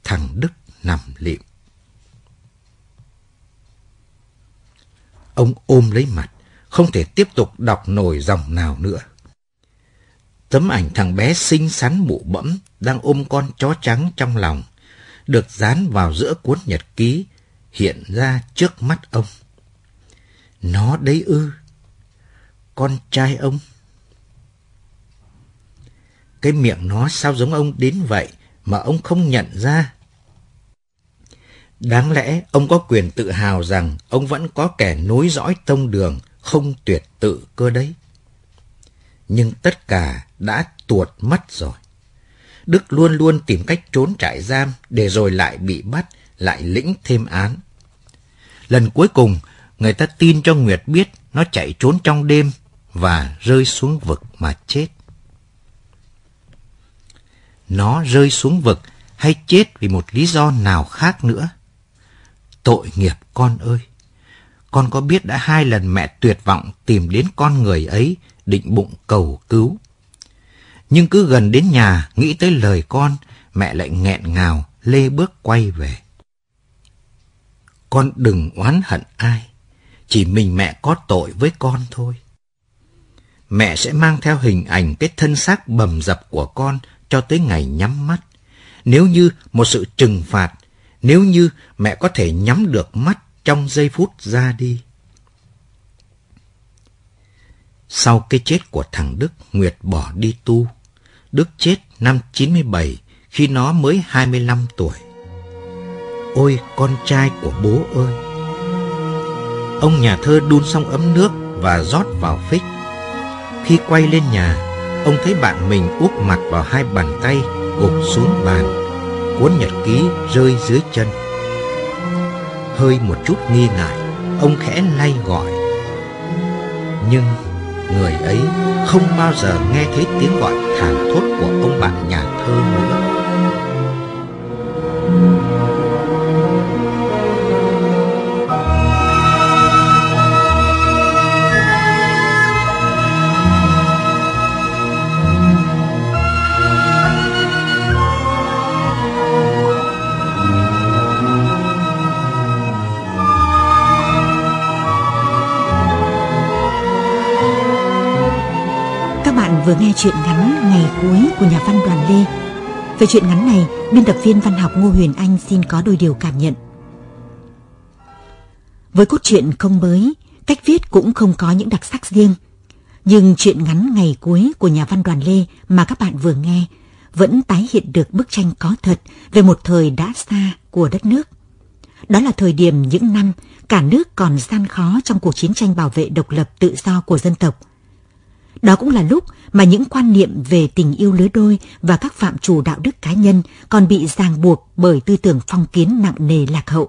Thằng Đức nằm lịm. Ông ôm lấy mặt, không thể tiếp tục đọc nổi dòng nào nữa. Tấm ảnh thằng bé xinh xắn bụ bẫm đang ôm con chó trắng trong lòng, được dán vào giữa cuốn nhật ký, hiện ra trước mắt ông. Nó đấy ư, con trai ông. Cái miệng nó sao giống ông đến vậy mà ông không nhận ra? Đáng lẽ ông có quyền tự hào rằng ông vẫn có kẻ nối dõi tông đường không tuyệt tự cơ đấy. Nhưng tất cả đã tuột mất rồi. Đức luôn luôn tìm cách trốn trại giam để rồi lại bị bắt, lại lĩnh thêm án. Lần cuối cùng, người ta tin cho Nguyệt biết nó chạy trốn trong đêm và rơi xuống vực mà chết. Nó rơi xuống vực hay chết vì một lý do nào khác nữa. Tội nghiệp con ơi! Con có biết đã hai lần mẹ tuyệt vọng tìm đến con người ấy định bụng cầu cứu. Nhưng cứ gần đến nhà nghĩ tới lời con, mẹ lại nghẹn ngào lê bước quay về. Con đừng oán hận ai, chỉ mình mẹ có tội với con thôi. Mẹ sẽ mang theo hình ảnh cái thân xác bầm dập của con cho tới ngày nhắm mắt. Nếu như một sự trừng phạt, nếu như mẹ có thể nhắm được mắt trong giây phút ra đi. Sau cái chết của thằng Đức, Nguyệt bỏ đi tu. Đức chết năm 97 khi nó mới 25 tuổi. Ôi con trai của bố ơi! Ông nhà thơ đun xong ấm nước và rót vào phích. Khi quay lên nhà, ông thấy bạn mình úp mặt vào hai bàn tay gục xuống bàn. Cuốn nhật ký rơi dưới chân. Hơi một chút nghi ngại, ông khẽ lay gọi. Nhưng người ấy không bao giờ nghe thấy tiếng gọi thảm thốt của ông bạn nhà thơ nữa. Vừa nghe chuyện ngắn Ngày cuối của nhà văn Đoàn Lê. Về chuyện ngắn này, biên tập viên văn học Ngô Huyền Anh xin có đôi điều cảm nhận. Với cốt truyện không mới, cách viết cũng không có những đặc sắc riêng. Nhưng chuyện ngắn ngày cuối của nhà văn Đoàn Lê mà các bạn vừa nghe vẫn tái hiện được bức tranh có thật về một thời đã xa của đất nước. Đó là thời điểm những năm cả nước còn gian khó trong cuộc chiến tranh bảo vệ độc lập tự do của dân tộc – đó cũng là lúc mà những quan niệm về tình yêu lứa đôi và các phạm trù đạo đức cá nhân còn bị ràng buộc bởi tư tưởng phong kiến nặng nề lạc hậu.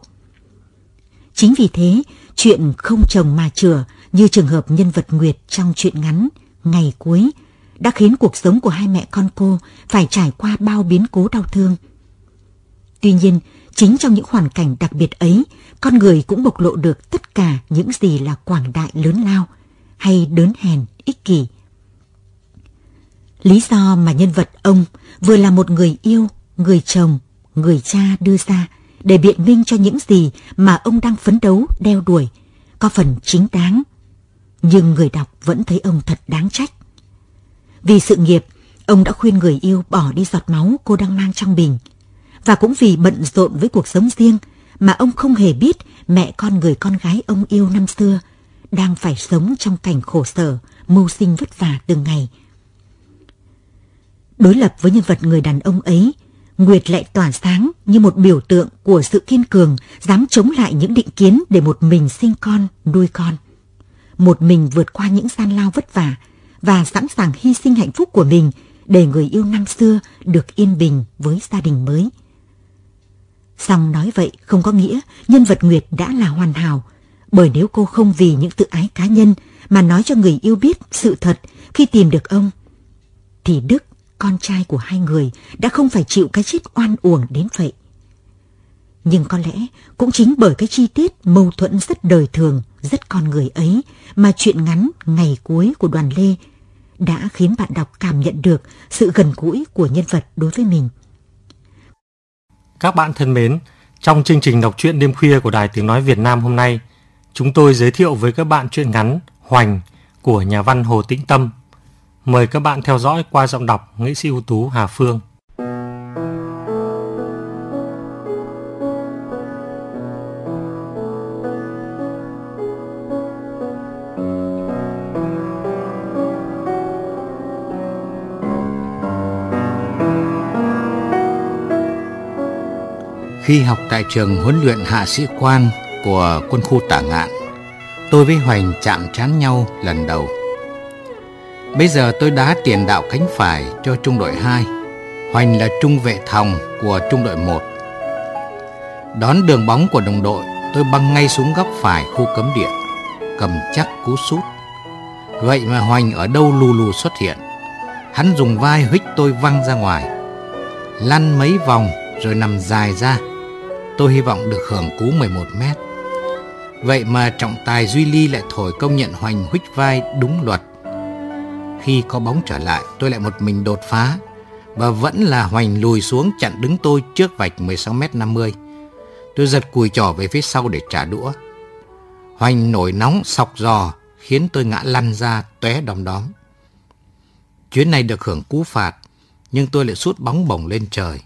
Chính vì thế, chuyện không chồng mà chừa như trường hợp nhân vật Nguyệt trong chuyện ngắn Ngày cuối đã khiến cuộc sống của hai mẹ con cô phải trải qua bao biến cố đau thương. Tuy nhiên, chính trong những hoàn cảnh đặc biệt ấy, con người cũng bộc lộ được tất cả những gì là quảng đại lớn lao hay đớn hèn, ích kỷ Lý do mà nhân vật ông vừa là một người yêu, người chồng, người cha đưa ra để biện minh cho những gì mà ông đang phấn đấu đeo đuổi có phần chính đáng. Nhưng người đọc vẫn thấy ông thật đáng trách. Vì sự nghiệp, ông đã khuyên người yêu bỏ đi giọt máu cô đang mang trong bình. Và cũng vì bận rộn với cuộc sống riêng mà ông không hề biết mẹ con người con gái ông yêu năm xưa đang phải sống trong cảnh khổ sở, mưu sinh vất vả từng ngày Đối lập với nhân vật người đàn ông ấy, Nguyệt lại tỏa sáng như một biểu tượng của sự kiên cường, dám chống lại những định kiến để một mình sinh con, nuôi con. Một mình vượt qua những gian lao vất vả và sẵn sàng hy sinh hạnh phúc của mình để người yêu năm xưa được yên bình với gia đình mới. Song nói vậy không có nghĩa nhân vật Nguyệt đã là hoàn hảo, bởi nếu cô không vì những tự ái cá nhân mà nói cho người yêu biết sự thật khi tìm được ông, thì Đức con trai của hai người đã không phải chịu cái chết oan uổng đến vậy. Nhưng có lẽ cũng chính bởi cái chi tiết mâu thuẫn rất đời thường, rất con người ấy mà chuyện ngắn ngày cuối của đoàn Lê đã khiến bạn đọc cảm nhận được sự gần gũi của nhân vật đối với mình. Các bạn thân mến, trong chương trình đọc truyện đêm khuya của Đài Tiếng Nói Việt Nam hôm nay, chúng tôi giới thiệu với các bạn truyện ngắn Hoành của nhà văn Hồ Tĩnh Tâm Mời các bạn theo dõi qua giọng đọc nghệ sĩ ưu tú Hà Phương. Khi học tại trường huấn luyện hạ sĩ quan của quân khu Tả Ngạn, tôi với Hoành chạm trán nhau lần đầu. Bây giờ tôi đá tiền đạo cánh phải cho trung đội 2. Hoành là trung vệ thòng của trung đội 1. Đón đường bóng của đồng đội, tôi băng ngay xuống góc phải khu cấm địa, cầm chắc cú sút. Vậy mà Hoành ở đâu lù lù xuất hiện. Hắn dùng vai huých tôi văng ra ngoài. Lăn mấy vòng rồi nằm dài ra. Tôi hy vọng được hưởng cú 11 mét. Vậy mà trọng tài Duy Ly lại thổi công nhận Hoành huých vai đúng luật khi có bóng trở lại, tôi lại một mình đột phá và vẫn là hoành lùi xuống chặn đứng tôi trước vạch 16m50. Tôi giật cùi trỏ về phía sau để trả đũa. Hoành nổi nóng sọc giò khiến tôi ngã lăn ra tóe đom đóm. Chuyến này được hưởng cú phạt, nhưng tôi lại sút bóng bổng lên trời.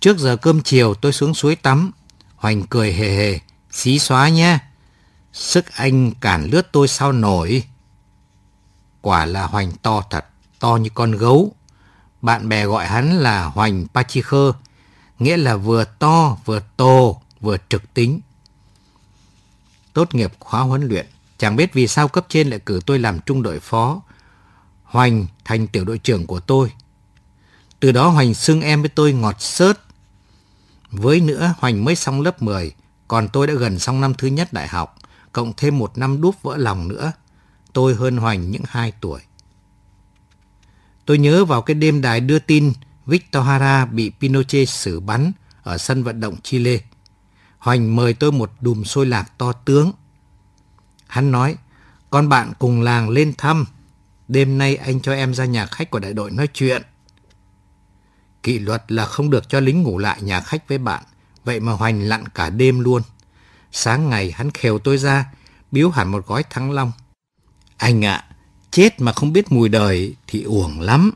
Trước giờ cơm chiều tôi xuống suối tắm, Hoành cười hề hề, xí xóa nhé. Sức anh cản lướt tôi sao nổi. Quả là Hoành to thật, to như con gấu. Bạn bè gọi hắn là Hoành Pachikhơ, nghĩa là vừa to, vừa to, vừa trực tính. Tốt nghiệp khóa huấn luyện, chẳng biết vì sao cấp trên lại cử tôi làm trung đội phó. Hoành thành tiểu đội trưởng của tôi. Từ đó Hoành xưng em với tôi ngọt sớt. Với nữa, Hoành mới xong lớp 10, còn tôi đã gần xong năm thứ nhất đại học, cộng thêm một năm đúp vỡ lòng nữa tôi hơn Hoành những 2 tuổi. Tôi nhớ vào cái đêm đài đưa tin Victor Hara bị Pinochet xử bắn ở sân vận động Chile. Hoành mời tôi một đùm xôi lạc to tướng. Hắn nói, con bạn cùng làng lên thăm. Đêm nay anh cho em ra nhà khách của đại đội nói chuyện. Kỷ luật là không được cho lính ngủ lại nhà khách với bạn. Vậy mà Hoành lặn cả đêm luôn. Sáng ngày hắn khều tôi ra, biếu hẳn một gói thắng long. Anh ạ, chết mà không biết mùi đời thì uổng lắm.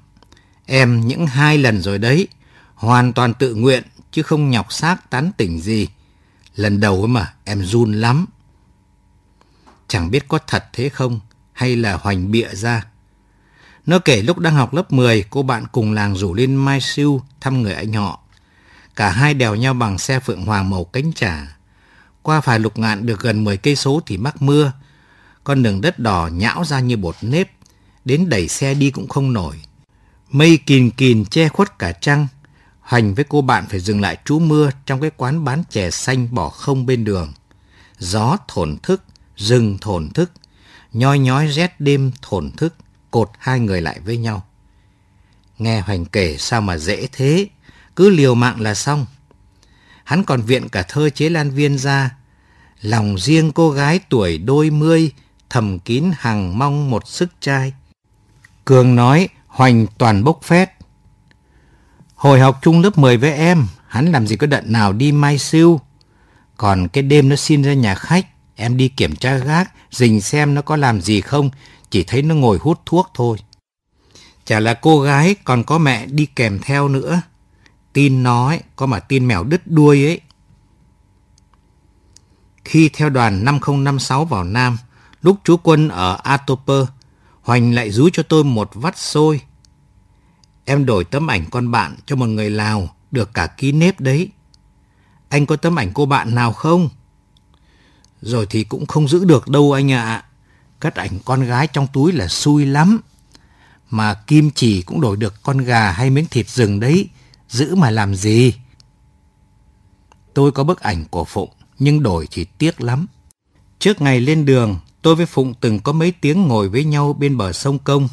Em những hai lần rồi đấy, hoàn toàn tự nguyện chứ không nhọc xác tán tỉnh gì. Lần đầu ấy mà em run lắm. Chẳng biết có thật thế không hay là hoành bịa ra. Nó kể lúc đang học lớp 10, cô bạn cùng làng rủ lên Mai Siêu thăm người anh họ. Cả hai đèo nhau bằng xe Phượng Hoàng màu cánh trà. Qua phải lục ngạn được gần 10 cây số thì mắc mưa. Con đường đất đỏ nhão ra như bột nếp, đến đẩy xe đi cũng không nổi. Mây kìn kìn che khuất cả trăng. Hoành với cô bạn phải dừng lại trú mưa trong cái quán bán chè xanh bỏ không bên đường. Gió thổn thức, rừng thổn thức, nhoi nhói rét đêm thổn thức, cột hai người lại với nhau. Nghe Hoành kể sao mà dễ thế, cứ liều mạng là xong. Hắn còn viện cả thơ chế lan viên ra. Lòng riêng cô gái tuổi đôi mươi, thầm kín hằng mong một sức trai. Cường nói, Hoành toàn bốc phét. Hồi học chung lớp 10 với em, hắn làm gì có đận nào đi mai siêu. Còn cái đêm nó xin ra nhà khách, em đi kiểm tra gác, dình xem nó có làm gì không, chỉ thấy nó ngồi hút thuốc thôi. Chả là cô gái còn có mẹ đi kèm theo nữa. Tin nói, có mà tin mèo đứt đuôi ấy. Khi theo đoàn 5056 vào Nam, lúc chú quân ở Atoper, Hoành lại rú cho tôi một vắt xôi. Em đổi tấm ảnh con bạn cho một người Lào, được cả ký nếp đấy. Anh có tấm ảnh cô bạn nào không? Rồi thì cũng không giữ được đâu anh ạ. À. Cất ảnh con gái trong túi là xui lắm. Mà kim chỉ cũng đổi được con gà hay miếng thịt rừng đấy. Giữ mà làm gì? Tôi có bức ảnh của Phụng, nhưng đổi thì tiếc lắm. Trước ngày lên đường, tôi với Phụng từng có mấy tiếng ngồi với nhau bên bờ sông Công.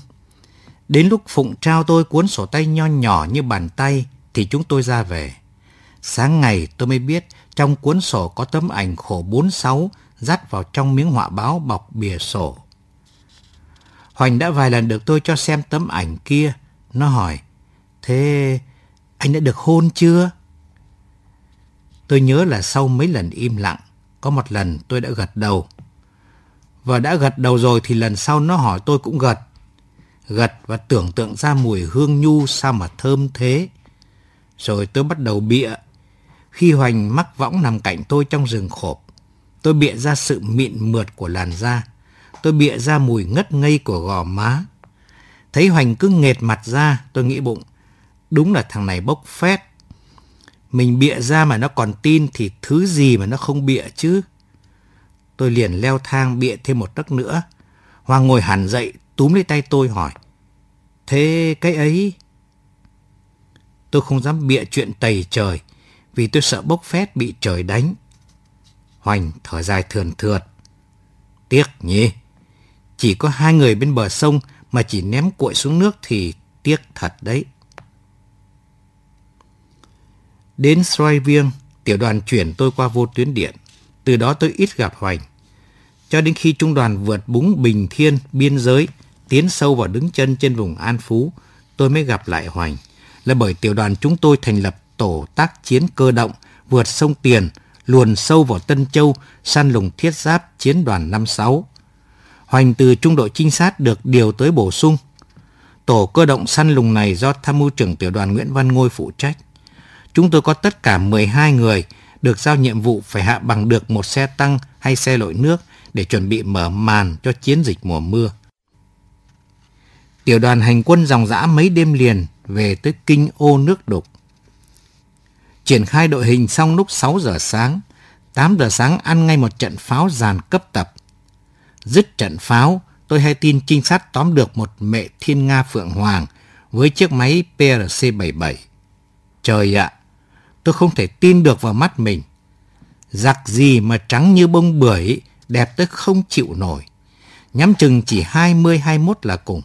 Đến lúc Phụng trao tôi cuốn sổ tay nho nhỏ như bàn tay thì chúng tôi ra về. Sáng ngày tôi mới biết trong cuốn sổ có tấm ảnh khổ 46 dắt vào trong miếng họa báo bọc bìa sổ. Hoành đã vài lần được tôi cho xem tấm ảnh kia. Nó hỏi, thế anh đã được hôn chưa? Tôi nhớ là sau mấy lần im lặng, có một lần tôi đã gật đầu. Và đã gật đầu rồi thì lần sau nó hỏi tôi cũng gật. Gật và tưởng tượng ra mùi hương nhu sao mà thơm thế. Rồi tôi bắt đầu bịa. Khi Hoành mắc võng nằm cạnh tôi trong rừng khộp, tôi bịa ra sự mịn mượt của làn da. Tôi bịa ra mùi ngất ngây của gò má. Thấy Hoành cứ nghệt mặt ra, tôi nghĩ bụng, đúng là thằng này bốc phét. Mình bịa ra mà nó còn tin thì thứ gì mà nó không bịa chứ. Tôi liền leo thang bịa thêm một tấc nữa. Hoàng ngồi hẳn dậy, túm lấy tay tôi hỏi. Thế cái ấy... Tôi không dám bịa chuyện tầy trời, vì tôi sợ bốc phét bị trời đánh. Hoành thở dài thườn thượt. Tiếc nhỉ, chỉ có hai người bên bờ sông mà chỉ ném cuội xuống nước thì tiếc thật đấy. Đến Xoay Viêng, tiểu đoàn chuyển tôi qua vô tuyến điện. Từ đó tôi ít gặp Hoành. Cho đến khi trung đoàn vượt búng Bình Thiên, biên giới, tiến sâu vào đứng chân trên vùng An Phú, tôi mới gặp lại Hoành. Là bởi tiểu đoàn chúng tôi thành lập tổ tác chiến cơ động, vượt sông Tiền, luồn sâu vào Tân Châu, săn lùng thiết giáp chiến đoàn 56. Hoành từ trung đội trinh sát được điều tới bổ sung. Tổ cơ động săn lùng này do tham mưu trưởng tiểu đoàn Nguyễn Văn Ngôi phụ trách. Chúng tôi có tất cả 12 người được giao nhiệm vụ phải hạ bằng được một xe tăng hay xe lội nước để chuẩn bị mở màn cho chiến dịch mùa mưa. Tiểu đoàn hành quân dòng dã mấy đêm liền về tới kinh ô nước đục. Triển khai đội hình xong lúc 6 giờ sáng, 8 giờ sáng ăn ngay một trận pháo dàn cấp tập. Dứt trận pháo, tôi hay tin trinh sát tóm được một mẹ thiên nga Phượng Hoàng với chiếc máy PRC-77. Trời ạ, tôi không thể tin được vào mắt mình. Giặc gì mà trắng như bông bưởi, đẹp tới không chịu nổi. nhắm chừng chỉ 20-21 là cùng.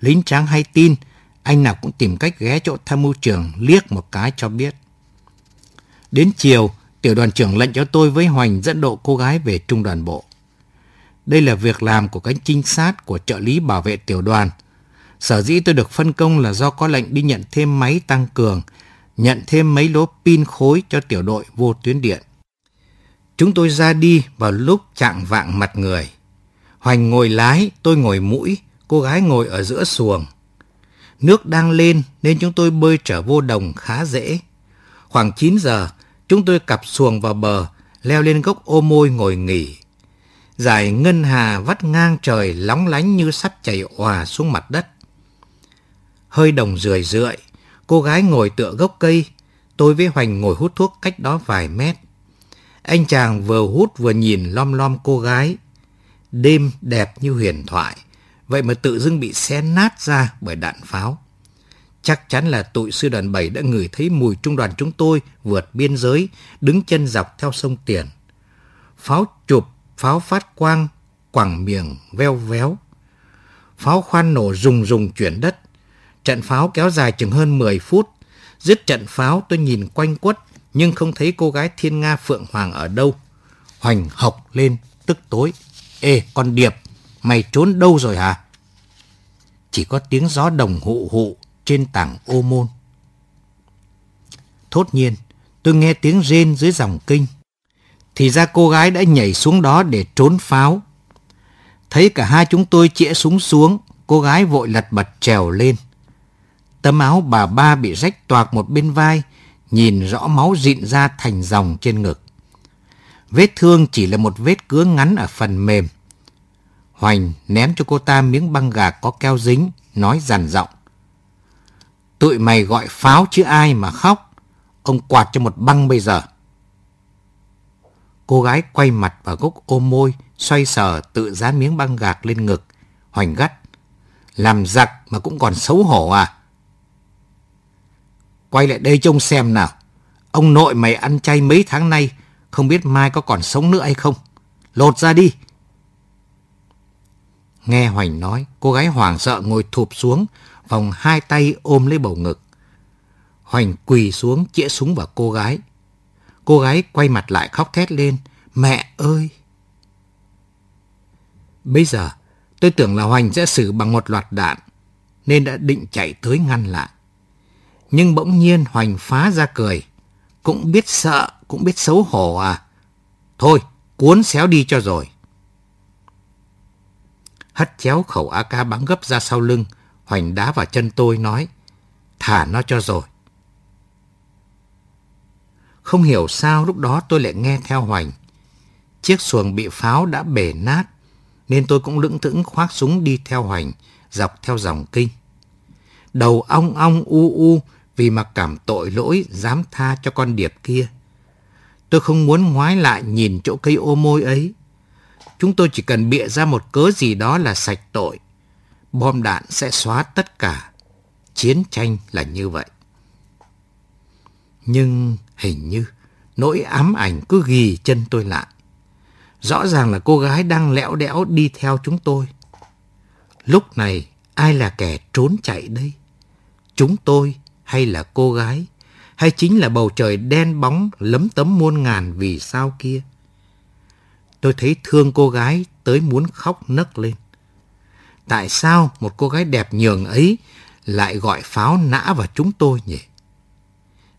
Lính tráng hay tin, anh nào cũng tìm cách ghé chỗ tham mưu trưởng liếc một cái cho biết. Đến chiều, tiểu đoàn trưởng lệnh cho tôi với Hoành dẫn độ cô gái về trung đoàn bộ. Đây là việc làm của cánh trinh sát của trợ lý bảo vệ tiểu đoàn. Sở dĩ tôi được phân công là do có lệnh đi nhận thêm máy tăng cường, nhận thêm mấy lỗ pin khối cho tiểu đội vô tuyến điện. Chúng tôi ra đi vào lúc trạng vạng mặt người. Hoành ngồi lái, tôi ngồi mũi, cô gái ngồi ở giữa xuồng. Nước đang lên nên chúng tôi bơi trở vô đồng khá dễ. Khoảng 9 giờ, chúng tôi cặp xuồng vào bờ, leo lên gốc ô môi ngồi nghỉ. Giải ngân hà vắt ngang trời lóng lánh như sắp chảy òa xuống mặt đất. Hơi đồng rười rượi, cô gái ngồi tựa gốc cây, tôi với Hoành ngồi hút thuốc cách đó vài mét. Anh chàng vừa hút vừa nhìn lom lom cô gái. Đêm đẹp như huyền thoại, vậy mà tự dưng bị xé nát ra bởi đạn pháo. Chắc chắn là tụi sư đoàn 7 đã ngửi thấy mùi trung đoàn chúng tôi vượt biên giới, đứng chân dọc theo sông Tiền. Pháo chụp, pháo phát quang, quẳng miệng, veo véo. Pháo khoan nổ rùng rùng chuyển đất. Trận pháo kéo dài chừng hơn 10 phút. Dứt trận pháo tôi nhìn quanh quất, nhưng không thấy cô gái thiên nga Phượng Hoàng ở đâu. Hoành học lên, tức tối. Ê, con Điệp, mày trốn đâu rồi hả? Chỉ có tiếng gió đồng hụ hụ trên tảng ô môn. Thốt nhiên, tôi nghe tiếng rên dưới dòng kinh. Thì ra cô gái đã nhảy xuống đó để trốn pháo. Thấy cả hai chúng tôi chĩa súng xuống, cô gái vội lật bật trèo lên. Tấm áo bà ba bị rách toạc một bên vai, nhìn rõ máu rịn ra thành dòng trên ngực. Vết thương chỉ là một vết cứa ngắn ở phần mềm. Hoành ném cho cô ta miếng băng gạc có keo dính, nói dằn giọng. Tụi mày gọi pháo chứ ai mà khóc. Ông quạt cho một băng bây giờ. Cô gái quay mặt vào gốc ôm môi, xoay sờ tự dán miếng băng gạc lên ngực. Hoành gắt. Làm giặc mà cũng còn xấu hổ à? Quay lại đây trông xem nào. Ông nội mày ăn chay mấy tháng nay, không biết mai có còn sống nữa hay không. Lột ra đi. Nghe Hoành nói, cô gái hoảng sợ ngồi thụp xuống, vòng hai tay ôm lấy bầu ngực. Hoành quỳ xuống chĩa súng vào cô gái. Cô gái quay mặt lại khóc thét lên. Mẹ ơi! Bây giờ, tôi tưởng là Hoành sẽ xử bằng một loạt đạn, nên đã định chạy tới ngăn lại. Nhưng bỗng nhiên Hoành phá ra cười. Cũng biết sợ, cũng biết xấu hổ à. Thôi, cuốn xéo đi cho rồi. Hất chéo khẩu AK bắn gấp ra sau lưng, Hoành đá vào chân tôi nói, thả nó cho rồi. Không hiểu sao lúc đó tôi lại nghe theo Hoành. Chiếc xuồng bị pháo đã bể nát, nên tôi cũng lững thững khoác súng đi theo Hoành, dọc theo dòng kinh. Đầu ong ong u u, vì mặc cảm tội lỗi dám tha cho con điệp kia. Tôi không muốn ngoái lại nhìn chỗ cây ô môi ấy. Chúng tôi chỉ cần bịa ra một cớ gì đó là sạch tội bom đạn sẽ xóa tất cả. Chiến tranh là như vậy. Nhưng hình như nỗi ám ảnh cứ ghi chân tôi lại. Rõ ràng là cô gái đang lẽo đẽo đi theo chúng tôi. Lúc này, ai là kẻ trốn chạy đây? Chúng tôi hay là cô gái? Hay chính là bầu trời đen bóng lấm tấm muôn ngàn vì sao kia? Tôi thấy thương cô gái tới muốn khóc nấc lên. Tại sao một cô gái đẹp nhường ấy lại gọi pháo nã vào chúng tôi nhỉ?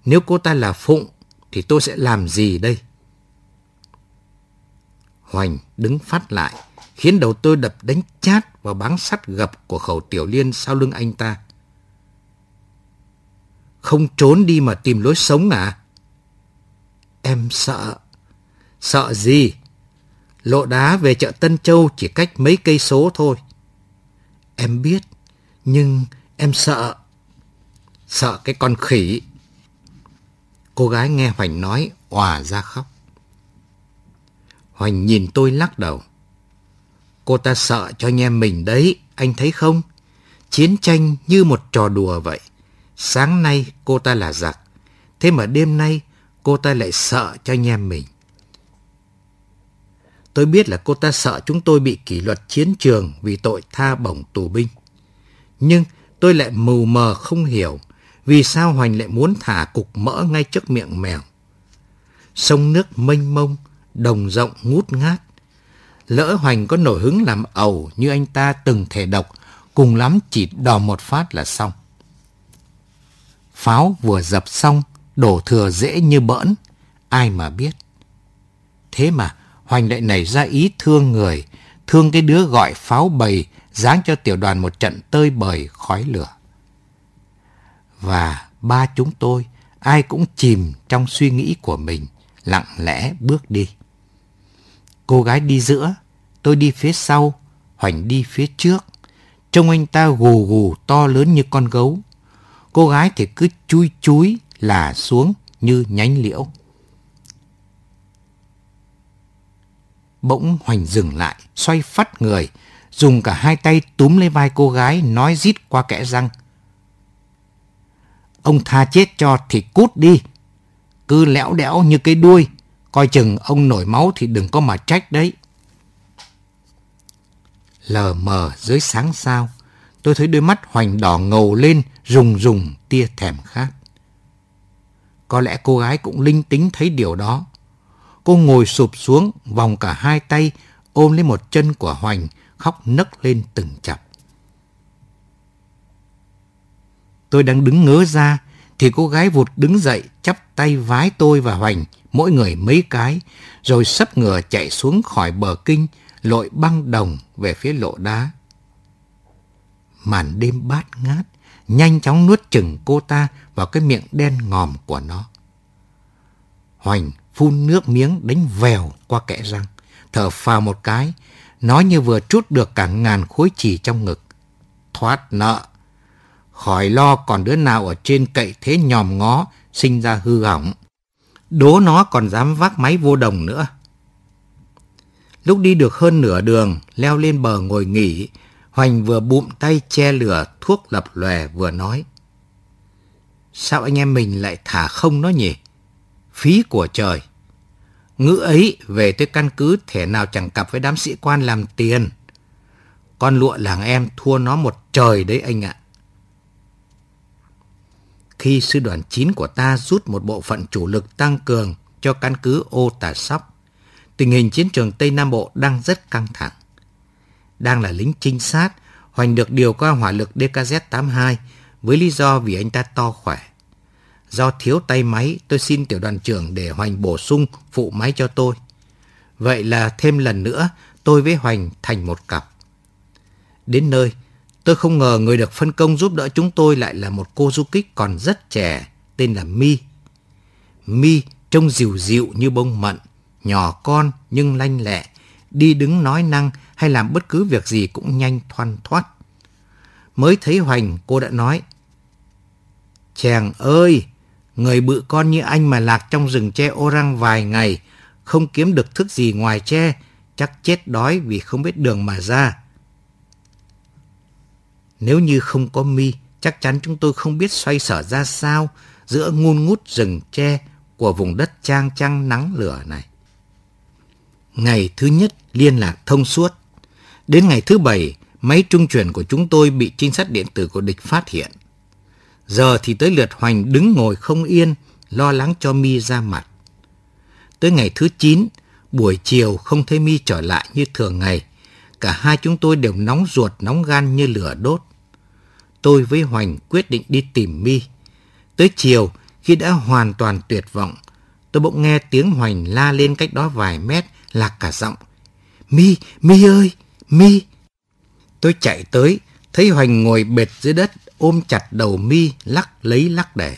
Nếu cô ta là Phụng thì tôi sẽ làm gì đây? Hoành đứng phát lại, khiến đầu tôi đập đánh chát vào báng sắt gập của khẩu tiểu liên sau lưng anh ta. Không trốn đi mà tìm lối sống à? Em sợ. Sợ gì? Lộ đá về chợ Tân Châu chỉ cách mấy cây số thôi. Em biết, nhưng em sợ. Sợ cái con khỉ. Cô gái nghe Hoành nói, òa ra khóc. Hoành nhìn tôi lắc đầu. Cô ta sợ cho anh em mình đấy, anh thấy không? Chiến tranh như một trò đùa vậy. Sáng nay cô ta là giặc, thế mà đêm nay cô ta lại sợ cho anh em mình. Tôi biết là cô ta sợ chúng tôi bị kỷ luật chiến trường vì tội tha bổng tù binh. Nhưng tôi lại mù mờ không hiểu vì sao Hoành lại muốn thả cục mỡ ngay trước miệng mèo. Sông nước mênh mông, đồng rộng ngút ngát. Lỡ Hoành có nổi hứng làm ẩu như anh ta từng thể độc, cùng lắm chỉ đò một phát là xong. Pháo vừa dập xong, đổ thừa dễ như bỡn, ai mà biết. Thế mà Hoành lại nảy ra ý thương người, thương cái đứa gọi pháo bầy, giáng cho tiểu đoàn một trận tơi bời khói lửa. Và ba chúng tôi, ai cũng chìm trong suy nghĩ của mình, lặng lẽ bước đi. Cô gái đi giữa, tôi đi phía sau, Hoành đi phía trước. Trông anh ta gù gù to lớn như con gấu. Cô gái thì cứ chui chúi là xuống như nhánh liễu. Bỗng Hoành dừng lại, xoay phát người, dùng cả hai tay túm lấy vai cô gái, nói rít qua kẽ răng. Ông tha chết cho thì cút đi. Cứ lẽo đẽo như cái đuôi, coi chừng ông nổi máu thì đừng có mà trách đấy. Lờ mờ dưới sáng sao, tôi thấy đôi mắt Hoành đỏ ngầu lên, rùng rùng tia thèm khát. Có lẽ cô gái cũng linh tính thấy điều đó. Cô ngồi sụp xuống, vòng cả hai tay, ôm lấy một chân của Hoành, khóc nấc lên từng chập. Tôi đang đứng ngớ ra, thì cô gái vụt đứng dậy, chắp tay vái tôi và Hoành, mỗi người mấy cái, rồi sấp ngửa chạy xuống khỏi bờ kinh, lội băng đồng về phía lộ đá. Màn đêm bát ngát, nhanh chóng nuốt chừng cô ta vào cái miệng đen ngòm của nó. Hoành phun nước miếng đánh vèo qua kẽ răng, thở phào một cái, nói như vừa trút được cả ngàn khối chỉ trong ngực. Thoát nợ, khỏi lo còn đứa nào ở trên cậy thế nhòm ngó, sinh ra hư hỏng. Đố nó còn dám vác máy vô đồng nữa. Lúc đi được hơn nửa đường, leo lên bờ ngồi nghỉ, Hoành vừa bụm tay che lửa thuốc lập lòe vừa nói. Sao anh em mình lại thả không nó nhỉ? Phí của trời. Ngữ ấy về tới căn cứ thể nào chẳng cặp với đám sĩ quan làm tiền. Con lụa làng em thua nó một trời đấy anh ạ. Khi sư đoàn 9 của ta rút một bộ phận chủ lực tăng cường cho căn cứ ô tà sóc, tình hình chiến trường Tây Nam Bộ đang rất căng thẳng. Đang là lính trinh sát, Hoành được điều qua hỏa lực DKZ-82 với lý do vì anh ta to khỏe. Do thiếu tay máy, tôi xin tiểu đoàn trưởng để Hoành bổ sung phụ máy cho tôi. Vậy là thêm lần nữa, tôi với Hoành thành một cặp. Đến nơi, tôi không ngờ người được phân công giúp đỡ chúng tôi lại là một cô du kích còn rất trẻ, tên là Mi. Mi trông dịu dịu như bông mận, nhỏ con nhưng lanh lẹ, đi đứng nói năng hay làm bất cứ việc gì cũng nhanh thoăn thoát. Mới thấy Hoành, cô đã nói, Chàng ơi, người bự con như anh mà lạc trong rừng tre ô răng vài ngày, không kiếm được thức gì ngoài tre, chắc chết đói vì không biết đường mà ra. Nếu như không có mi, chắc chắn chúng tôi không biết xoay sở ra sao giữa ngun ngút rừng tre của vùng đất trang trăng nắng lửa này. Ngày thứ nhất liên lạc thông suốt. Đến ngày thứ bảy, máy trung chuyển của chúng tôi bị trinh sát điện tử của địch phát hiện. Giờ thì tới lượt Hoành đứng ngồi không yên, lo lắng cho mi ra mặt. Tới ngày thứ 9, buổi chiều không thấy mi trở lại như thường ngày. Cả hai chúng tôi đều nóng ruột, nóng gan như lửa đốt. Tôi với Hoành quyết định đi tìm mi. Tới chiều, khi đã hoàn toàn tuyệt vọng, tôi bỗng nghe tiếng Hoành la lên cách đó vài mét, lạc cả giọng. Mi, Mi ơi, Mi! Tôi chạy tới, thấy Hoành ngồi bệt dưới đất, ôm chặt đầu Mi, lắc lấy lắc để.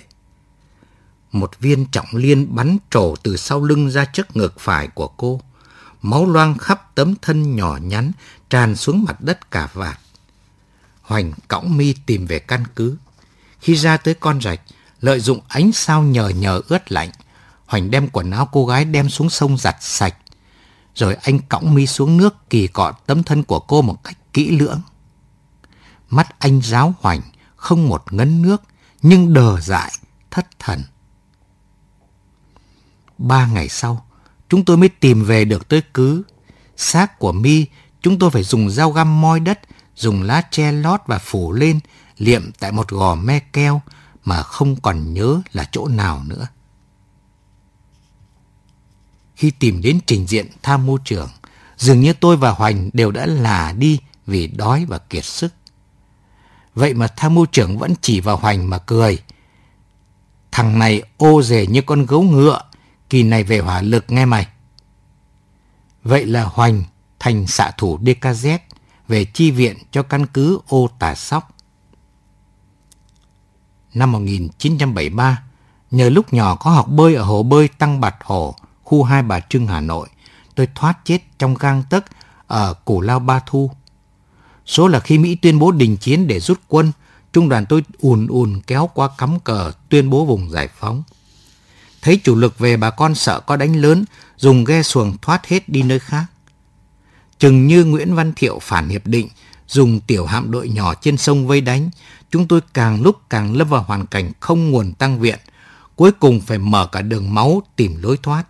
Một viên trọng liên bắn trổ từ sau lưng ra trước ngực phải của cô. Máu loang khắp tấm thân nhỏ nhắn, tràn xuống mặt đất cả vạt. Hoành cõng Mi tìm về căn cứ. Khi ra tới con rạch, lợi dụng ánh sao nhờ nhờ ướt lạnh, Hoành đem quần áo cô gái đem xuống sông giặt sạch, rồi anh cõng mi xuống nước kỳ cọ tấm thân của cô một cách kỹ lưỡng. Mắt anh ráo hoành, không một ngấn nước, nhưng đờ dại, thất thần. Ba ngày sau, chúng tôi mới tìm về được tới cứ. Xác của mi chúng tôi phải dùng dao găm moi đất, dùng lá tre lót và phủ lên, liệm tại một gò me keo mà không còn nhớ là chỗ nào nữa. Khi tìm đến trình diện tham mưu trưởng, dường như tôi và Hoành đều đã lả đi vì đói và kiệt sức. Vậy mà tham mưu trưởng vẫn chỉ vào Hoành mà cười. Thằng này ô rể như con gấu ngựa, kỳ này về hỏa lực nghe mày. Vậy là Hoành thành xạ thủ DKZ về chi viện cho căn cứ ô Tà Sóc. Năm 1973, nhờ lúc nhỏ có học bơi ở hồ bơi Tăng Bạch Hồ, khu Hai Bà Trưng, Hà Nội, tôi thoát chết trong gang tấc ở Cổ Lao Ba Thu. Số là khi Mỹ tuyên bố đình chiến để rút quân, trung đoàn tôi ùn ùn kéo qua cắm cờ tuyên bố vùng giải phóng. Thấy chủ lực về bà con sợ có đánh lớn, dùng ghe xuồng thoát hết đi nơi khác. Chừng như Nguyễn Văn Thiệu phản hiệp định, dùng tiểu hạm đội nhỏ trên sông vây đánh, chúng tôi càng lúc càng lâm vào hoàn cảnh không nguồn tăng viện, cuối cùng phải mở cả đường máu tìm lối thoát.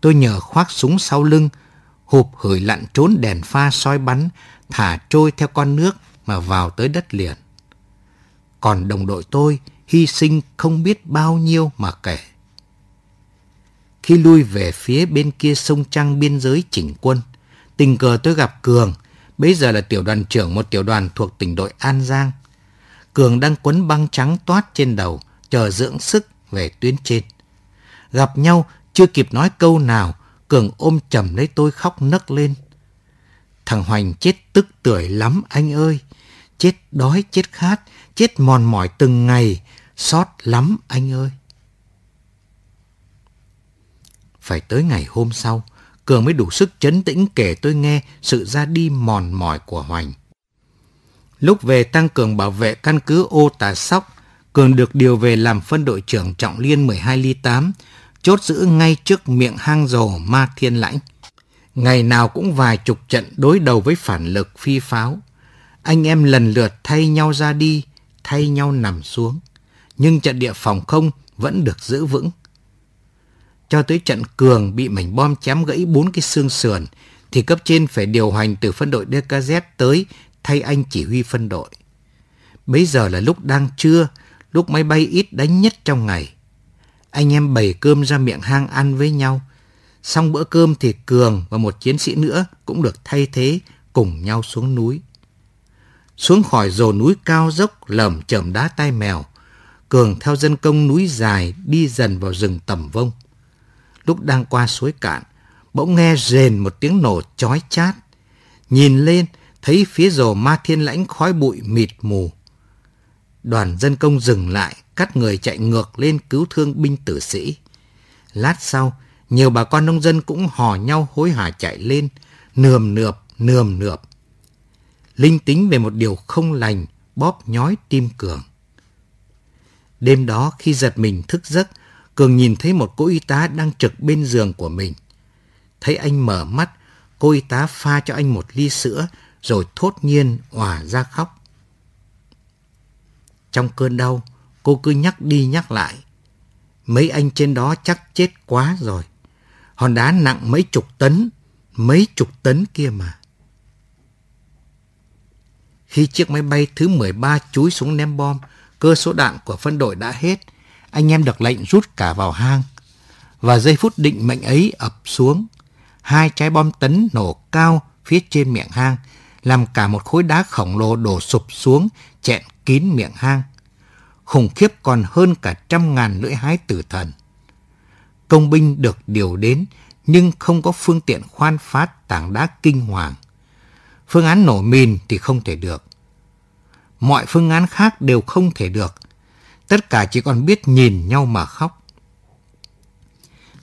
Tôi nhờ khoác súng sau lưng, hụp hửi lặn trốn đèn pha soi bắn, thả trôi theo con nước mà vào tới đất liền. Còn đồng đội tôi hy sinh không biết bao nhiêu mà kể. Khi lui về phía bên kia sông Trăng biên giới chỉnh quân, tình cờ tôi gặp Cường, bây giờ là tiểu đoàn trưởng một tiểu đoàn thuộc tỉnh đội An Giang. Cường đang quấn băng trắng toát trên đầu, chờ dưỡng sức về tuyến trên. Gặp nhau, chưa kịp nói câu nào, Cường ôm chầm lấy tôi khóc nấc lên. Thằng Hoành chết tức tưởi lắm anh ơi. Chết đói, chết khát, chết mòn mỏi từng ngày, xót lắm anh ơi. Phải tới ngày hôm sau, Cường mới đủ sức chấn tĩnh kể tôi nghe sự ra đi mòn mỏi của Hoành. Lúc về tăng cường bảo vệ căn cứ ô Tà Sóc, Cường được điều về làm phân đội trưởng trọng liên 12 ly 8, chốt giữ ngay trước miệng hang rồ Ma Thiên Lãnh. Ngày nào cũng vài chục trận đối đầu với phản lực phi pháo. Anh em lần lượt thay nhau ra đi, thay nhau nằm xuống. Nhưng trận địa phòng không vẫn được giữ vững. Cho tới trận cường bị mảnh bom chém gãy bốn cái xương sườn, thì cấp trên phải điều hành từ phân đội DKZ tới thay anh chỉ huy phân đội. Bây giờ là lúc đang trưa, lúc máy bay ít đánh nhất trong ngày. Anh em bày cơm ra miệng hang ăn với nhau. Xong bữa cơm thì Cường và một chiến sĩ nữa cũng được thay thế cùng nhau xuống núi. Xuống khỏi rồ núi cao dốc lởm chởm đá tai mèo, Cường theo dân công núi dài đi dần vào rừng tầm vông. Lúc đang qua suối cạn, bỗng nghe rền một tiếng nổ chói chát. Nhìn lên, thấy phía rồ ma thiên lãnh khói bụi mịt mù. Đoàn dân công dừng lại, cắt người chạy ngược lên cứu thương binh tử sĩ. Lát sau, nhiều bà con nông dân cũng hò nhau hối hả chạy lên, nườm nượp, nườm nượp. Linh tính về một điều không lành, bóp nhói tim Cường. Đêm đó khi giật mình thức giấc, Cường nhìn thấy một cô y tá đang trực bên giường của mình. Thấy anh mở mắt, cô y tá pha cho anh một ly sữa rồi thốt nhiên òa ra khóc. Trong cơn đau, cô cứ nhắc đi nhắc lại. Mấy anh trên đó chắc chết quá rồi. Hòn đá nặng mấy chục tấn, mấy chục tấn kia mà. Khi chiếc máy bay thứ 13 chúi xuống ném bom, cơ số đạn của phân đội đã hết, anh em được lệnh rút cả vào hang. Và giây phút định mệnh ấy ập xuống, hai trái bom tấn nổ cao phía trên miệng hang, làm cả một khối đá khổng lồ đổ sụp xuống, chẹn kín miệng hang. Khủng khiếp còn hơn cả trăm ngàn lưỡi hái tử thần. Công binh được điều đến, nhưng không có phương tiện khoan phát tảng đá kinh hoàng. Phương án nổ mìn thì không thể được. Mọi phương án khác đều không thể được. Tất cả chỉ còn biết nhìn nhau mà khóc.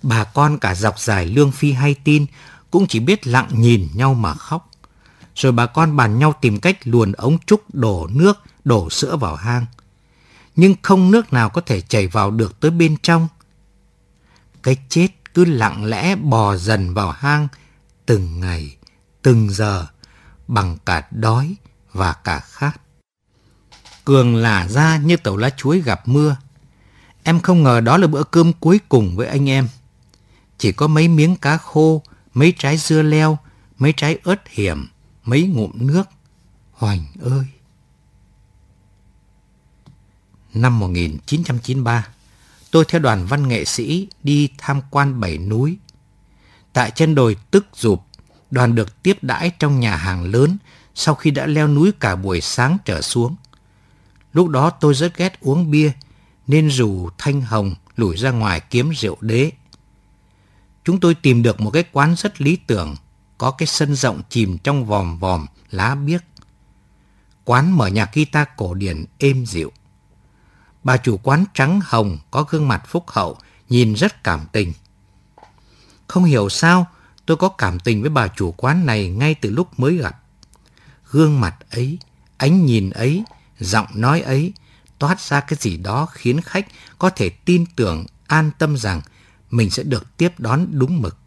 Bà con cả dọc dài lương phi hay tin cũng chỉ biết lặng nhìn nhau mà khóc. Rồi bà con bàn nhau tìm cách luồn ống trúc đổ nước, đổ sữa vào hang. Nhưng không nước nào có thể chảy vào được tới bên trong. Cái chết cứ lặng lẽ bò dần vào hang từng ngày, từng giờ bằng cả đói và cả khát. Cường lả ra như tàu lá chuối gặp mưa. Em không ngờ đó là bữa cơm cuối cùng với anh em. Chỉ có mấy miếng cá khô, mấy trái dưa leo, mấy trái ớt hiểm, mấy ngụm nước. Hoành ơi! Năm 1993, tôi theo đoàn văn nghệ sĩ đi tham quan bảy núi. Tại chân đồi Tức Dục, đoàn được tiếp đãi trong nhà hàng lớn sau khi đã leo núi cả buổi sáng trở xuống. Lúc đó tôi rất ghét uống bia, nên rủ Thanh Hồng lủi ra ngoài kiếm rượu đế. Chúng tôi tìm được một cái quán rất lý tưởng, có cái sân rộng chìm trong vòm vòm, lá biếc. Quán mở nhạc guitar cổ điển êm dịu. Bà chủ quán trắng hồng có gương mặt phúc hậu, nhìn rất cảm tình. Không hiểu sao tôi có cảm tình với bà chủ quán này ngay từ lúc mới gặp. Gương mặt ấy, ánh nhìn ấy, giọng nói ấy toát ra cái gì đó khiến khách có thể tin tưởng, an tâm rằng mình sẽ được tiếp đón đúng mực.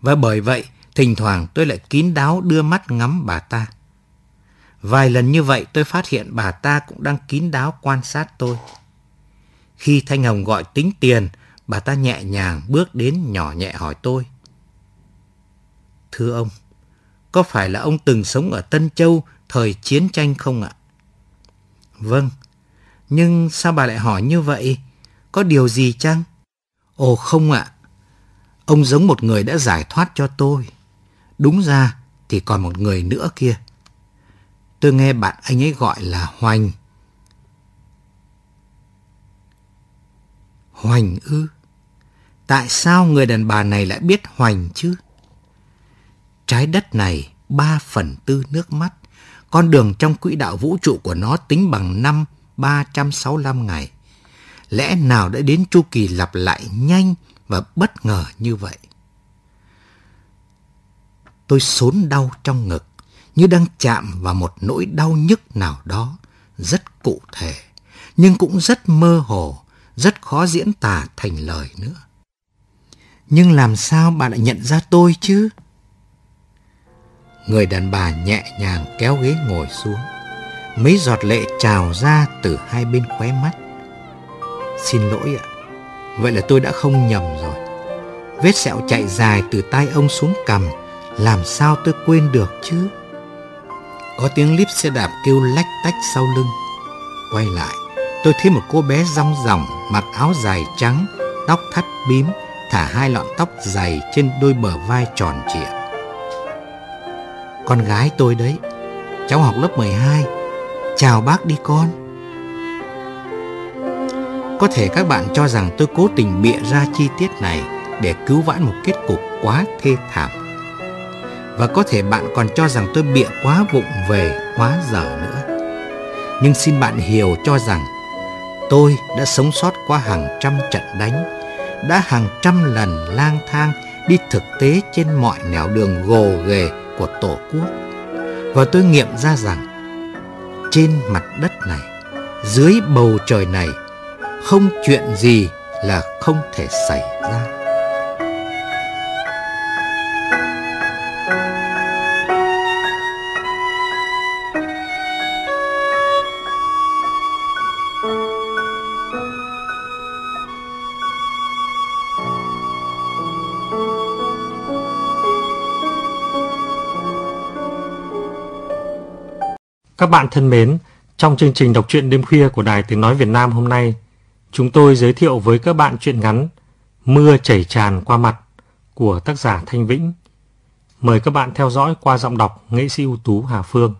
Và bởi vậy, thỉnh thoảng tôi lại kín đáo đưa mắt ngắm bà ta. Vài lần như vậy tôi phát hiện bà ta cũng đang kín đáo quan sát tôi. Khi Thanh Hồng gọi tính tiền, bà ta nhẹ nhàng bước đến nhỏ nhẹ hỏi tôi. Thưa ông, có phải là ông từng sống ở Tân Châu thời chiến tranh không ạ? Vâng, nhưng sao bà lại hỏi như vậy? Có điều gì chăng? Ồ không ạ, ông giống một người đã giải thoát cho tôi. Đúng ra thì còn một người nữa kia. Tôi nghe bạn anh ấy gọi là Hoành. Hoành ư? Tại sao người đàn bà này lại biết Hoành chứ? Trái đất này, ba phần tư nước mắt. Con đường trong quỹ đạo vũ trụ của nó tính bằng năm 365 ngày. Lẽ nào đã đến chu kỳ lặp lại nhanh và bất ngờ như vậy? Tôi sốn đau trong ngực như đang chạm vào một nỗi đau nhức nào đó rất cụ thể, nhưng cũng rất mơ hồ, rất khó diễn tả thành lời nữa. Nhưng làm sao bạn lại nhận ra tôi chứ? Người đàn bà nhẹ nhàng kéo ghế ngồi xuống. Mấy giọt lệ trào ra từ hai bên khóe mắt. Xin lỗi ạ, vậy là tôi đã không nhầm rồi. Vết sẹo chạy dài từ tay ông xuống cằm, làm sao tôi quên được chứ? Có tiếng líp xe đạp kêu lách tách sau lưng. Quay lại, tôi thấy một cô bé rong ròng mặc áo dài trắng, tóc thắt bím, thả hai lọn tóc dày trên đôi bờ vai tròn trịa. Con gái tôi đấy, cháu học lớp 12. Chào bác đi con. Có thể các bạn cho rằng tôi cố tình bịa ra chi tiết này để cứu vãn một kết cục quá thê thảm và có thể bạn còn cho rằng tôi bịa quá vụng về, quá dở nữa. Nhưng xin bạn hiểu cho rằng tôi đã sống sót qua hàng trăm trận đánh, đã hàng trăm lần lang thang đi thực tế trên mọi nẻo đường gồ ghề của Tổ quốc. Và tôi nghiệm ra rằng trên mặt đất này, dưới bầu trời này, không chuyện gì là không thể xảy ra. Các bạn thân mến, trong chương trình đọc truyện đêm khuya của Đài Tiếng Nói Việt Nam hôm nay, chúng tôi giới thiệu với các bạn truyện ngắn Mưa chảy tràn qua mặt của tác giả Thanh Vĩnh. Mời các bạn theo dõi qua giọng đọc nghệ sĩ ưu tú Hà Phương.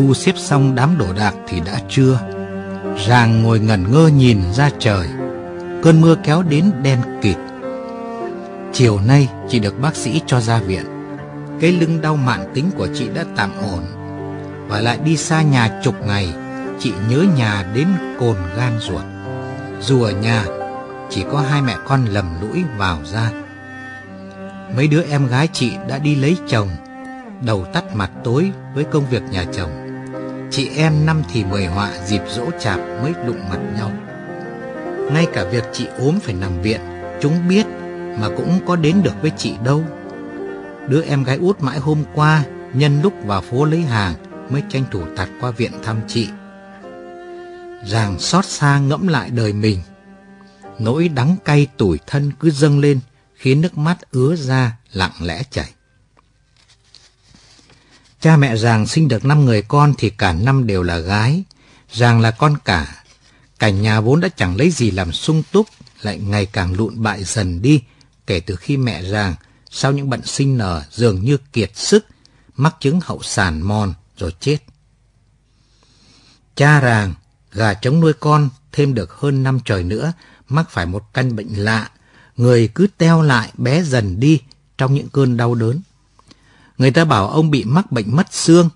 Thu xếp xong đám đồ đạc thì đã trưa. Ràng ngồi ngẩn ngơ nhìn ra trời. Cơn mưa kéo đến đen kịt. Chiều nay chị được bác sĩ cho ra viện. Cái lưng đau mạn tính của chị đã tạm ổn. Và lại đi xa nhà chục ngày, chị nhớ nhà đến cồn gan ruột. Dù ở nhà, chỉ có hai mẹ con lầm lũi vào ra. Mấy đứa em gái chị đã đi lấy chồng, đầu tắt mặt tối với công việc nhà chồng. Chị em năm thì mười họa dịp dỗ chạp mới đụng mặt nhau Ngay cả việc chị ốm phải nằm viện Chúng biết mà cũng có đến được với chị đâu. Đứa em gái út mãi hôm qua, nhân lúc vào phố lấy hàng, mới tranh thủ tạt qua viện thăm chị. Ràng xót xa ngẫm lại đời mình. Nỗi đắng cay tủi thân cứ dâng lên, khiến nước mắt ứa ra lặng lẽ chảy. Cha mẹ Giàng sinh được năm người con thì cả năm đều là gái. Giàng là con cả. Cảnh nhà vốn đã chẳng lấy gì làm sung túc, lại ngày càng lụn bại dần đi kể từ khi mẹ Giàng sau những bận sinh nở dường như kiệt sức, mắc chứng hậu sản mòn rồi chết. Cha Ràng, gà trống nuôi con thêm được hơn năm trời nữa, mắc phải một căn bệnh lạ, người cứ teo lại bé dần đi trong những cơn đau đớn. Người ta bảo ông bị mắc bệnh mất xương.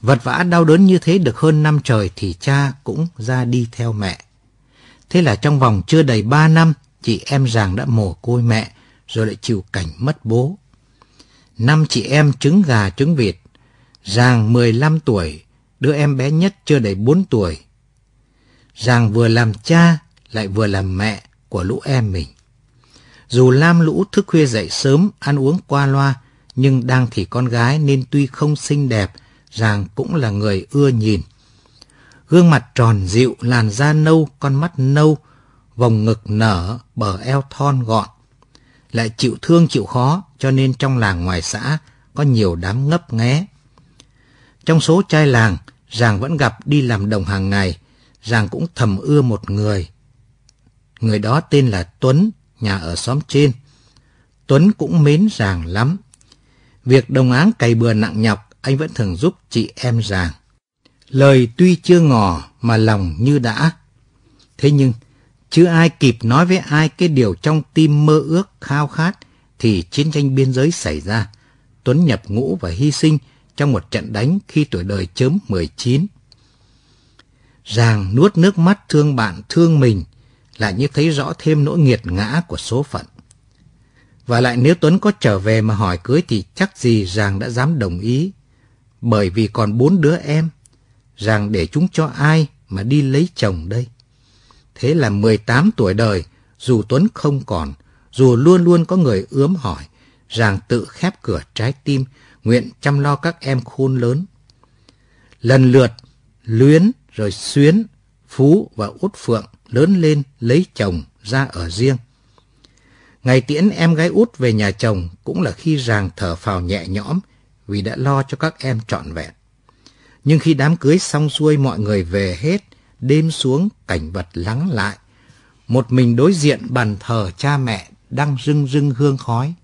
Vật vã đau đớn như thế được hơn năm trời thì cha cũng ra đi theo mẹ. Thế là trong vòng chưa đầy ba năm, chị em Giàng đã mồ côi mẹ, rồi lại chịu cảnh mất bố. Năm chị em trứng gà trứng vịt, Giàng 15 tuổi, đứa em bé nhất chưa đầy 4 tuổi. Giàng vừa làm cha, lại vừa làm mẹ của lũ em mình. Dù lam lũ thức khuya dậy sớm, ăn uống qua loa, nhưng đang thì con gái nên tuy không xinh đẹp, Giàng cũng là người ưa nhìn. Gương mặt tròn dịu, làn da nâu, con mắt nâu, vòng ngực nở, bờ eo thon gọn. Lại chịu thương chịu khó, cho nên trong làng ngoài xã có nhiều đám ngấp nghé. Trong số trai làng, Giàng vẫn gặp đi làm đồng hàng ngày, Giàng cũng thầm ưa một người. Người đó tên là Tuấn, nhà ở xóm trên. Tuấn cũng mến Giàng lắm. Việc đồng áng cày bừa nặng nhọc, anh vẫn thường giúp chị em Giàng. Lời tuy chưa ngỏ mà lòng như đã. Thế nhưng, chứ ai kịp nói với ai cái điều trong tim mơ ước khao khát thì chiến tranh biên giới xảy ra. Tuấn nhập ngũ và hy sinh trong một trận đánh khi tuổi đời chớm 19. Giàng nuốt nước mắt thương bạn thương mình lại như thấy rõ thêm nỗi nghiệt ngã của số phận. Và lại nếu Tuấn có trở về mà hỏi cưới thì chắc gì Giàng đã dám đồng ý. Bởi vì còn bốn đứa em, Giàng để chúng cho ai mà đi lấy chồng đây. Thế là 18 tuổi đời, dù Tuấn không còn, dù luôn luôn có người ướm hỏi, Giàng tự khép cửa trái tim, nguyện chăm lo các em khôn lớn. Lần lượt, Luyến rồi Xuyến, Phú và Út Phượng lớn lên lấy chồng ra ở riêng. Ngày tiễn em gái út về nhà chồng cũng là khi Giàng thở phào nhẹ nhõm vì đã lo cho các em trọn vẹn. Nhưng khi đám cưới xong xuôi mọi người về hết, đêm xuống cảnh vật lắng lại. Một mình đối diện bàn thờ cha mẹ đang rưng rưng hương khói.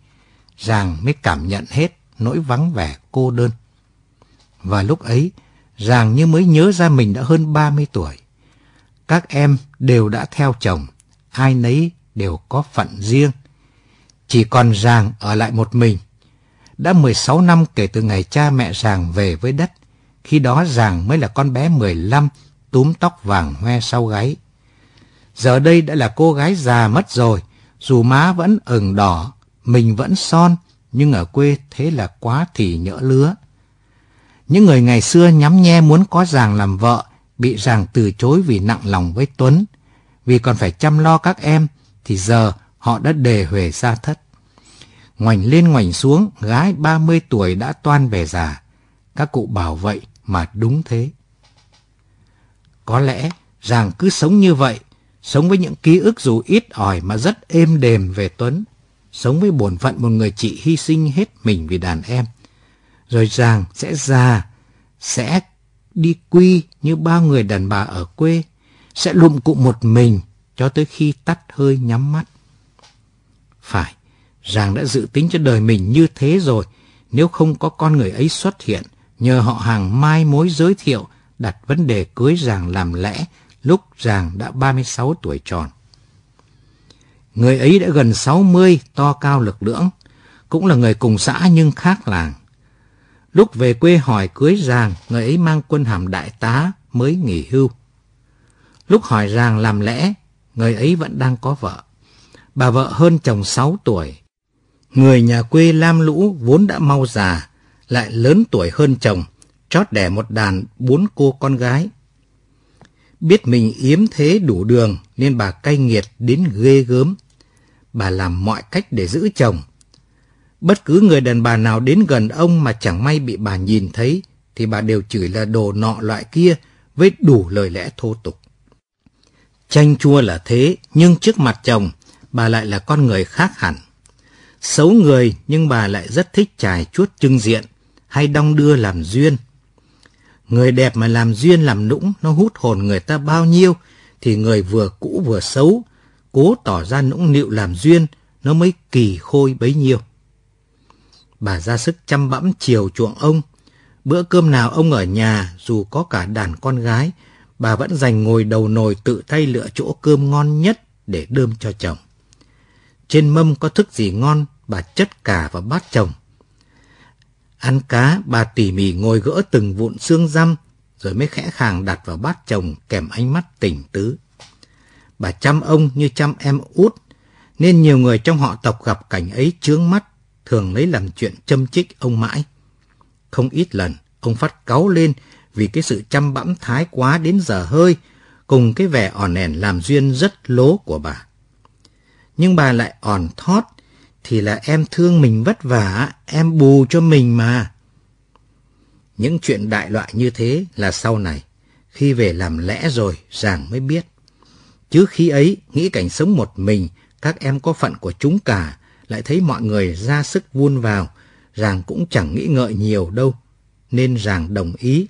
Giàng mới cảm nhận hết nỗi vắng vẻ cô đơn. Và lúc ấy, Giàng như mới nhớ ra mình đã hơn 30 tuổi. Các em đều đã theo chồng, ai nấy đều có phận riêng. Chỉ còn Giàng ở lại một mình. Đã 16 năm kể từ ngày cha mẹ Giàng về với đất. Khi đó Giàng mới là con bé 15, túm tóc vàng hoe sau gáy. Giờ đây đã là cô gái già mất rồi, dù má vẫn ửng đỏ, mình vẫn son, nhưng ở quê thế là quá thì nhỡ lứa. Những người ngày xưa nhắm nhe muốn có Giàng làm vợ, bị Giàng từ chối vì nặng lòng với Tuấn. Vì còn phải chăm lo các em, thì giờ họ đã đề huề ra thất. Ngoảnh lên ngoảnh xuống, gái 30 tuổi đã toan về già. Các cụ bảo vậy mà đúng thế. Có lẽ Giàng cứ sống như vậy, sống với những ký ức dù ít ỏi mà rất êm đềm về Tuấn, sống với bổn phận một người chị hy sinh hết mình vì đàn em. Rồi Giàng sẽ già, sẽ đi quy như bao người đàn bà ở quê, sẽ lụm cụ một mình cho tới khi tắt hơi nhắm mắt. Phải, Giàng đã dự tính cho đời mình như thế rồi, nếu không có con người ấy xuất hiện, nhờ họ hàng mai mối giới thiệu, đặt vấn đề cưới Giàng làm lẽ lúc Giàng đã 36 tuổi tròn. Người ấy đã gần 60, to cao lực lưỡng, cũng là người cùng xã nhưng khác làng. Lúc về quê hỏi cưới Giàng, người ấy mang quân hàm đại tá mới nghỉ hưu. Lúc hỏi Giàng làm lẽ, người ấy vẫn đang có vợ. Bà vợ hơn chồng 6 tuổi. Người nhà quê Lam Lũ vốn đã mau già, lại lớn tuổi hơn chồng, chót đẻ một đàn bốn cô con gái. Biết mình yếm thế đủ đường nên bà cay nghiệt đến ghê gớm. bà làm mọi cách để giữ chồng. Bất cứ người đàn bà nào đến gần ông mà chẳng may bị bà nhìn thấy, thì bà đều chửi là đồ nọ loại kia với đủ lời lẽ thô tục. Chanh chua là thế, nhưng trước mặt chồng, bà lại là con người khác hẳn. Xấu người nhưng bà lại rất thích trải chuốt trưng diện, hay đong đưa làm duyên. Người đẹp mà làm duyên làm nũng, nó hút hồn người ta bao nhiêu, thì người vừa cũ vừa xấu, cố tỏ ra nũng nịu làm duyên, nó mới kỳ khôi bấy nhiêu. Bà ra sức chăm bẵm chiều chuộng ông. Bữa cơm nào ông ở nhà, dù có cả đàn con gái, bà vẫn dành ngồi đầu nồi tự tay lựa chỗ cơm ngon nhất để đơm cho chồng. Trên mâm có thức gì ngon, bà chất cả vào bát chồng. Ăn cá, bà tỉ mỉ ngồi gỡ từng vụn xương răm, rồi mới khẽ khàng đặt vào bát chồng kèm ánh mắt tỉnh tứ. Bà chăm ông như chăm em út, nên nhiều người trong họ tộc gặp cảnh ấy chướng mắt, thường lấy làm chuyện châm chích ông mãi. Không ít lần, ông phát cáu lên vì cái sự chăm bẵm thái quá đến giờ hơi, cùng cái vẻ ỏn ẻn làm duyên rất lố của bà. Nhưng bà lại ỏn thót, thì là em thương mình vất vả, em bù cho mình mà. Những chuyện đại loại như thế là sau này, khi về làm lẽ rồi, Giàng mới biết. Chứ khi ấy, nghĩ cảnh sống một mình, các em có phận của chúng cả, lại thấy mọi người ra sức vun vào, Giàng cũng chẳng nghĩ ngợi nhiều đâu, nên Giàng đồng ý.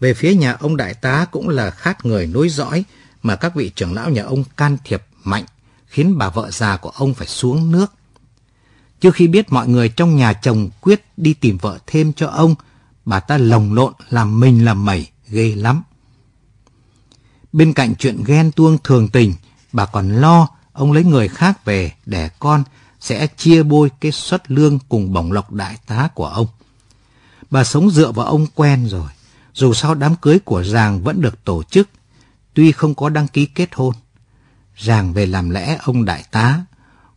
Về phía nhà ông đại tá cũng là khát người nối dõi, mà các vị trưởng lão nhà ông can thiệp mạnh, khiến bà vợ già của ông phải xuống nước. Trước khi biết mọi người trong nhà chồng quyết đi tìm vợ thêm cho ông, bà ta lồng lộn làm mình làm mẩy, ghê lắm. Bên cạnh chuyện ghen tuông thường tình, bà còn lo ông lấy người khác về để con sẽ chia bôi cái suất lương cùng bổng lộc đại tá của ông. Bà sống dựa vào ông quen rồi, dù sao đám cưới của Giàng vẫn được tổ chức, tuy không có đăng ký kết hôn. Giàng về làm lẽ ông đại tá,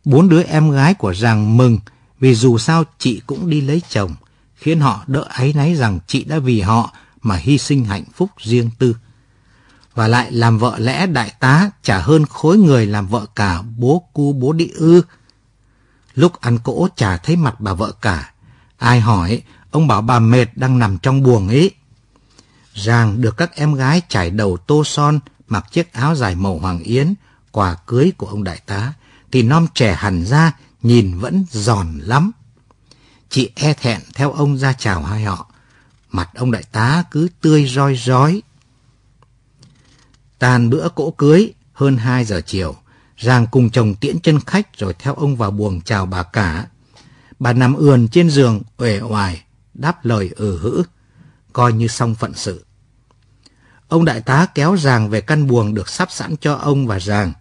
bốn đứa em gái của Giàng mừng vì dù sao chị cũng đi lấy chồng, khiến họ đỡ áy náy rằng chị đã vì họ mà hy sinh hạnh phúc riêng tư. Và lại làm vợ lẽ đại tá trả hơn khối người làm vợ cả bố cu bố đi ư. Lúc ăn cỗ chả thấy mặt bà vợ cả. Ai hỏi, ông bảo bà mệt đang nằm trong buồng ấy. Giang được các em gái trải đầu tô son, mặc chiếc áo dài màu hoàng yến, quà cưới của ông đại tá, thì non trẻ hẳn ra, nhìn vẫn giòn lắm. Chị e thẹn theo ông ra chào hai họ. Mặt ông đại tá cứ tươi roi rói. Tàn bữa cỗ cưới, hơn 2 giờ chiều, Giang cùng chồng tiễn chân khách rồi theo ông vào buồng chào bà cả. Bà nằm ườn trên giường, uể oải, đáp lời ừ hữ, coi như xong phận sự. Ông đại tá kéo Giàng về căn buồng được sắp sẵn cho ông và Giàng.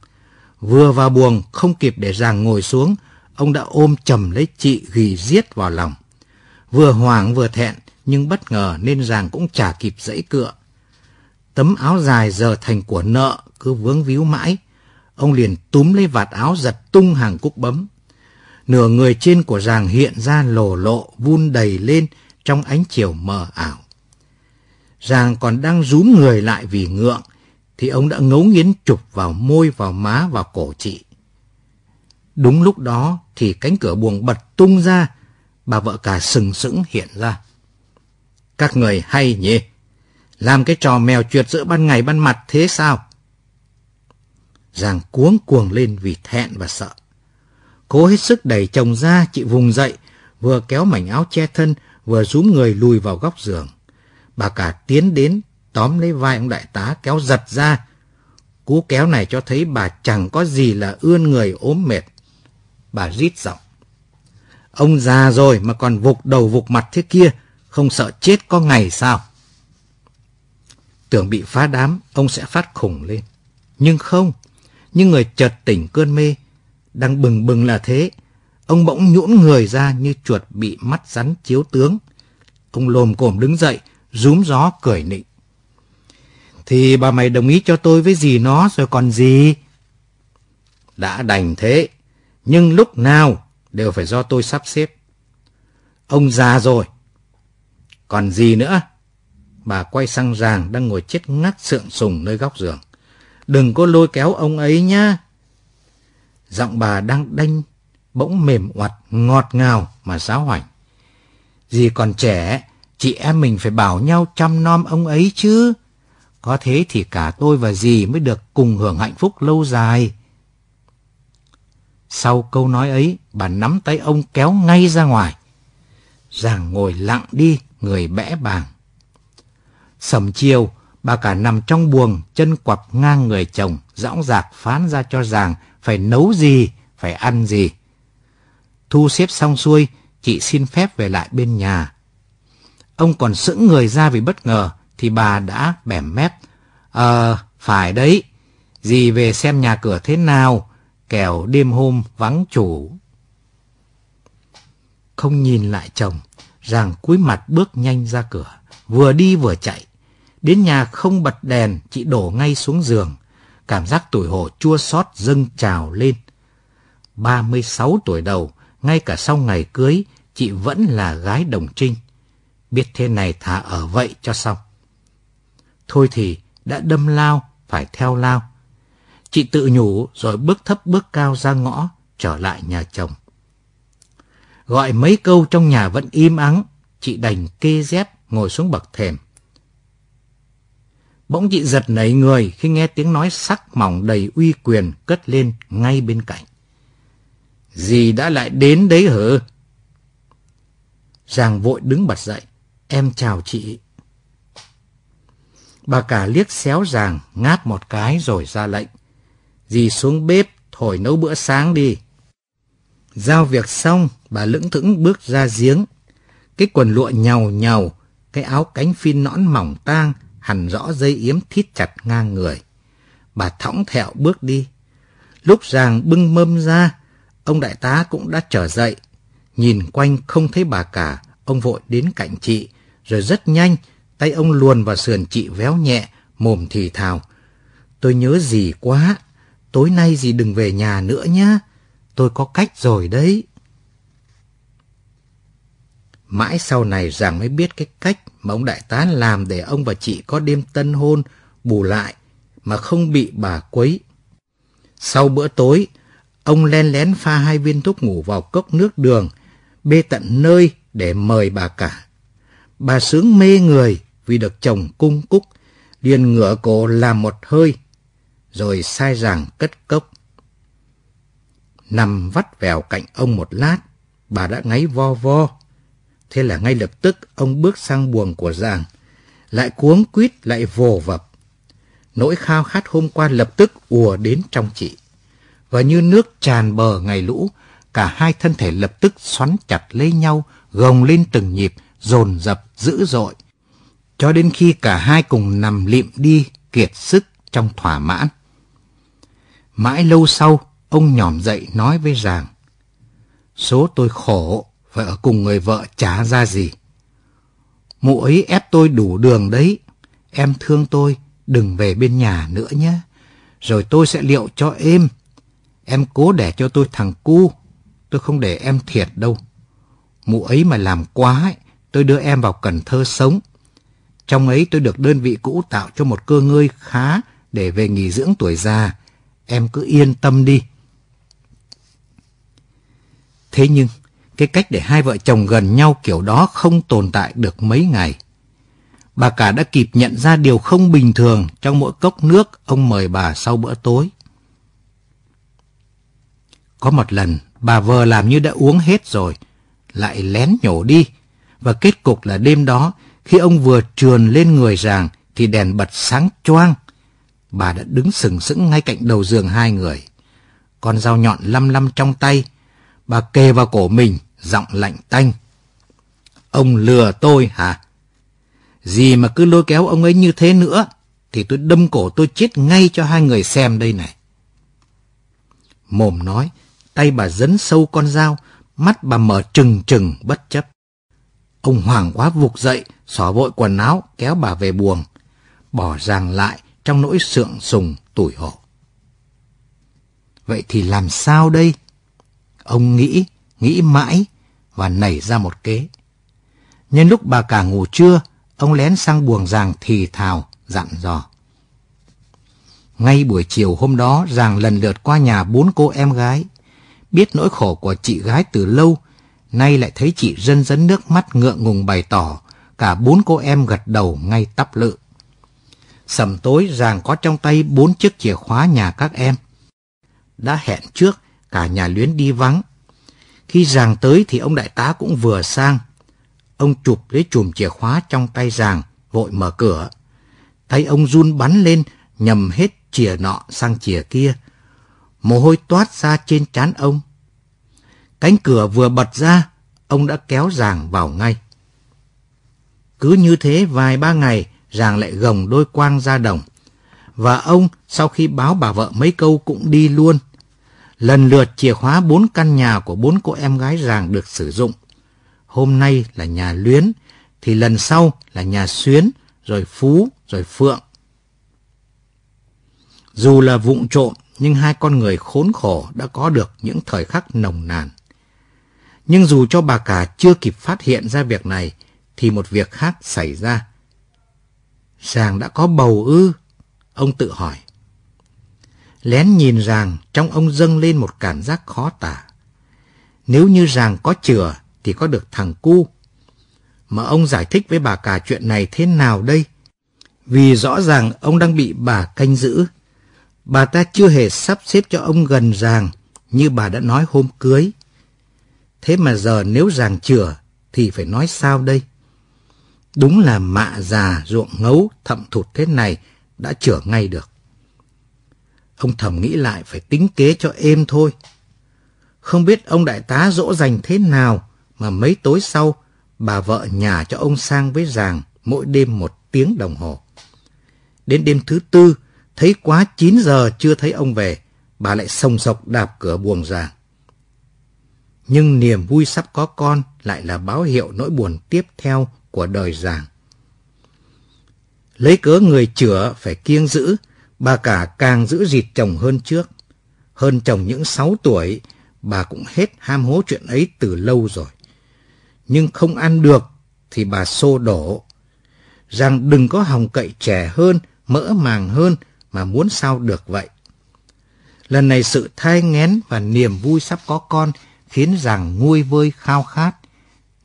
Vừa vào buồng, không kịp để Giàng ngồi xuống, ông đã ôm chầm lấy chị ghi giết vào lòng. Vừa hoảng vừa thẹn, nhưng bất ngờ nên Giàng cũng chả kịp dãy cựa. Tấm áo dài giờ thành của nợ, cứ vướng víu mãi. Ông liền túm lấy vạt áo giật tung hàng cúc bấm. Nửa người trên của Giàng hiện ra lồ lộ, vun đầy lên trong ánh chiều mờ ảo. Giàng còn đang rúm người lại vì ngượng, thì ông đã ngấu nghiến chụp vào môi, vào má, vào cổ chị. Đúng lúc đó thì cánh cửa buồng bật tung ra, bà vợ cả sừng sững hiện ra. Các người hay nhỉ? Làm cái trò mèo trượt giữa ban ngày ban mặt thế sao? Giàng cuống cuồng lên vì thẹn và sợ. Cố hết sức đẩy chồng ra, chị vùng dậy, vừa kéo mảnh áo che thân, vừa rúm người lùi vào góc giường. Bà cả tiến đến, tóm lấy vai ông đại tá kéo giật ra. Cú kéo này cho thấy bà chẳng có gì là ươn người ốm mệt. Bà rít giọng. Ông già rồi mà còn vục đầu vục mặt thế kia, không sợ chết có ngày sao? Tưởng bị phá đám, ông sẽ phát khủng lên. Nhưng không, như người chợt tỉnh cơn mê, đang bừng bừng là thế. Ông bỗng nhũn người ra như chuột bị mắt rắn chiếu tướng. Ông lồm cồm đứng dậy, rúm gió cười nịnh. Thì bà mày đồng ý cho tôi với gì nó rồi còn gì? Đã đành thế, nhưng lúc nào đều phải do tôi sắp xếp. Ông già rồi. Còn gì nữa? Bà quay sang Giàng đang ngồi chết ngắt sượng sùng nơi góc giường. Đừng có lôi kéo ông ấy nhá. Giọng bà đang đanh, bỗng mềm oặt, ngọt ngào mà giáo hoảnh. Dì còn trẻ, chị em mình phải bảo nhau chăm nom ông ấy chứ. Có thế thì cả tôi và dì mới được cùng hưởng hạnh phúc lâu dài. Sau câu nói ấy, bà nắm tay ông kéo ngay ra ngoài. Giàng ngồi lặng đi, người bẽ bàng. Sầm chiều, bà cả nằm trong buồng, chân quặp ngang người chồng, dõng dạc phán ra cho Giàng phải nấu gì, phải ăn gì. Thu xếp xong xuôi, chị xin phép về lại bên nhà. Ông còn sững người ra vì bất ngờ, thì bà đã bẻm mép. Ờ, phải đấy, dì về xem nhà cửa thế nào, kẻo đêm hôm vắng chủ. Không nhìn lại chồng, Giàng cúi mặt bước nhanh ra cửa, vừa đi vừa chạy. Đến nhà không bật đèn, chị đổ ngay xuống giường. Cảm giác tuổi hổ chua xót dâng trào lên. 36 tuổi đầu, ngay cả sau ngày cưới, chị vẫn là gái đồng trinh. Biết thế này thả ở vậy cho xong. Thôi thì, đã đâm lao, phải theo lao. Chị tự nhủ rồi bước thấp bước cao ra ngõ, trở lại nhà chồng. Gọi mấy câu trong nhà vẫn im ắng, chị đành kê dép ngồi xuống bậc thềm. Bỗng chị giật nảy người khi nghe tiếng nói sắc mỏng đầy uy quyền cất lên ngay bên cạnh. Dì đã lại đến đấy hả? Giàng vội đứng bật dậy. Em chào chị. Bà cả liếc xéo Giàng ngáp một cái rồi ra lệnh. Dì xuống bếp thổi nấu bữa sáng đi. Giao việc xong, bà lững thững bước ra giếng. Cái quần lụa nhàu nhàu, cái áo cánh phin nõn mỏng tang, hẳn rõ dây yếm thít chặt ngang người. Bà thõng thẹo bước đi. Lúc Giàng bưng mâm ra, ông đại tá cũng đã trở dậy. Nhìn quanh không thấy bà cả, ông vội đến cạnh chị, rồi rất nhanh, tay ông luồn vào sườn chị véo nhẹ, mồm thì thào. Tôi nhớ gì quá, tối nay gì đừng về nhà nữa nhá, tôi có cách rồi đấy. Mãi sau này rằng mới biết cái cách mà ông đại tá làm để ông và chị có đêm tân hôn bù lại mà không bị bà quấy. Sau bữa tối, ông len lén pha hai viên thuốc ngủ vào cốc nước đường, bê tận nơi để mời bà cả. Bà sướng mê người vì được chồng cung cúc, liền ngửa cổ làm một hơi, rồi sai rằng cất cốc. Nằm vắt vẻo cạnh ông một lát, bà đã ngáy vo vo. Thế là ngay lập tức ông bước sang buồng của Giàng, lại cuống quýt lại vồ vập. Nỗi khao khát hôm qua lập tức ùa đến trong chị. Và như nước tràn bờ ngày lũ, cả hai thân thể lập tức xoắn chặt lấy nhau, gồng lên từng nhịp, dồn dập dữ dội. Cho đến khi cả hai cùng nằm lịm đi, kiệt sức trong thỏa mãn. Mãi lâu sau, ông nhòm dậy nói với rằng: Số tôi khổ, phải ở cùng người vợ trả ra gì. Mụ ấy ép tôi đủ đường đấy. Em thương tôi, đừng về bên nhà nữa nhé. Rồi tôi sẽ liệu cho êm. Em cố để cho tôi thằng cu. Tôi không để em thiệt đâu. Mụ ấy mà làm quá, ấy, tôi đưa em vào Cần Thơ sống. Trong ấy tôi được đơn vị cũ tạo cho một cơ ngơi khá để về nghỉ dưỡng tuổi già. Em cứ yên tâm đi. Thế nhưng, cái cách để hai vợ chồng gần nhau kiểu đó không tồn tại được mấy ngày. Bà cả đã kịp nhận ra điều không bình thường trong mỗi cốc nước ông mời bà sau bữa tối. Có một lần, bà vợ làm như đã uống hết rồi, lại lén nhổ đi. Và kết cục là đêm đó, khi ông vừa trườn lên người ràng, thì đèn bật sáng choang. Bà đã đứng sừng sững ngay cạnh đầu giường hai người. Con dao nhọn lăm lăm trong tay, bà kề vào cổ mình, giọng lạnh tanh. Ông lừa tôi hả? Gì mà cứ lôi kéo ông ấy như thế nữa, thì tôi đâm cổ tôi chết ngay cho hai người xem đây này. Mồm nói, tay bà dấn sâu con dao, mắt bà mở trừng trừng bất chấp. Ông hoàng quá vục dậy, xỏ vội quần áo, kéo bà về buồng, bỏ ràng lại trong nỗi sượng sùng tủi hổ. Vậy thì làm sao đây? Ông nghĩ, nghĩ mãi và nảy ra một kế. Nhân lúc bà cả ngủ trưa, ông lén sang buồng giàng thì thào, dặn dò. Ngay buổi chiều hôm đó, Giàng lần lượt qua nhà bốn cô em gái. Biết nỗi khổ của chị gái từ lâu, nay lại thấy chị rân rấn nước mắt ngượng ngùng bày tỏ, cả bốn cô em gật đầu ngay tắp lự. Sầm tối Giàng có trong tay bốn chiếc chìa khóa nhà các em. Đã hẹn trước, cả nhà luyến đi vắng. Khi Giàng tới thì ông đại tá cũng vừa sang. Ông chụp lấy chùm chìa khóa trong tay Giàng, vội mở cửa. Tay ông run bắn lên, nhầm hết chìa nọ sang chìa kia. Mồ hôi toát ra trên trán ông. Cánh cửa vừa bật ra, ông đã kéo Giàng vào ngay. Cứ như thế vài ba ngày, Giàng lại gồng đôi quang ra đồng. Và ông, sau khi báo bà vợ mấy câu cũng đi luôn. Lần lượt chìa khóa bốn căn nhà của bốn cô em gái Giàng được sử dụng. Hôm nay là nhà Luyến, thì lần sau là nhà Xuyến, rồi Phú, rồi Phượng. Dù là vụng trộm, nhưng hai con người khốn khổ đã có được những thời khắc nồng nàn. Nhưng dù cho bà cả chưa kịp phát hiện ra việc này, thì một việc khác xảy ra. Giàng đã có bầu ư? Ông tự hỏi. Lén nhìn Giàng, trong ông dâng lên một cảm giác khó tả. Nếu như Giàng có chừa, thì có được thằng cu. Mà ông giải thích với bà cả chuyện này thế nào đây? Vì rõ ràng ông đang bị bà canh giữ. Bà ta chưa hề sắp xếp cho ông gần Giàng, như bà đã nói hôm cưới. Thế mà giờ nếu Giàng chừa, thì phải nói sao đây? Đúng là mạ già ruộng ngấu thậm thụt thế này đã chữa ngay được. Ông thầm nghĩ lại phải tính kế cho êm thôi. Không biết ông đại tá dỗ dành thế nào mà mấy tối sau bà vợ nhà cho ông sang với giàng mỗi đêm một tiếng đồng hồ. Đến đêm thứ tư, thấy quá 9 giờ chưa thấy ông về, bà lại sông sọc đạp cửa buồng giàng. Nhưng niềm vui sắp có con lại là báo hiệu nỗi buồn tiếp theo của đời giảng. Lấy cớ người chữa phải kiêng giữ, bà cả càng giữ dịt chồng hơn trước. Hơn chồng những sáu tuổi, bà cũng hết ham hố chuyện ấy từ lâu rồi. Nhưng không ăn được thì bà xô đổ. Rằng đừng có hòng cậy trẻ hơn, mỡ màng hơn mà muốn sao được vậy. Lần này sự thai ngén và niềm vui sắp có con khiến rằng nguôi vơi khao khát.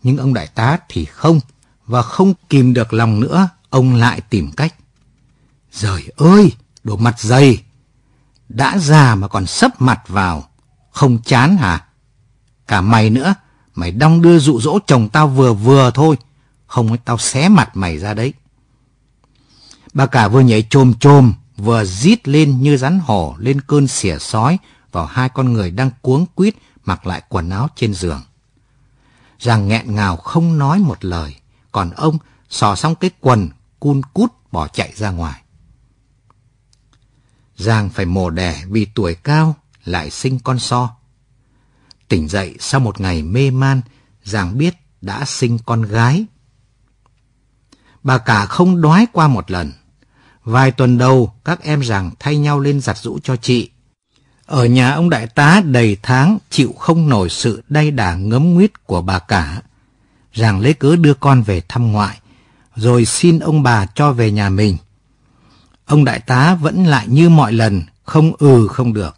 Nhưng ông đại tá thì không và không kìm được lòng nữa, ông lại tìm cách. Trời ơi, đồ mặt dày, đã già mà còn sấp mặt vào, không chán hả? Cả mày nữa, mày đong đưa dụ dỗ chồng tao vừa vừa thôi, không ấy tao xé mặt mày ra đấy. Bà cả vừa nhảy trồm trồm, vừa rít lên như rắn hổ lên cơn xỉa sói vào hai con người đang cuống quýt mặc lại quần áo trên giường. Giang nghẹn ngào không nói một lời còn ông sò xong cái quần, cun cút bỏ chạy ra ngoài. Giang phải mồ đẻ vì tuổi cao lại sinh con so. Tỉnh dậy sau một ngày mê man, Giang biết đã sinh con gái. Bà cả không đói qua một lần. Vài tuần đầu, các em Giang thay nhau lên giặt rũ cho chị. Ở nhà ông đại tá đầy tháng chịu không nổi sự đay đà ngấm nguyết của bà cả giàng lấy cớ đưa con về thăm ngoại, rồi xin ông bà cho về nhà mình. Ông đại tá vẫn lại như mọi lần, không ừ không được.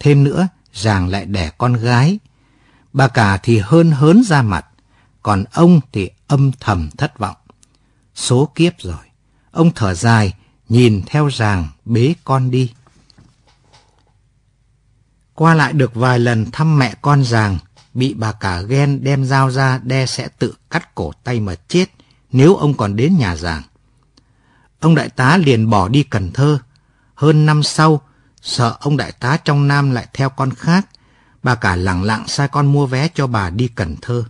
Thêm nữa, Giàng lại đẻ con gái. Bà cả thì hơn hớn ra mặt, còn ông thì âm thầm thất vọng. Số kiếp rồi. Ông thở dài, nhìn theo Giàng bế con đi. Qua lại được vài lần thăm mẹ con Giàng, bị bà cả ghen đem dao ra đe sẽ tự cắt cổ tay mà chết nếu ông còn đến nhà giảng. Ông đại tá liền bỏ đi Cần Thơ. Hơn năm sau, sợ ông đại tá trong Nam lại theo con khác, bà cả lặng lặng sai con mua vé cho bà đi Cần Thơ.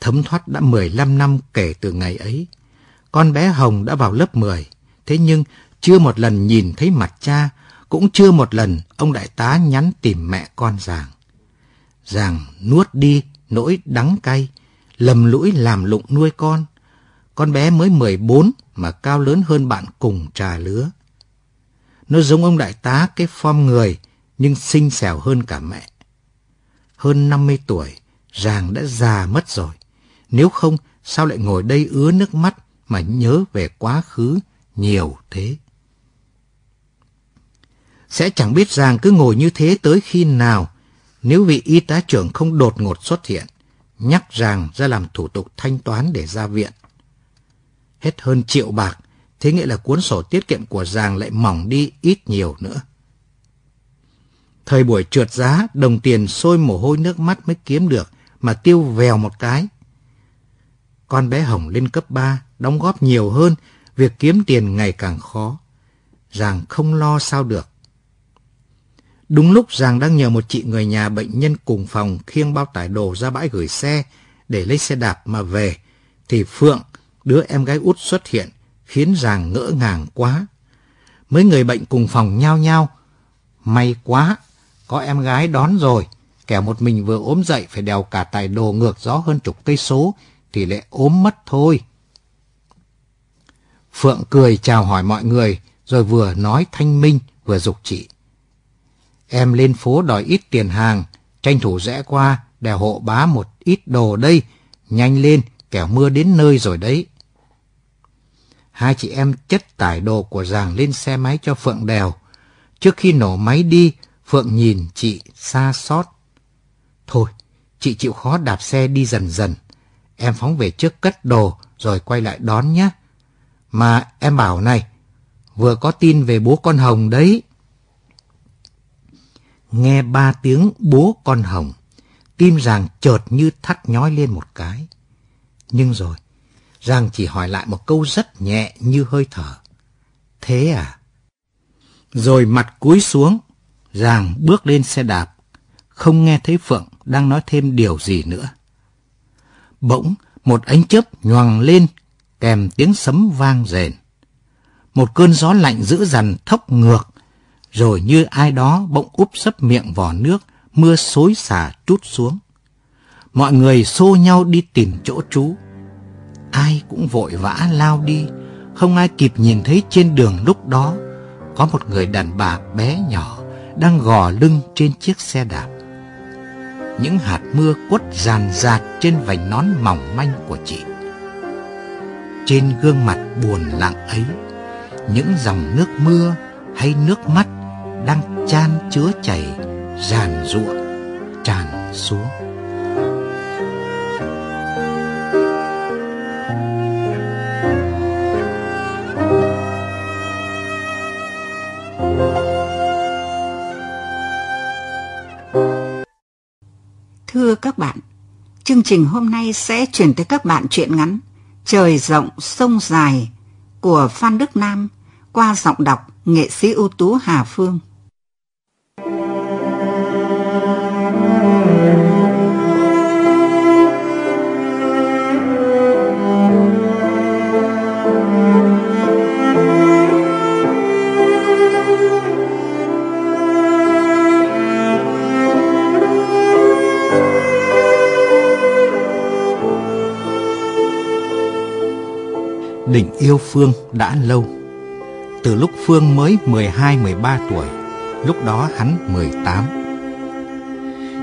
Thấm thoát đã 15 năm kể từ ngày ấy. Con bé Hồng đã vào lớp 10, thế nhưng chưa một lần nhìn thấy mặt cha, cũng chưa một lần ông đại tá nhắn tìm mẹ con giàng rằng nuốt đi nỗi đắng cay, lầm lũi làm lụng nuôi con. Con bé mới 14 mà cao lớn hơn bạn cùng trà lứa. Nó giống ông đại tá cái form người nhưng xinh xẻo hơn cả mẹ. Hơn 50 tuổi, Giàng đã già mất rồi. Nếu không, sao lại ngồi đây ứa nước mắt mà nhớ về quá khứ nhiều thế? Sẽ chẳng biết rằng cứ ngồi như thế tới khi nào nếu vị y tá trưởng không đột ngột xuất hiện, nhắc rằng ra làm thủ tục thanh toán để ra viện. Hết hơn triệu bạc, thế nghĩa là cuốn sổ tiết kiệm của Giàng lại mỏng đi ít nhiều nữa. Thời buổi trượt giá, đồng tiền sôi mồ hôi nước mắt mới kiếm được, mà tiêu vèo một cái. Con bé Hồng lên cấp 3, đóng góp nhiều hơn, việc kiếm tiền ngày càng khó. Giàng không lo sao được. Đúng lúc Giàng đang nhờ một chị người nhà bệnh nhân cùng phòng khiêng bao tải đồ ra bãi gửi xe để lấy xe đạp mà về, thì Phượng, đứa em gái út xuất hiện, khiến Giàng ngỡ ngàng quá. Mấy người bệnh cùng phòng nhao nhao. May quá, có em gái đón rồi. Kẻ một mình vừa ốm dậy phải đèo cả tải đồ ngược gió hơn chục cây số, thì lại ốm mất thôi. Phượng cười chào hỏi mọi người, rồi vừa nói thanh minh, vừa dục chị. Em lên phố đòi ít tiền hàng, tranh thủ rẽ qua, để hộ bá một ít đồ đây. Nhanh lên, kẻo mưa đến nơi rồi đấy. Hai chị em chất tải đồ của Giàng lên xe máy cho Phượng đèo. Trước khi nổ máy đi, Phượng nhìn chị xa xót. Thôi, chị chịu khó đạp xe đi dần dần. Em phóng về trước cất đồ rồi quay lại đón nhé. Mà em bảo này, vừa có tin về bố con Hồng đấy. Nghe ba tiếng bố con Hồng, tim Giàng chợt như thắt nhói lên một cái. Nhưng rồi, giàng chỉ hỏi lại một câu rất nhẹ như hơi thở. Thế à? Rồi mặt cúi xuống, giàng bước lên xe đạp, không nghe thấy Phượng đang nói thêm điều gì nữa. Bỗng, một ánh chớp nhoàng lên, kèm tiếng sấm vang rền. Một cơn gió lạnh dữ dằn thốc ngược, rồi như ai đó bỗng úp sấp miệng vỏ nước, mưa xối xả trút xuống. Mọi người xô nhau đi tìm chỗ trú. Ai cũng vội vã lao đi, không ai kịp nhìn thấy trên đường lúc đó có một người đàn bà bé nhỏ đang gò lưng trên chiếc xe đạp. Những hạt mưa quất ràn rạt trên vành nón mỏng manh của chị. Trên gương mặt buồn lặng ấy, những dòng nước mưa hay nước mắt đang chan chứa chảy, ràn rụa, tràn xuống. Thưa các bạn, chương trình hôm nay sẽ chuyển tới các bạn truyện ngắn Trời rộng sông dài của Phan Đức Nam qua giọng đọc nghệ sĩ ưu tú Hà Phương. Định yêu Phương đã lâu. Từ lúc Phương mới 12-13 tuổi, lúc đó hắn 18.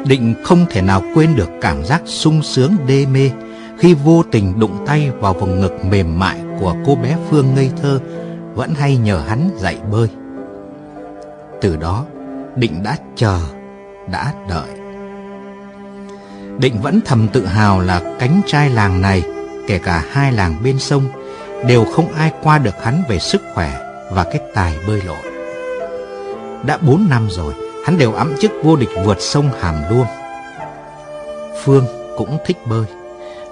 Định không thể nào quên được cảm giác sung sướng đê mê khi vô tình đụng tay vào vùng ngực mềm mại của cô bé Phương ngây thơ vẫn hay nhờ hắn dạy bơi. Từ đó, Định đã chờ, đã đợi. Định vẫn thầm tự hào là cánh trai làng này, kể cả hai làng bên sông, đều không ai qua được hắn về sức khỏe và cái tài bơi lội. Đã bốn năm rồi, hắn đều ẵm chức vô địch vượt sông Hàm Luông. Phương cũng thích bơi.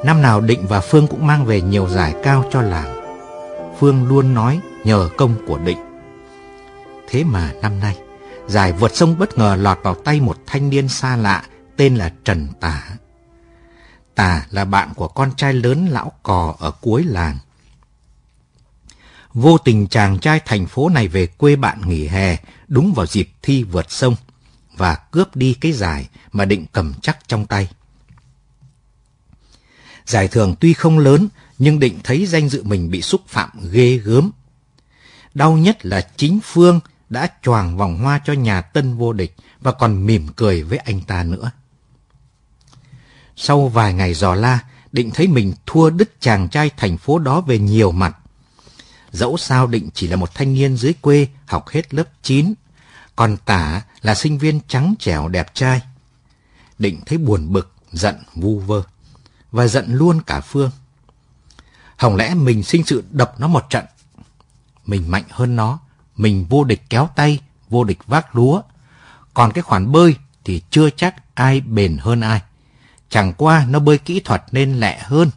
Năm nào Định và Phương cũng mang về nhiều giải cao cho làng. Phương luôn nói nhờ công của Định. Thế mà năm nay, giải vượt sông bất ngờ lọt vào tay một thanh niên xa lạ tên là Trần Tả. Tả là bạn của con trai lớn lão cò ở cuối làng. Vô tình chàng trai thành phố này về quê bạn nghỉ hè đúng vào dịp thi vượt sông và cướp đi cái giải mà định cầm chắc trong tay. Giải thưởng tuy không lớn nhưng định thấy danh dự mình bị xúc phạm ghê gớm. Đau nhất là chính Phương đã choàng vòng hoa cho nhà tân vô địch và còn mỉm cười với anh ta nữa. Sau vài ngày dò la, định thấy mình thua đứt chàng trai thành phố đó về nhiều mặt. Dẫu sao định chỉ là một thanh niên dưới quê học hết lớp 9, Còn tả là sinh viên trắng trẻo đẹp trai. Định thấy buồn bực, giận vu vơ. Và giận luôn cả Phương. Hồng lẽ mình sinh sự đập nó một trận. Mình mạnh hơn nó, mình vô địch kéo tay, vô địch vác lúa. Còn cái khoản bơi thì chưa chắc ai bền hơn ai. Chẳng qua nó bơi kỹ thuật nên lẹ hơn.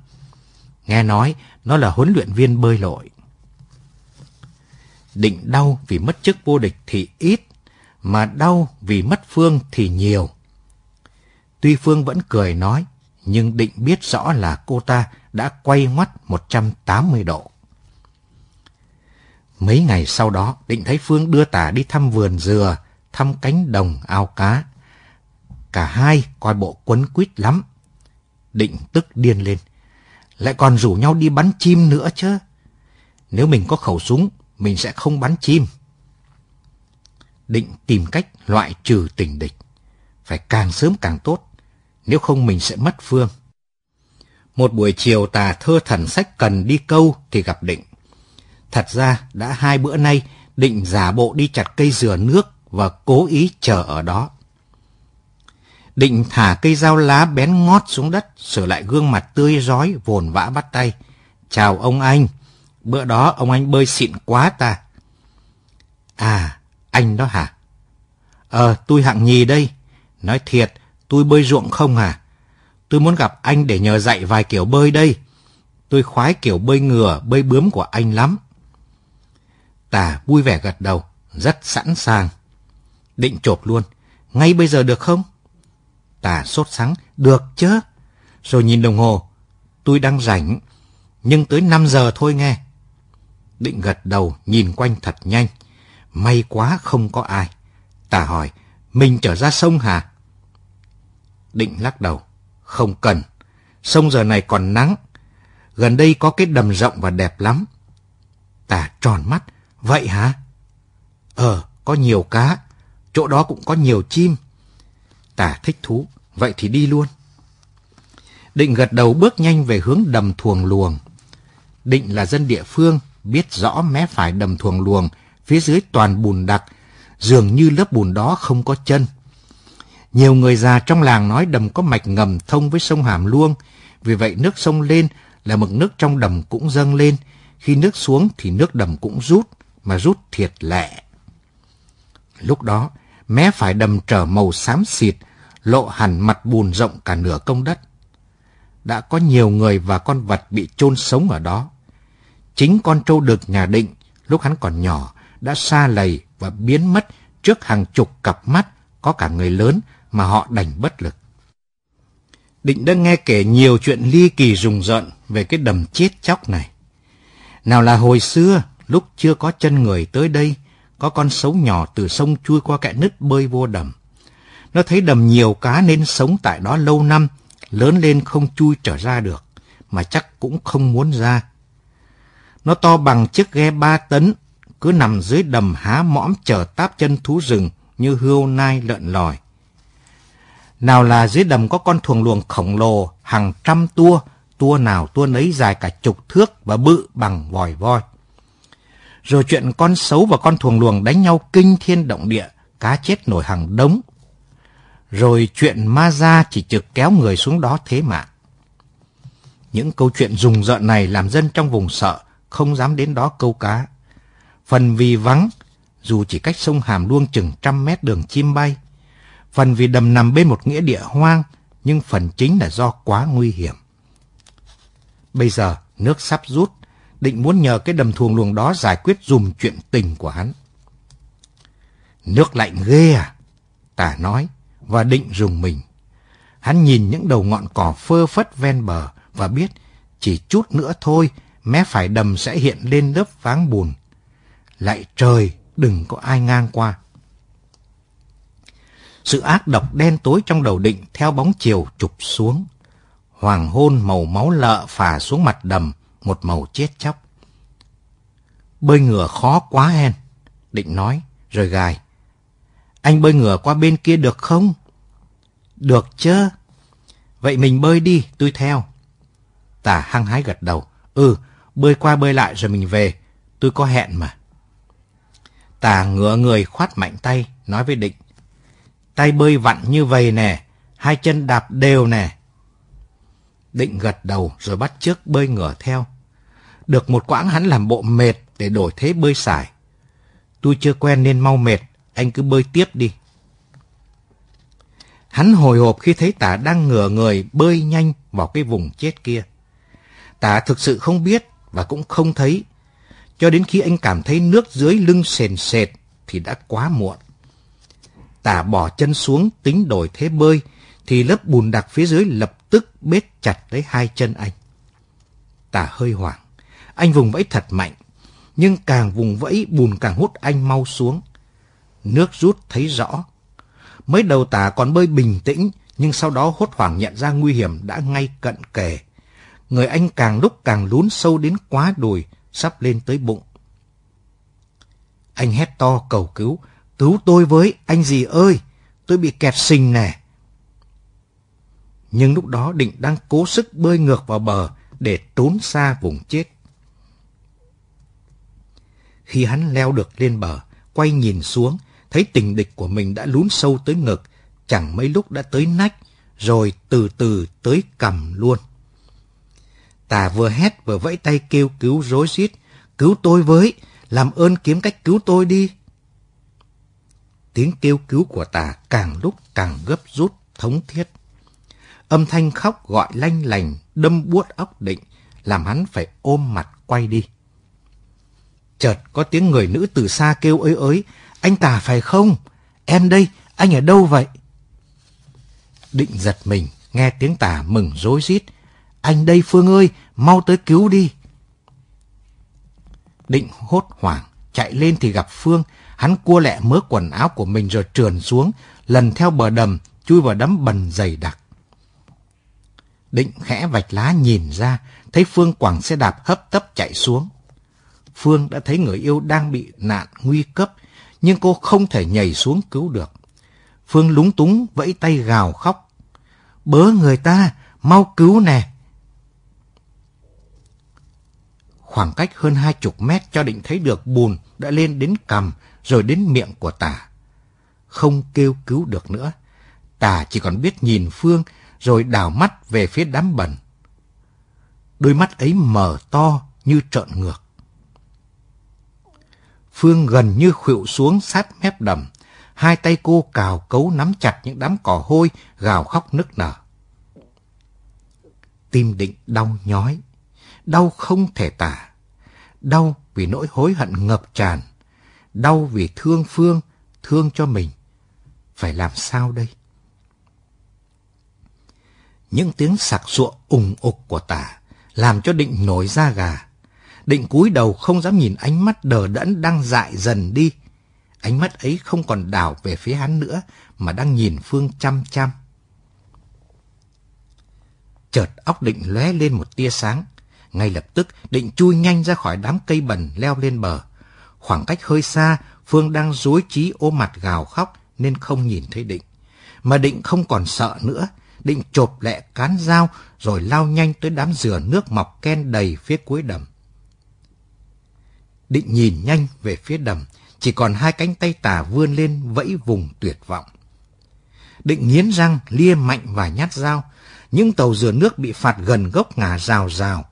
Nghe nói nó là huấn luyện viên bơi lội. Định đau vì mất chức vô địch thì ít, mà đau vì mất Phương thì nhiều. Tuy Phương vẫn cười nói, nhưng Định biết rõ là cô ta đã quay ngoắt 180 độ. Mấy ngày sau đó, Định thấy Phương đưa tả đi thăm vườn dừa, thăm cánh đồng ao cá. Cả hai coi bộ quấn quýt lắm. Định tức điên lên. Lại còn rủ nhau đi bắn chim nữa chứ. Nếu mình có khẩu súng, mình sẽ không bắn chim. Định tìm cách loại trừ tình địch. Phải càng sớm càng tốt, nếu không mình sẽ mất phương. Một buổi chiều tà thơ thần sách cần đi câu thì gặp Định. Thật ra đã hai bữa nay Định giả bộ đi chặt cây dừa nước và cố ý chờ ở đó. Định thả cây dao lá bén ngót xuống đất, sửa lại gương mặt tươi rói, vồn vã bắt tay. Chào ông anh, bữa đó ông anh bơi xịn quá ta. À, anh đó hả? Ờ, tôi hạng nhì đây. Nói thiệt, tôi bơi ruộng không à? Tôi muốn gặp anh để nhờ dạy vài kiểu bơi đây. Tôi khoái kiểu bơi ngửa, bơi bướm của anh lắm. Tà vui vẻ gật đầu, rất sẵn sàng. Định chộp luôn. Ngay bây giờ được không? Tà sốt sắng. Được chứ. Rồi nhìn đồng hồ. Tôi đang rảnh. Nhưng tới 5 giờ thôi nghe. Định gật đầu nhìn quanh thật nhanh. May quá không có ai. Tà hỏi. Mình trở ra sông hả? Định lắc đầu. Không cần. Sông giờ này còn nắng. Gần đây có cái đầm rộng và đẹp lắm. Tà tròn mắt. Vậy hả? Ờ, có nhiều cá. Chỗ đó cũng có nhiều chim. Tả thích thú. Vậy thì đi luôn. Định gật đầu bước nhanh về hướng đầm thuồng luồng. Định là dân địa phương, biết rõ mé phải đầm thuồng luồng, phía dưới toàn bùn đặc, dường như lớp bùn đó không có chân. Nhiều người già trong làng nói đầm có mạch ngầm thông với sông Hàm Luông, vì vậy nước sông lên là mực nước trong đầm cũng dâng lên, khi nước xuống thì nước đầm cũng rút, mà rút thiệt lẹ. Lúc đó, mé phải đầm trở màu xám xịt, lộ hẳn mặt bùn rộng cả nửa công đất. Đã có nhiều người và con vật bị chôn sống ở đó. Chính con trâu đực nhà định, lúc hắn còn nhỏ, đã xa lầy và biến mất trước hàng chục cặp mắt, có cả người lớn mà họ đành bất lực. Định đã nghe kể nhiều chuyện ly kỳ rùng rợn về cái đầm chết chóc này. Nào là hồi xưa, lúc chưa có chân người tới đây, có con sấu nhỏ từ sông chui qua kẽ nứt bơi vô đầm. Nó thấy đầm nhiều cá nên sống tại đó lâu năm, lớn lên không chui trở ra được, mà chắc cũng không muốn ra. Nó to bằng chiếc ghe ba tấn, cứ nằm dưới đầm há mõm chờ táp chân thú rừng như hươu nai lợn lòi. Nào là dưới đầm có con thuồng luồng khổng lồ, hàng trăm tua, tua nào tua nấy dài cả chục thước và bự bằng vòi voi. Rồi chuyện con sấu và con thuồng luồng đánh nhau kinh thiên động địa, cá chết nổi hàng đống. Rồi chuyện ma ra chỉ trực kéo người xuống đó thế mà. Những câu chuyện rùng rợn này làm dân trong vùng sợ, không dám đến đó câu cá. Phần vì vắng, dù chỉ cách sông Hàm Luông chừng trăm mét đường chim bay. Phần vì đầm nằm bên một nghĩa địa hoang, nhưng phần chính là do quá nguy hiểm. Bây giờ nước sắp rút, định muốn nhờ cái đầm thuồng luồng đó giải quyết dùm chuyện tình của hắn. Nước lạnh ghê à? Tả nói, và định dùng mình. Hắn nhìn những đầu ngọn cỏ phơ phất ven bờ và biết chỉ chút nữa thôi mé phải đầm sẽ hiện lên lớp váng bùn. Lại trời, đừng có ai ngang qua. Sự ác độc đen tối trong đầu định theo bóng chiều chụp xuống. Hoàng hôn màu máu lợ phả xuống mặt đầm, một màu chết chóc. Bơi ngửa khó quá hen, định nói, rồi gài. Anh bơi ngửa qua bên kia được không? Được chứ. Vậy mình bơi đi, tôi theo. Tả hăng hái gật đầu. Ừ, bơi qua bơi lại rồi mình về. Tôi có hẹn mà. Tà ngửa người khoát mạnh tay, nói với Định. Tay bơi vặn như vậy nè, hai chân đạp đều nè. Định gật đầu rồi bắt chước bơi ngửa theo. Được một quãng hắn làm bộ mệt để đổi thế bơi xài. Tôi chưa quen nên mau mệt, anh cứ bơi tiếp đi. Hắn hồi hộp khi thấy tả đang ngửa người bơi nhanh vào cái vùng chết kia. Tả thực sự không biết và cũng không thấy. Cho đến khi anh cảm thấy nước dưới lưng sền sệt thì đã quá muộn. Tả bỏ chân xuống tính đổi thế bơi thì lớp bùn đặc phía dưới lập tức bết chặt lấy hai chân anh. Tả hơi hoảng. Anh vùng vẫy thật mạnh. Nhưng càng vùng vẫy bùn càng hút anh mau xuống. Nước rút thấy rõ. Mới đầu tả còn bơi bình tĩnh, nhưng sau đó hốt hoảng nhận ra nguy hiểm đã ngay cận kề. Người anh càng lúc càng lún sâu đến quá đùi, sắp lên tới bụng. Anh hét to cầu cứu, cứu tôi với, anh gì ơi, tôi bị kẹt sình nè. Nhưng lúc đó Định đang cố sức bơi ngược vào bờ để trốn xa vùng chết. Khi hắn leo được lên bờ, quay nhìn xuống, thấy tình địch của mình đã lún sâu tới ngực, chẳng mấy lúc đã tới nách, rồi từ từ tới cầm luôn. Tà vừa hét vừa vẫy tay kêu cứu rối rít, cứu tôi với, làm ơn kiếm cách cứu tôi đi. Tiếng kêu cứu của tà càng lúc càng gấp rút, thống thiết. Âm thanh khóc gọi lanh lành, đâm buốt óc định, làm hắn phải ôm mặt quay đi. Chợt có tiếng người nữ từ xa kêu ới ới, anh tà phải không? Em đây, anh ở đâu vậy? Định giật mình, nghe tiếng tà mừng rối rít. Anh đây Phương ơi, mau tới cứu đi. Định hốt hoảng, chạy lên thì gặp Phương. Hắn cua lẹ mớ quần áo của mình rồi trườn xuống, lần theo bờ đầm, chui vào đám bần dày đặc. Định khẽ vạch lá nhìn ra, thấy Phương quẳng xe đạp hấp tấp chạy xuống. Phương đã thấy người yêu đang bị nạn nguy cấp, nhưng cô không thể nhảy xuống cứu được. Phương lúng túng vẫy tay gào khóc. Bớ người ta, mau cứu nè. Khoảng cách hơn hai chục mét cho định thấy được bùn đã lên đến cằm rồi đến miệng của tả. Không kêu cứu được nữa. Tả chỉ còn biết nhìn Phương rồi đảo mắt về phía đám bẩn. Đôi mắt ấy mở to như trợn ngược. Phương gần như khuỵu xuống sát mép đầm. Hai tay cô cào cấu nắm chặt những đám cỏ hôi, gào khóc nức nở. Tim định đau nhói, đau không thể tả. Đau vì nỗi hối hận ngập tràn. Đau vì thương Phương, thương cho mình. Phải làm sao đây? Những tiếng sặc sụa ủng ục của tả làm cho định nổi da gà. Định cúi đầu không dám nhìn ánh mắt đờ đẫn đang dại dần đi. Ánh mắt ấy không còn đảo về phía hắn nữa, mà đang nhìn Phương chăm chăm. Chợt óc định lóe lên một tia sáng. Ngay lập tức, định chui nhanh ra khỏi đám cây bần leo lên bờ. Khoảng cách hơi xa, Phương đang rối trí ôm mặt gào khóc nên không nhìn thấy định. Mà định không còn sợ nữa, định chộp lẹ cán dao rồi lao nhanh tới đám dừa nước mọc ken đầy phía cuối đầm. Định nhìn nhanh về phía đầm, chỉ còn hai cánh tay tà vươn lên vẫy vùng tuyệt vọng. Định nghiến răng, lia mạnh và nhát dao. Những tàu dừa nước bị phạt gần gốc ngả rào rào.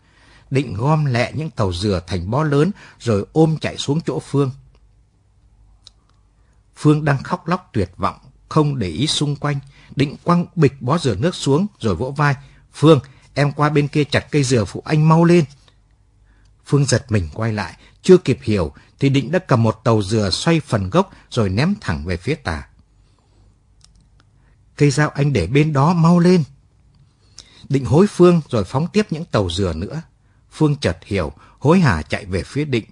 Định gom lẹ những tàu dừa thành bó lớn rồi ôm chạy xuống chỗ Phương. Phương đang khóc lóc tuyệt vọng, không để ý xung quanh. Định quăng bịch bó dừa nước xuống rồi vỗ vai. Phương, em qua bên kia chặt cây dừa phụ anh mau lên. Phương giật mình quay lại, chưa kịp hiểu thì Định đã cầm một tàu dừa xoay phần gốc rồi ném thẳng về phía tà. Cây dao anh để bên đó mau lên. Định hối Phương rồi phóng tiếp những tàu dừa nữa. Phương chợt hiểu, hối hả chạy về phía Định.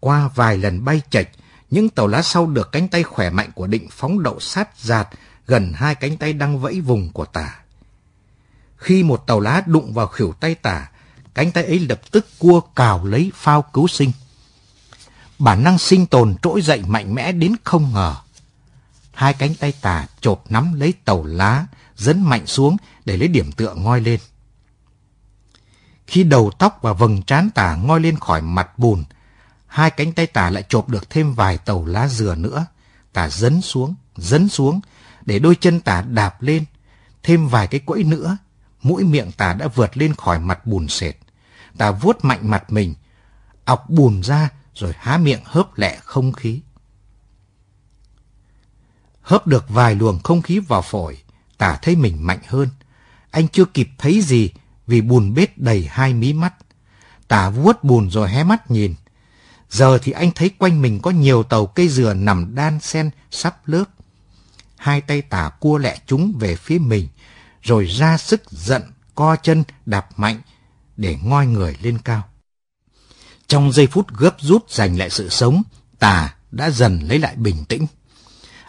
Qua vài lần bay chạch, những tàu lá sau được cánh tay khỏe mạnh của Định phóng đậu sát giạt gần hai cánh tay đang vẫy vùng của tả. Khi một tàu lá đụng vào khỉu tay tả, cánh tay ấy lập tức cua cào lấy phao cứu sinh. Bản năng sinh tồn trỗi dậy mạnh mẽ đến không ngờ. Hai cánh tay tà chộp nắm lấy tàu lá, dẫn mạnh xuống để lấy điểm tựa ngoi lên. Khi đầu tóc và vầng trán tả ngoi lên khỏi mặt bùn, hai cánh tay tả lại chộp được thêm vài tàu lá dừa nữa. Tả dấn xuống, dấn xuống, để đôi chân tả đạp lên. Thêm vài cái quẫy nữa, mũi miệng tả đã vượt lên khỏi mặt bùn sệt. Tả vuốt mạnh mặt mình, ọc bùn ra rồi há miệng hớp lẹ không khí. Hớp được vài luồng không khí vào phổi, tả thấy mình mạnh hơn. Anh chưa kịp thấy gì vì bùn bết đầy hai mí mắt. Tả vuốt bùn rồi hé mắt nhìn. Giờ thì anh thấy quanh mình có nhiều tàu cây dừa nằm đan sen sắp lớp. Hai tay tả cua lẹ chúng về phía mình, rồi ra sức giận, co chân, đạp mạnh để ngoi người lên cao. Trong giây phút gấp rút giành lại sự sống, tả đã dần lấy lại bình tĩnh.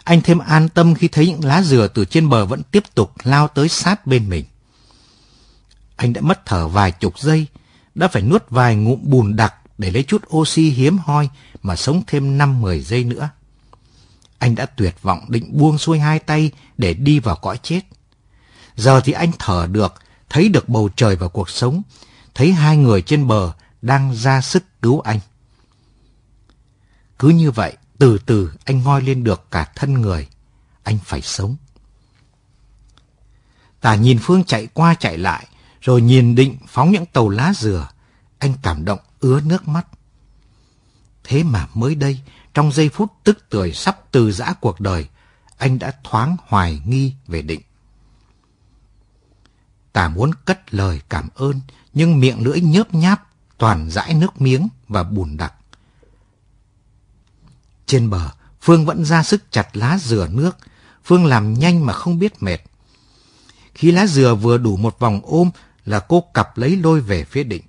Anh thêm an tâm khi thấy những lá dừa từ trên bờ vẫn tiếp tục lao tới sát bên mình. Anh đã mất thở vài chục giây, đã phải nuốt vài ngụm bùn đặc để lấy chút oxy hiếm hoi mà sống thêm 5-10 giây nữa. Anh đã tuyệt vọng định buông xuôi hai tay để đi vào cõi chết. Giờ thì anh thở được, thấy được bầu trời và cuộc sống, thấy hai người trên bờ đang ra sức cứu anh. Cứ như vậy, từ từ anh ngoi lên được cả thân người. Anh phải sống. Tả nhìn Phương chạy qua chạy lại, rồi nhìn định phóng những tàu lá dừa. Anh cảm động ứa nước mắt. Thế mà mới đây, trong giây phút tức tưởi sắp từ giã cuộc đời, anh đã thoáng hoài nghi về định. Tả muốn cất lời cảm ơn, nhưng miệng lưỡi nhớp nháp, toàn dãi nước miếng và bùn đặc. Trên bờ, Phương vẫn ra sức chặt lá dừa nước. Phương làm nhanh mà không biết mệt. Khi lá dừa vừa đủ một vòng ôm là cô cặp lấy lôi về phía định.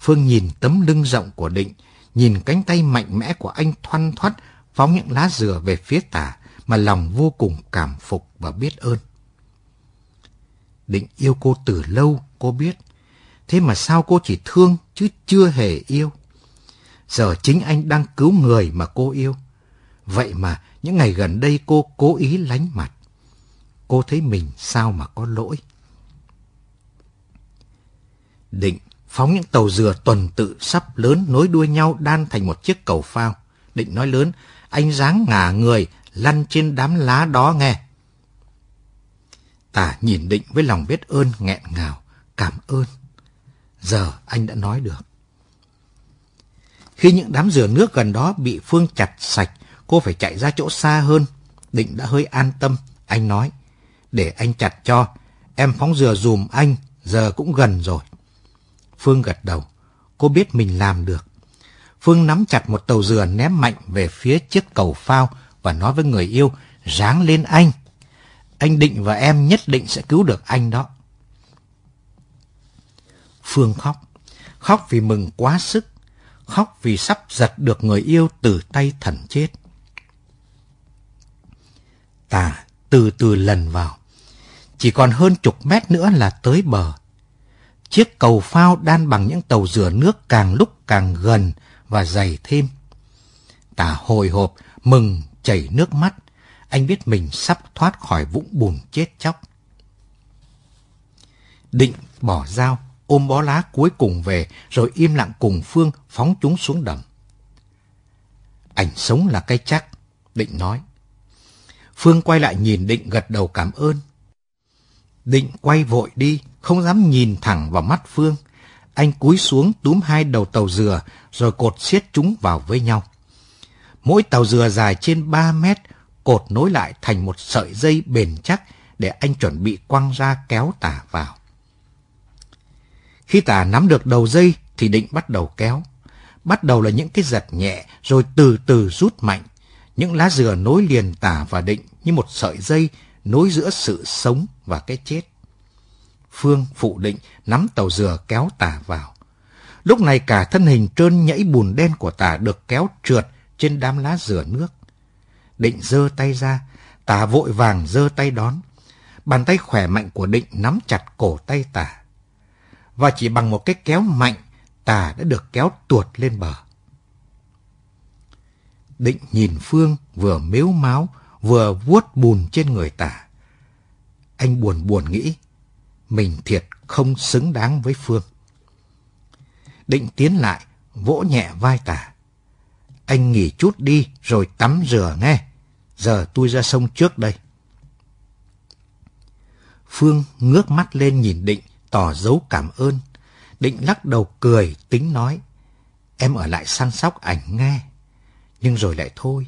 Phương nhìn tấm lưng rộng của định, nhìn cánh tay mạnh mẽ của anh thoăn thoắt phóng những lá dừa về phía tả mà lòng vô cùng cảm phục và biết ơn. Định yêu cô từ lâu, cô biết. Thế mà sao cô chỉ thương chứ chưa hề yêu? Giờ chính anh đang cứu người mà cô yêu. Vậy mà những ngày gần đây cô cố ý lánh mặt. Cô thấy mình sao mà có lỗi. Định phóng những tàu dừa tuần tự sắp lớn nối đuôi nhau đan thành một chiếc cầu phao. Định nói lớn, anh dáng ngả người lăn trên đám lá đó nghe. Tả nhìn định với lòng biết ơn nghẹn ngào, cảm ơn. Giờ anh đã nói được. Khi những đám dừa nước gần đó bị Phương chặt sạch, cô phải chạy ra chỗ xa hơn. Định đã hơi an tâm, anh nói. Để anh chặt cho, em phóng dừa dùm anh, giờ cũng gần rồi. Phương gật đầu, cô biết mình làm được. Phương nắm chặt một tàu dừa ném mạnh về phía chiếc cầu phao và nói với người yêu, ráng lên anh. Anh Định và em nhất định sẽ cứu được anh đó. Phương khóc, khóc vì mừng quá sức, khóc vì sắp giật được người yêu từ tay thần chết. Tà từ từ lần vào, chỉ còn hơn chục mét nữa là tới bờ. Chiếc cầu phao đan bằng những tàu rửa nước càng lúc càng gần và dày thêm. Tả hồi hộp, mừng, chảy nước mắt. Anh biết mình sắp thoát khỏi vũng bùn chết chóc. Định bỏ dao, ôm bó lá cuối cùng về, rồi im lặng cùng Phương phóng chúng xuống đầm. Ảnh sống là cái chắc, Định nói. Phương quay lại nhìn Định gật đầu cảm ơn. Định quay vội đi, không dám nhìn thẳng vào mắt Phương. Anh cúi xuống túm hai đầu tàu dừa, rồi cột xiết chúng vào với nhau. Mỗi tàu dừa dài trên 3 mét, cột nối lại thành một sợi dây bền chắc để anh chuẩn bị quăng ra kéo tả vào. Khi tả nắm được đầu dây thì định bắt đầu kéo. Bắt đầu là những cái giật nhẹ rồi từ từ rút mạnh. Những lá dừa nối liền tả và định như một sợi dây nối giữa sự sống và cái chết. Phương phụ định nắm tàu dừa kéo tả vào. Lúc này cả thân hình trơn nhẫy bùn đen của tả được kéo trượt trên đám lá dừa nước. Định giơ tay ra, tả vội vàng giơ tay đón. Bàn tay khỏe mạnh của định nắm chặt cổ tay tả và chỉ bằng một cái kéo mạnh, tà đã được kéo tuột lên bờ. Định nhìn Phương vừa mếu máu, vừa vuốt bùn trên người tà. Anh buồn buồn nghĩ, mình thiệt không xứng đáng với Phương. Định tiến lại, vỗ nhẹ vai tả. anh nghỉ chút đi rồi tắm rửa nghe. Giờ tôi ra sông trước đây. Phương ngước mắt lên nhìn Định, tỏ dấu cảm ơn. Định lắc đầu cười, tính nói. Em ở lại săn sóc ảnh nghe. Nhưng rồi lại thôi.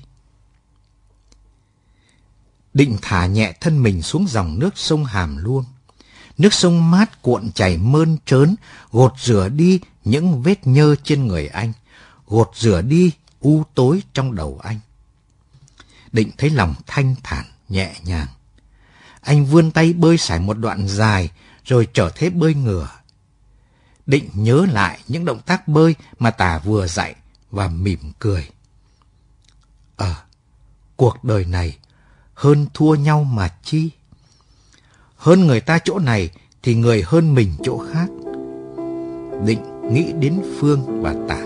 Định thả nhẹ thân mình xuống dòng nước sông Hàm Luông. Nước sông mát cuộn chảy mơn trớn, gột rửa đi những vết nhơ trên người anh, gột rửa đi u tối trong đầu anh. Định thấy lòng thanh thản, nhẹ nhàng. Anh vươn tay bơi sải một đoạn dài, rồi trở thế bơi ngửa. Định nhớ lại những động tác bơi mà tà vừa dạy và mỉm cười. Ờ, cuộc đời này hơn thua nhau mà chi. Hơn người ta chỗ này thì người hơn mình chỗ khác. Định nghĩ đến Phương và Tả.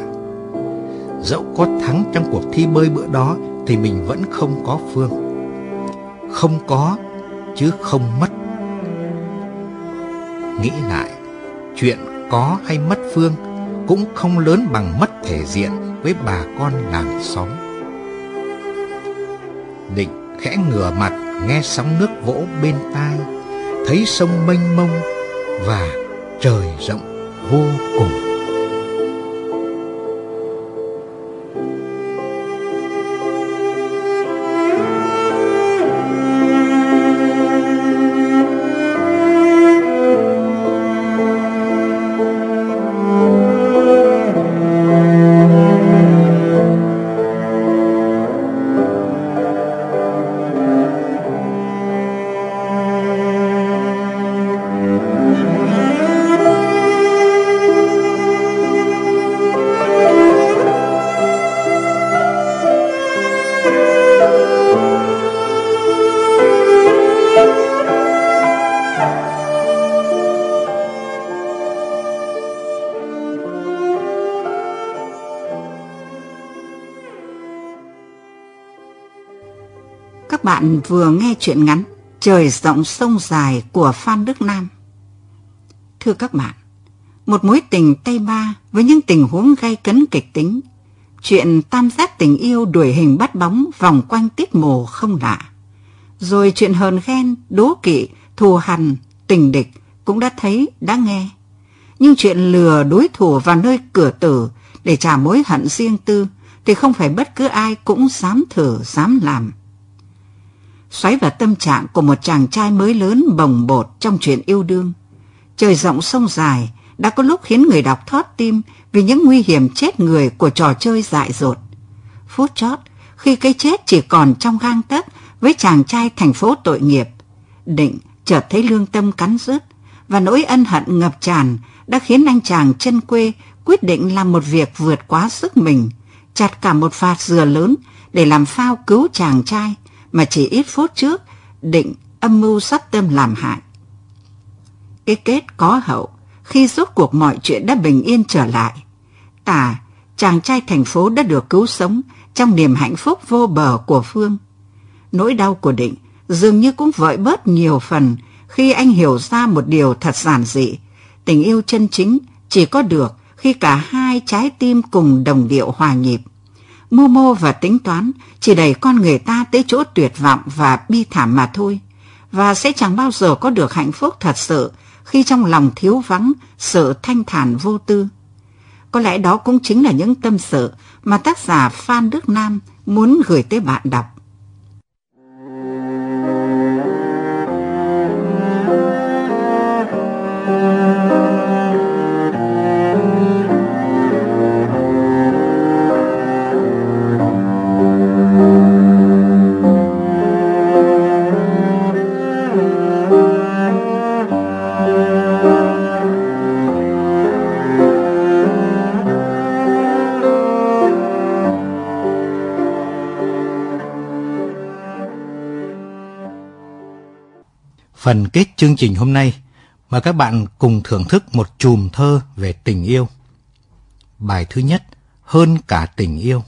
Dẫu có thắng trong cuộc thi bơi bữa đó thì mình vẫn không có Phương. Không có chứ không mất. Nghĩ lại, chuyện có hay mất Phương cũng không lớn bằng mất thể diện với bà con làng xóm. Định khẽ ngửa mặt nghe sóng nước vỗ bên tai, thấy sông mênh mông và trời rộng vô cùng. Vừa nghe chuyện ngắn Trời rộng sông dài của Phan Đức Nam. Thưa các bạn, một mối tình Tây Ba với những tình huống gay cấn kịch tính, chuyện tam giác tình yêu đuổi hình bắt bóng vòng quanh tiết mồ không lạ. Rồi chuyện hờn ghen, đố kỵ, thù hằn, tình địch cũng đã thấy, đã nghe. Nhưng chuyện lừa đối thủ vào nơi cửa tử để trả mối hận riêng tư thì không phải bất cứ ai cũng dám thử, dám làm xoáy vào tâm trạng của một chàng trai mới lớn bồng bột trong chuyện yêu đương. Trời rộng sông dài đã có lúc khiến người đọc thót tim vì những nguy hiểm chết người của trò chơi dại dột. Phút chót, khi cái chết chỉ còn trong gang tấc với chàng trai thành phố tội nghiệp, định chợt thấy lương tâm cắn rứt và nỗi ân hận ngập tràn đã khiến anh chàng chân quê quyết định làm một việc vượt quá sức mình, chặt cả một phạt dừa lớn để làm phao cứu chàng trai mà chỉ ít phút trước định âm mưu sắp tâm làm hại. Cái kết có hậu khi rốt cuộc mọi chuyện đã bình yên trở lại. Tà, chàng trai thành phố đã được cứu sống trong niềm hạnh phúc vô bờ của Phương. Nỗi đau của Định dường như cũng vợi bớt nhiều phần khi anh hiểu ra một điều thật giản dị. Tình yêu chân chính chỉ có được khi cả hai trái tim cùng đồng điệu hòa nhịp mưu mô và tính toán chỉ đẩy con người ta tới chỗ tuyệt vọng và bi thảm mà thôi, và sẽ chẳng bao giờ có được hạnh phúc thật sự khi trong lòng thiếu vắng sự thanh thản vô tư. Có lẽ đó cũng chính là những tâm sự mà tác giả Phan Đức Nam muốn gửi tới bạn đọc. Phần kết chương trình hôm nay, mời các bạn cùng thưởng thức một chùm thơ về tình yêu. Bài thứ nhất, Hơn cả tình yêu.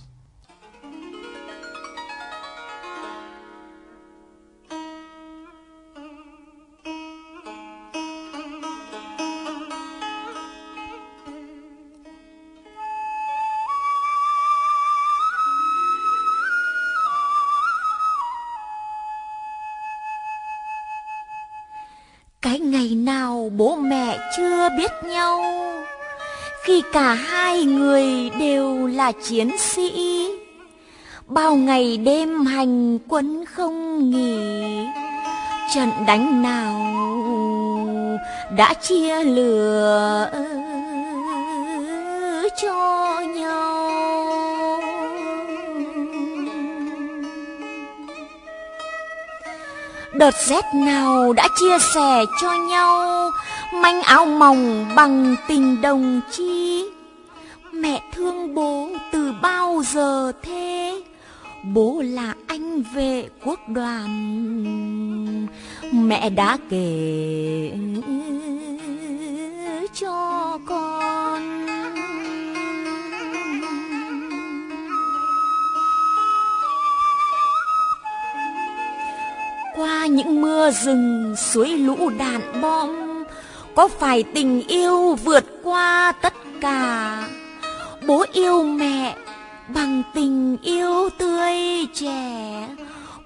Cả hai người đều là chiến sĩ. Bao ngày đêm hành quân không nghỉ, trận đánh nào đã chia lửa cho nhau. Đợt rét nào đã chia sẻ cho nhau manh áo mỏng bằng tình đồng chi mẹ thương bố từ bao giờ thế? Bố là anh vệ quốc đoàn. Mẹ đã kể cho con. Qua những mưa rừng suối lũ đạn bom có phải tình yêu vượt qua tất cả? Bố yêu mẹ bằng tình yêu tươi trẻ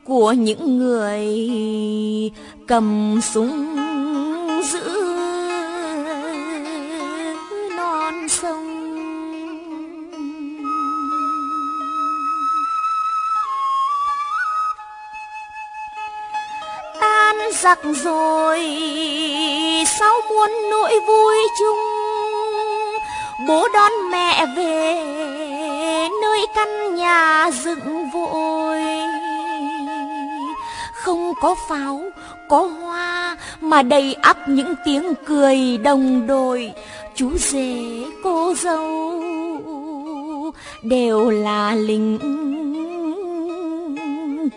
của những người cầm súng giữ giặc rồi. Sao muốn nỗi vui chung, bố đón mẹ về nơi căn nhà dựng vội. Không có pháo, có hoa mà đầy ắp những tiếng cười đồng đội. Chú rể, cô dâu đều là lính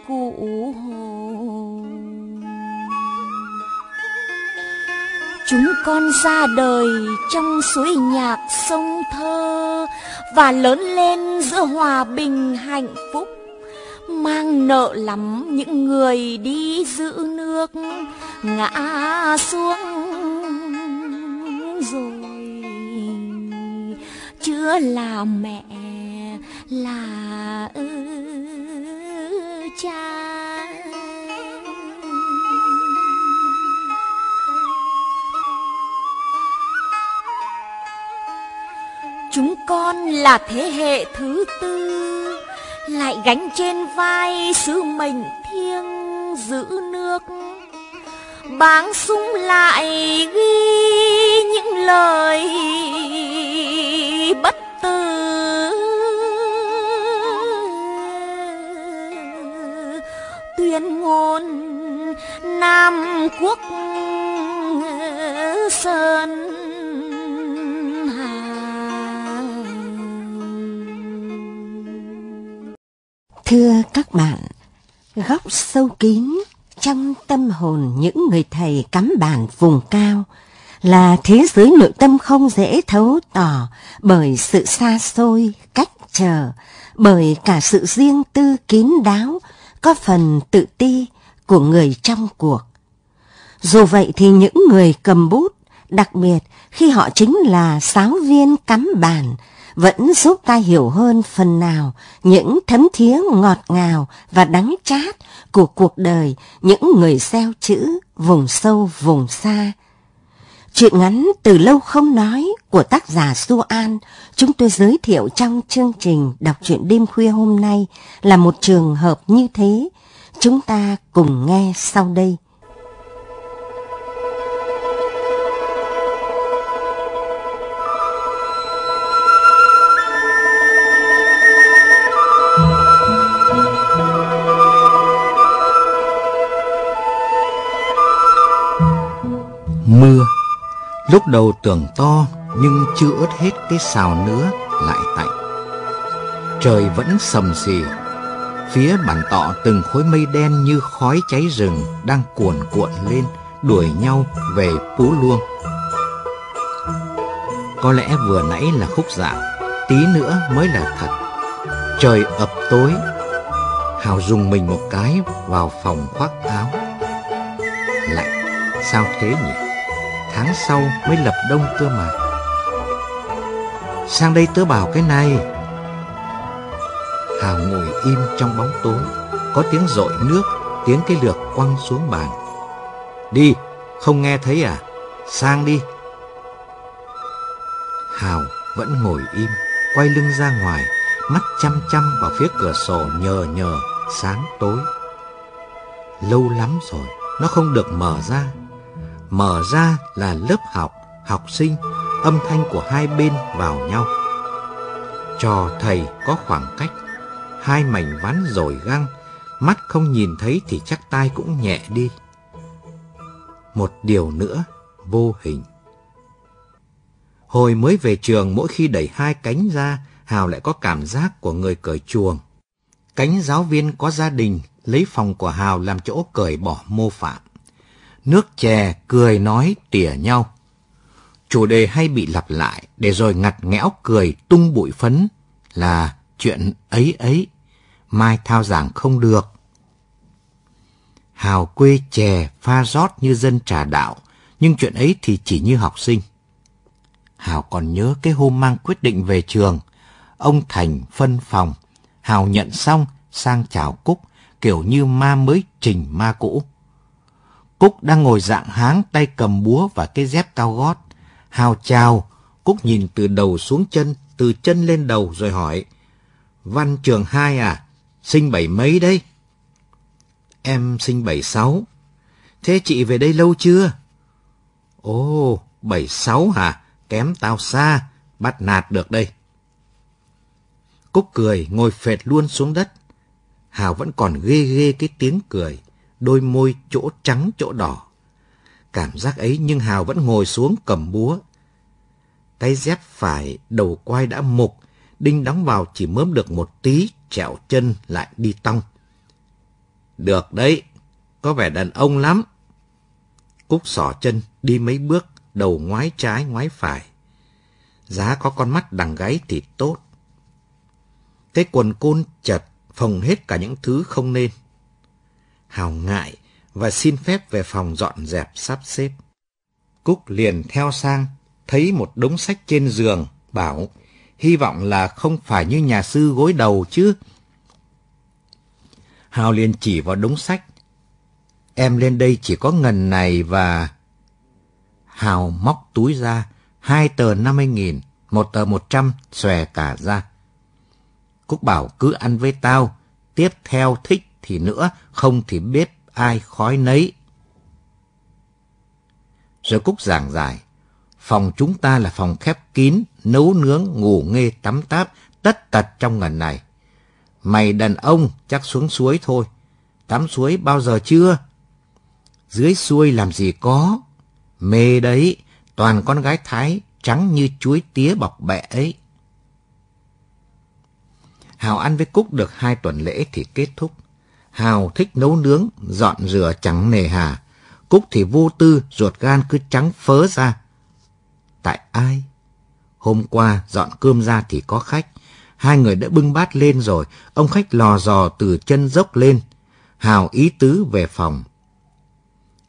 cụ hồ chúng con ra đời trong suối nhạc sông thơ và lớn lên giữa hòa bình hạnh phúc, mang nợ lắm những người đi giữ nước ngã xuống. Rồi chưa là mẹ, là ư cha. Chúng con là thế hệ thứ tư, lại gánh trên vai sứ mệnh thiêng giữ nước. Báng súng lại ghi những lời bất tử. Tuyên ngôn nam quốc sơn. Thưa các bạn, góc sâu kín trong tâm hồn những người thầy cắm bản vùng cao là thế giới nội tâm không dễ thấu tỏ bởi sự xa xôi, cách trở, bởi cả sự riêng tư kín đáo, có phần tự ti của người trong cuộc. Dù vậy thì những người cầm bút, đặc biệt khi họ chính là giáo viên cắm bản, vẫn giúp ta hiểu hơn phần nào những thấm thía ngọt ngào và đắng chát của cuộc đời những người gieo chữ vùng sâu vùng xa. Chuyện ngắn từ lâu không nói của tác giả Du An chúng tôi giới thiệu trong chương trình đọc truyện đêm khuya hôm nay là một trường hợp như thế. Chúng ta cùng nghe sau đây. Lúc đầu tưởng to nhưng chưa ướt hết cái xào nữa lại tạnh Trời vẫn sầm xì Phía bản tọ từng khối mây đen như khói cháy rừng đang cuồn cuộn lên đuổi nhau về Pú Luông. Có lẽ vừa nãy là khúc dạo, tí nữa mới là thật. Trời ập tối, Hào dùng mình một cái vào phòng khoác áo. Lạnh, sao thế nhỉ? Tháng sau mới lập đông cơ mà. Sang đây tớ bảo cái này. Hào ngồi im trong bóng tối, có tiếng rội nước, tiếng cái lược quăng xuống bàn. Đi, Không nghe thấy à? Sang đi. Hào vẫn ngồi im, quay lưng ra ngoài, mắt chăm chăm vào phía cửa sổ nhờ nhờ, sáng tối. Lâu lắm rồi, nó không được mở ra. Mở ra là lớp học, học sinh, âm thanh của hai bên vào nhau. Trò thầy có khoảng cách, hai mảnh ván rồi găng, mắt không nhìn thấy thì chắc tai cũng nhẹ đi. Một điều nữa, vô hình. Hồi mới về trường mỗi khi đẩy hai cánh ra, Hào lại có cảm giác của người cởi chuồng. Cánh giáo viên có gia đình lấy phòng của Hào làm chỗ cởi bỏ mô phạm. Nước chè cười nói tỉa nhau. Chủ đề hay bị lặp lại để rồi ngặt nghẽo cười tung bụi phấn là chuyện ấy ấy. Mai thao giảng không được. Hào quê chè pha rót như dân trà đạo, nhưng chuyện ấy thì chỉ như học sinh. Hào còn nhớ cái hôm mang quyết định về trường. Ông Thành phân phòng. Hào nhận xong sang chào Cúc, kiểu như ma mới trình ma cũ. Cúc đang ngồi dạng háng tay cầm búa và cái dép cao gót. Hào chào, Cúc nhìn từ đầu xuống chân, từ chân lên đầu rồi hỏi. Văn trường hai à? Sinh bảy mấy đấy? Em sinh bảy sáu. Thế chị về đây lâu chưa? Ồ, bảy sáu hả? Kém tao xa, bắt nạt được đây. Cúc cười, ngồi phệt luôn xuống đất. Hào vẫn còn ghê ghê cái tiếng cười, đôi môi chỗ trắng chỗ đỏ. Cảm giác ấy nhưng Hào vẫn ngồi xuống cầm búa. Tay dép phải, đầu quai đã mục, đinh đóng vào chỉ mớm được một tí, trẹo chân lại đi tong. Được đấy, có vẻ đàn ông lắm. Cúc sỏ chân, đi mấy bước, đầu ngoái trái ngoái phải. Giá có con mắt đằng gáy thì tốt. Cái quần côn chật, phòng hết cả những thứ không nên. Hào ngại và xin phép về phòng dọn dẹp sắp xếp. Cúc liền theo sang, thấy một đống sách trên giường, bảo, hy vọng là không phải như nhà sư gối đầu chứ. Hào liền chỉ vào đống sách. Em lên đây chỉ có ngần này và... Hào móc túi ra, hai tờ năm mươi nghìn, một tờ một trăm, xòe cả ra. Cúc bảo cứ ăn với tao, tiếp theo thích thì nữa, không thì biết ai khói nấy. Rồi Cúc giảng giải, phòng chúng ta là phòng khép kín, nấu nướng, ngủ nghê, tắm táp, tất tật trong ngần này. Mày đàn ông chắc xuống suối thôi. Tắm suối bao giờ chưa? Dưới suối làm gì có. Mê đấy, toàn con gái Thái trắng như chuối tía bọc bẹ ấy. Hào ăn với Cúc được hai tuần lễ thì kết thúc. Hào thích nấu nướng, dọn rửa chẳng nề hà. Cúc thì vô tư, ruột gan cứ trắng phớ ra. Tại ai? Hôm qua dọn cơm ra thì có khách. Hai người đã bưng bát lên rồi, ông khách lò dò từ chân dốc lên. Hào ý tứ về phòng.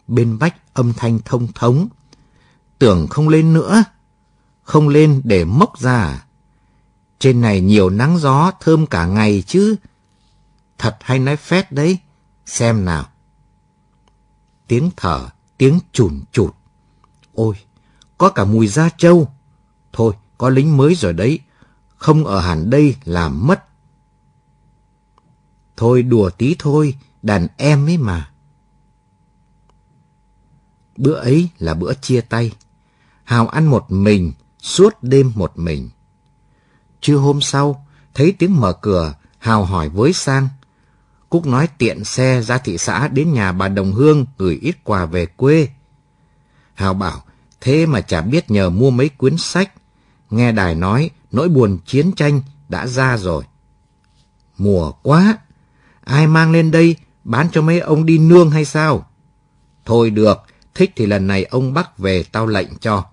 Bên bách âm thanh thông thống. Tưởng không lên nữa. Không lên để mốc ra à? Trên này nhiều nắng gió thơm cả ngày chứ. Thật hay nói phét đấy. Xem nào. Tiếng thở, tiếng chùn chụt. Ôi, có cả mùi da trâu. Thôi, có lính mới rồi đấy. Không ở hẳn đây làm mất. Thôi đùa tí thôi, đàn em ấy mà. Bữa ấy là bữa chia tay. Hào ăn một mình, suốt đêm một mình. Trưa hôm sau, thấy tiếng mở cửa, Hào hỏi với Sang. Cúc nói tiện xe ra thị xã đến nhà bà Đồng Hương gửi ít quà về quê. Hào bảo, thế mà chả biết nhờ mua mấy cuốn sách. Nghe đài nói, nỗi buồn chiến tranh đã ra rồi. Mùa quá, ai mang lên đây bán cho mấy ông đi nương hay sao? Thôi được, thích thì lần này ông bắt về tao lệnh cho.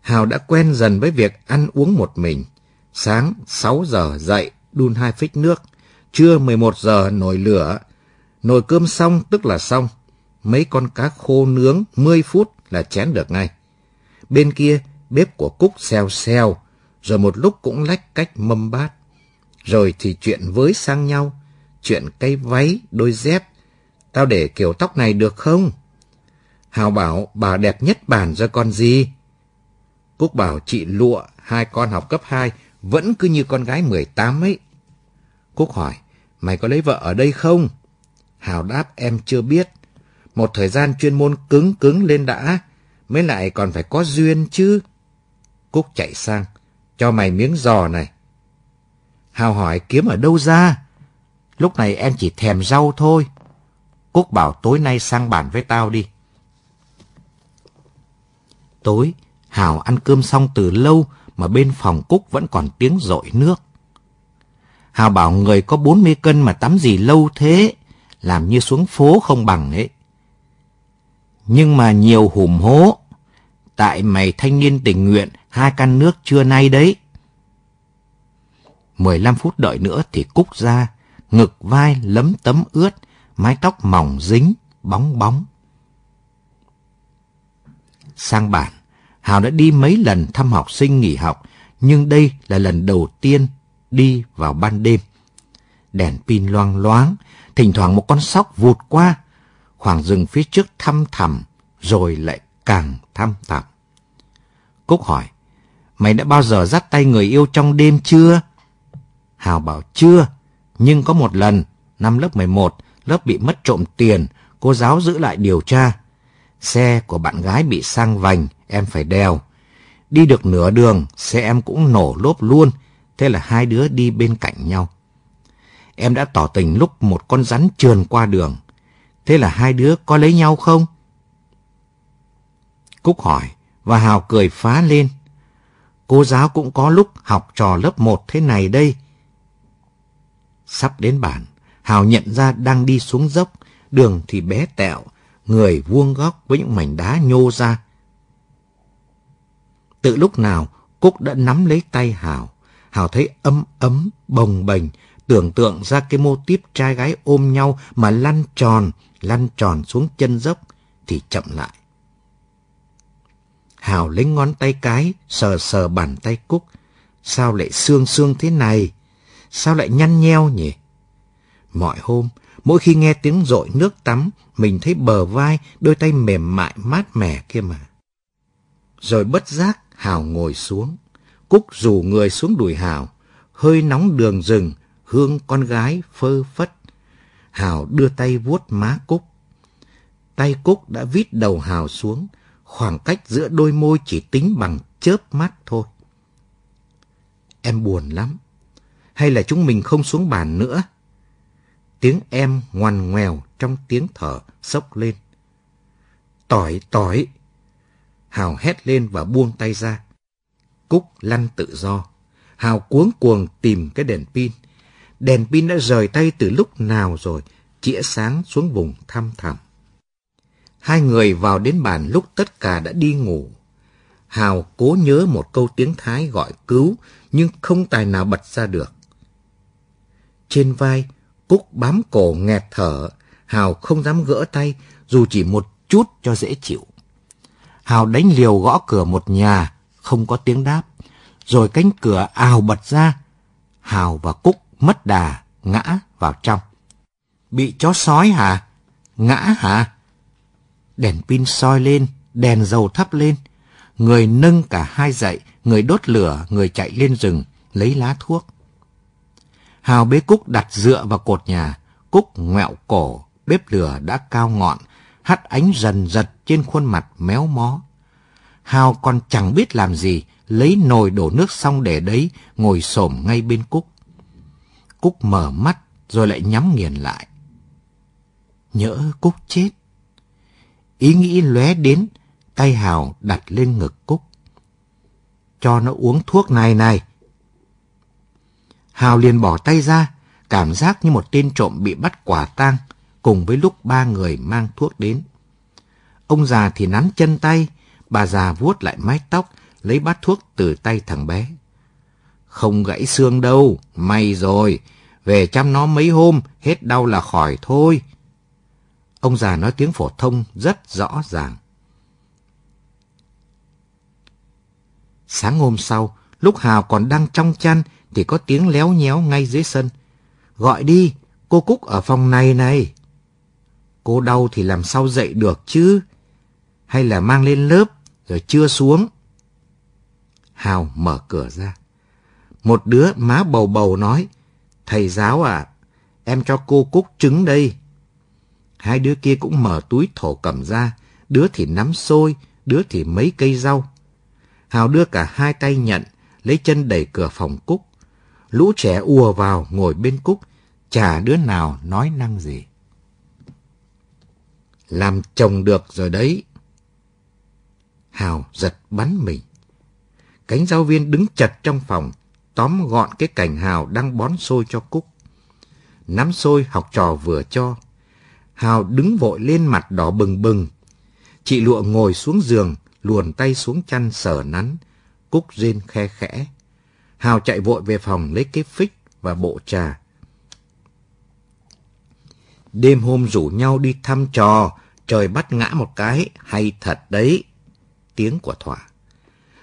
Hào đã quen dần với việc ăn uống một mình. Sáng 6 giờ dậy, đun hai phích nước. Trưa 11 giờ nồi lửa. Nồi cơm xong tức là xong. Mấy con cá khô nướng 10 phút là chén được ngay. Bên kia, bếp của Cúc xèo xèo, rồi một lúc cũng lách cách mâm bát. Rồi thì chuyện với sang nhau, chuyện cây váy, đôi dép, tao để kiểu tóc này được không? Hào bảo bà đẹp nhất bản ra con gì? Cúc bảo chị lụa, hai con học cấp 2, vẫn cứ như con gái 18 ấy. Cúc hỏi, mày có lấy vợ ở đây không? Hào đáp em chưa biết. Một thời gian chuyên môn cứng cứng lên đã, mới lại còn phải có duyên chứ. Cúc chạy sang, cho mày miếng giò này. Hào hỏi kiếm ở đâu ra? Lúc này em chỉ thèm rau thôi. Cúc bảo tối nay sang bàn với tao đi. Tối, Hào ăn cơm xong từ lâu mà bên phòng Cúc vẫn còn tiếng rội nước. Hào bảo người có 40 cân mà tắm gì lâu thế, làm như xuống phố không bằng ấy. Nhưng mà nhiều hùm hố, tại mày thanh niên tình nguyện hai căn nước trưa nay đấy. 15 phút đợi nữa thì Cúc ra, ngực vai lấm tấm ướt, mái tóc mỏng dính, bóng bóng. Sang bản, Hào đã đi mấy lần thăm học sinh nghỉ học, nhưng đây là lần đầu tiên đi vào ban đêm. Đèn pin loang loáng, thỉnh thoảng một con sóc vụt qua, khoảng rừng phía trước thăm thẳm, rồi lại càng thăm thẳm. Cúc hỏi, mày đã bao giờ dắt tay người yêu trong đêm chưa? Hào bảo chưa, nhưng có một lần, năm lớp 11, lớp bị mất trộm tiền, cô giáo giữ lại điều tra. Xe của bạn gái bị sang vành, em phải đèo. Đi được nửa đường, xe em cũng nổ lốp luôn, thế là hai đứa đi bên cạnh nhau. Em đã tỏ tình lúc một con rắn trườn qua đường. Thế là hai đứa có lấy nhau không? Cúc hỏi, và Hào cười phá lên. Cô giáo cũng có lúc học trò lớp 1 thế này đây. Sắp đến bản, Hào nhận ra đang đi xuống dốc, đường thì bé tẹo, người vuông góc với những mảnh đá nhô ra. Từ lúc nào, Cúc đã nắm lấy tay Hào. Hào thấy ấm ấm, bồng bềnh, tưởng tượng ra cái mô típ trai gái ôm nhau mà lăn tròn, lăn tròn xuống chân dốc, thì chậm lại. Hào lấy ngón tay cái, sờ sờ bàn tay Cúc. Sao lại xương xương thế này? Sao lại nhăn nheo nhỉ? Mọi hôm, mỗi khi nghe tiếng rội nước tắm, mình thấy bờ vai, đôi tay mềm mại mát mẻ kia mà. Rồi bất giác, Hào ngồi xuống. Cúc rủ người xuống đùi Hào, hơi nóng đường rừng, hương con gái phơ phất. Hào đưa tay vuốt má Cúc. Tay Cúc đã vít đầu Hào xuống, khoảng cách giữa đôi môi chỉ tính bằng chớp mắt thôi. Em buồn lắm. Hay là chúng mình không xuống bàn nữa? Tiếng em ngoằn ngoèo trong tiếng thở sốc lên. Tỏi, tỏi! Hào hét lên và buông tay ra. Cúc lăn tự do. Hào cuống cuồng tìm cái đèn pin. Đèn pin đã rời tay từ lúc nào rồi, chĩa sáng xuống vùng thăm thẳm. Hai người vào đến bàn lúc tất cả đã đi ngủ. Hào cố nhớ một câu tiếng Thái gọi cứu, nhưng không tài nào bật ra được. Trên vai, Cúc bám cổ nghẹt thở, Hào không dám gỡ tay, dù chỉ một chút cho dễ chịu. Hào đánh liều gõ cửa một nhà, không có tiếng đáp. Rồi cánh cửa ào bật ra. Hào và Cúc mất đà, ngã vào trong. Bị chó sói hả? Ngã hả? Đèn pin soi lên, đèn dầu thắp lên. Người nâng cả hai dậy, người đốt lửa, người chạy lên rừng, lấy lá thuốc. Hào bế Cúc đặt dựa vào cột nhà. Cúc ngẹo cổ, bếp lửa đã cao ngọn, hắt ánh dần dật trên khuôn mặt méo mó. Hào còn chẳng biết làm gì, lấy nồi đổ nước xong để đấy, ngồi xổm ngay bên Cúc. Cúc mở mắt, rồi lại nhắm nghiền lại. Nhỡ Cúc chết. Ý nghĩ lóe đến, tay Hào đặt lên ngực Cúc. Cho nó uống thuốc này này. Hào liền bỏ tay ra, cảm giác như một tên trộm bị bắt quả tang, cùng với lúc ba người mang thuốc đến. Ông già thì nắn chân tay, bà già vuốt lại mái tóc, lấy bát thuốc từ tay thằng bé. Không gãy xương đâu, may rồi, về chăm nó mấy hôm, hết đau là khỏi thôi. Ông già nói tiếng phổ thông rất rõ ràng. Sáng hôm sau, lúc Hào còn đang trong chăn thì có tiếng léo nhéo ngay dưới sân. Gọi đi, cô Cúc ở phòng này này. Cô đau thì làm sao dậy được chứ? Hay là mang lên lớp rồi chưa xuống? Hào mở cửa ra. Một đứa má bầu bầu nói, Thầy giáo à, em cho cô cúc trứng đây. Hai đứa kia cũng mở túi thổ cầm ra, đứa thì nắm xôi, đứa thì mấy cây rau. Hào đưa cả hai tay nhận, lấy chân đẩy cửa phòng Cúc. Lũ trẻ ùa vào ngồi bên Cúc, chả đứa nào nói năng gì. Làm chồng được rồi đấy. Hào giật bắn mình. Cánh giáo viên đứng chật trong phòng, tóm gọn cái cảnh Hào đang bón xôi cho Cúc. Nắm xôi học trò vừa cho. Hào đứng vội lên mặt đỏ bừng bừng. Chị lụa ngồi xuống giường, luồn tay xuống chăn sờ nắn. Cúc rên khe khẽ. Hào chạy vội về phòng lấy cái phích và bộ trà. Đêm hôm rủ nhau đi thăm trò, trời bắt ngã một cái, hay thật đấy. Tiếng của Thỏa.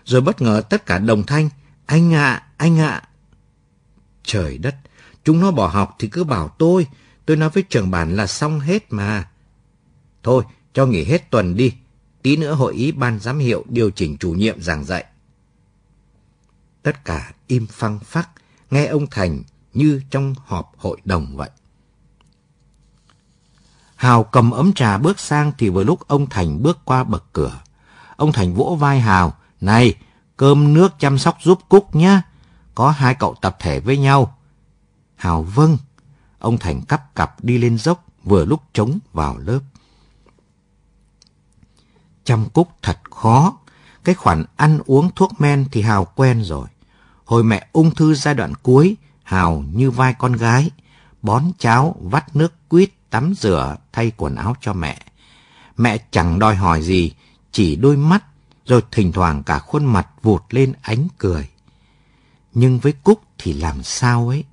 Rồi bất ngờ tất cả đồng thanh, anh ạ, anh ạ. Trời đất, chúng nó bỏ học thì cứ bảo tôi, tôi nói với trường bản là xong hết mà. Thôi, cho nghỉ hết tuần đi, tí nữa hội ý ban giám hiệu điều chỉnh chủ nhiệm giảng dạy. Tất cả im phăng phắc, nghe ông Thành như trong họp hội đồng vậy. Hào cầm ấm trà bước sang thì vừa lúc ông Thành bước qua bậc cửa. Ông Thành vỗ vai Hào, này, cơm nước chăm sóc giúp Cúc nhé. Có hai cậu tập thể với nhau. Hào vâng. Ông Thành cắp cặp đi lên dốc, vừa lúc trống vào lớp. Chăm Cúc thật khó. Cái khoản ăn uống thuốc men thì Hào quen rồi. Hồi mẹ ung thư giai đoạn cuối, Hào như vai con gái, bón cháo, vắt nước quýt, tắm rửa, thay quần áo cho mẹ. Mẹ chẳng đòi hỏi gì, chỉ đôi mắt, rồi thỉnh thoảng cả khuôn mặt vụt lên ánh cười. Nhưng với Cúc thì làm sao ấy?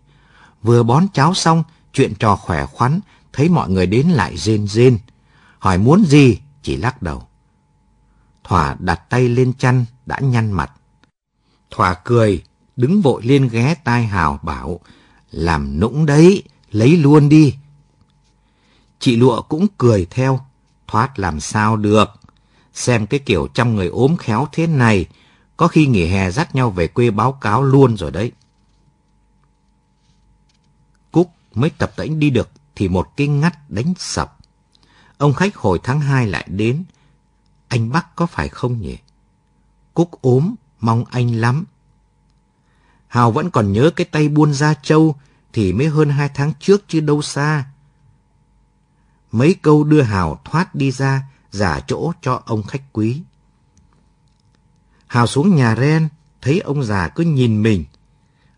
Vừa bón cháo xong, chuyện trò khỏe khoắn, thấy mọi người đến lại rên rên. Hỏi muốn gì, chỉ lắc đầu. Thỏa đặt tay lên chăn, đã nhăn mặt. Thỏa cười, đứng vội lên ghé tai Hào bảo, làm nũng đấy, lấy luôn đi. Chị Lụa cũng cười theo, thoát làm sao được. Xem cái kiểu trăm người ốm khéo thế này, có khi nghỉ hè dắt nhau về quê báo cáo luôn rồi đấy. Cúc mới tập tễnh đi được thì một cái ngắt đánh sập. Ông khách hồi tháng 2 lại đến. Anh Bắc có phải không nhỉ? Cúc ốm, mong anh lắm. Hào vẫn còn nhớ cái tay buôn ra châu thì mới hơn hai tháng trước chứ đâu xa. Mấy câu đưa Hào thoát đi ra, giả chỗ cho ông khách quý. Hào xuống nhà Ren, thấy ông già cứ nhìn mình.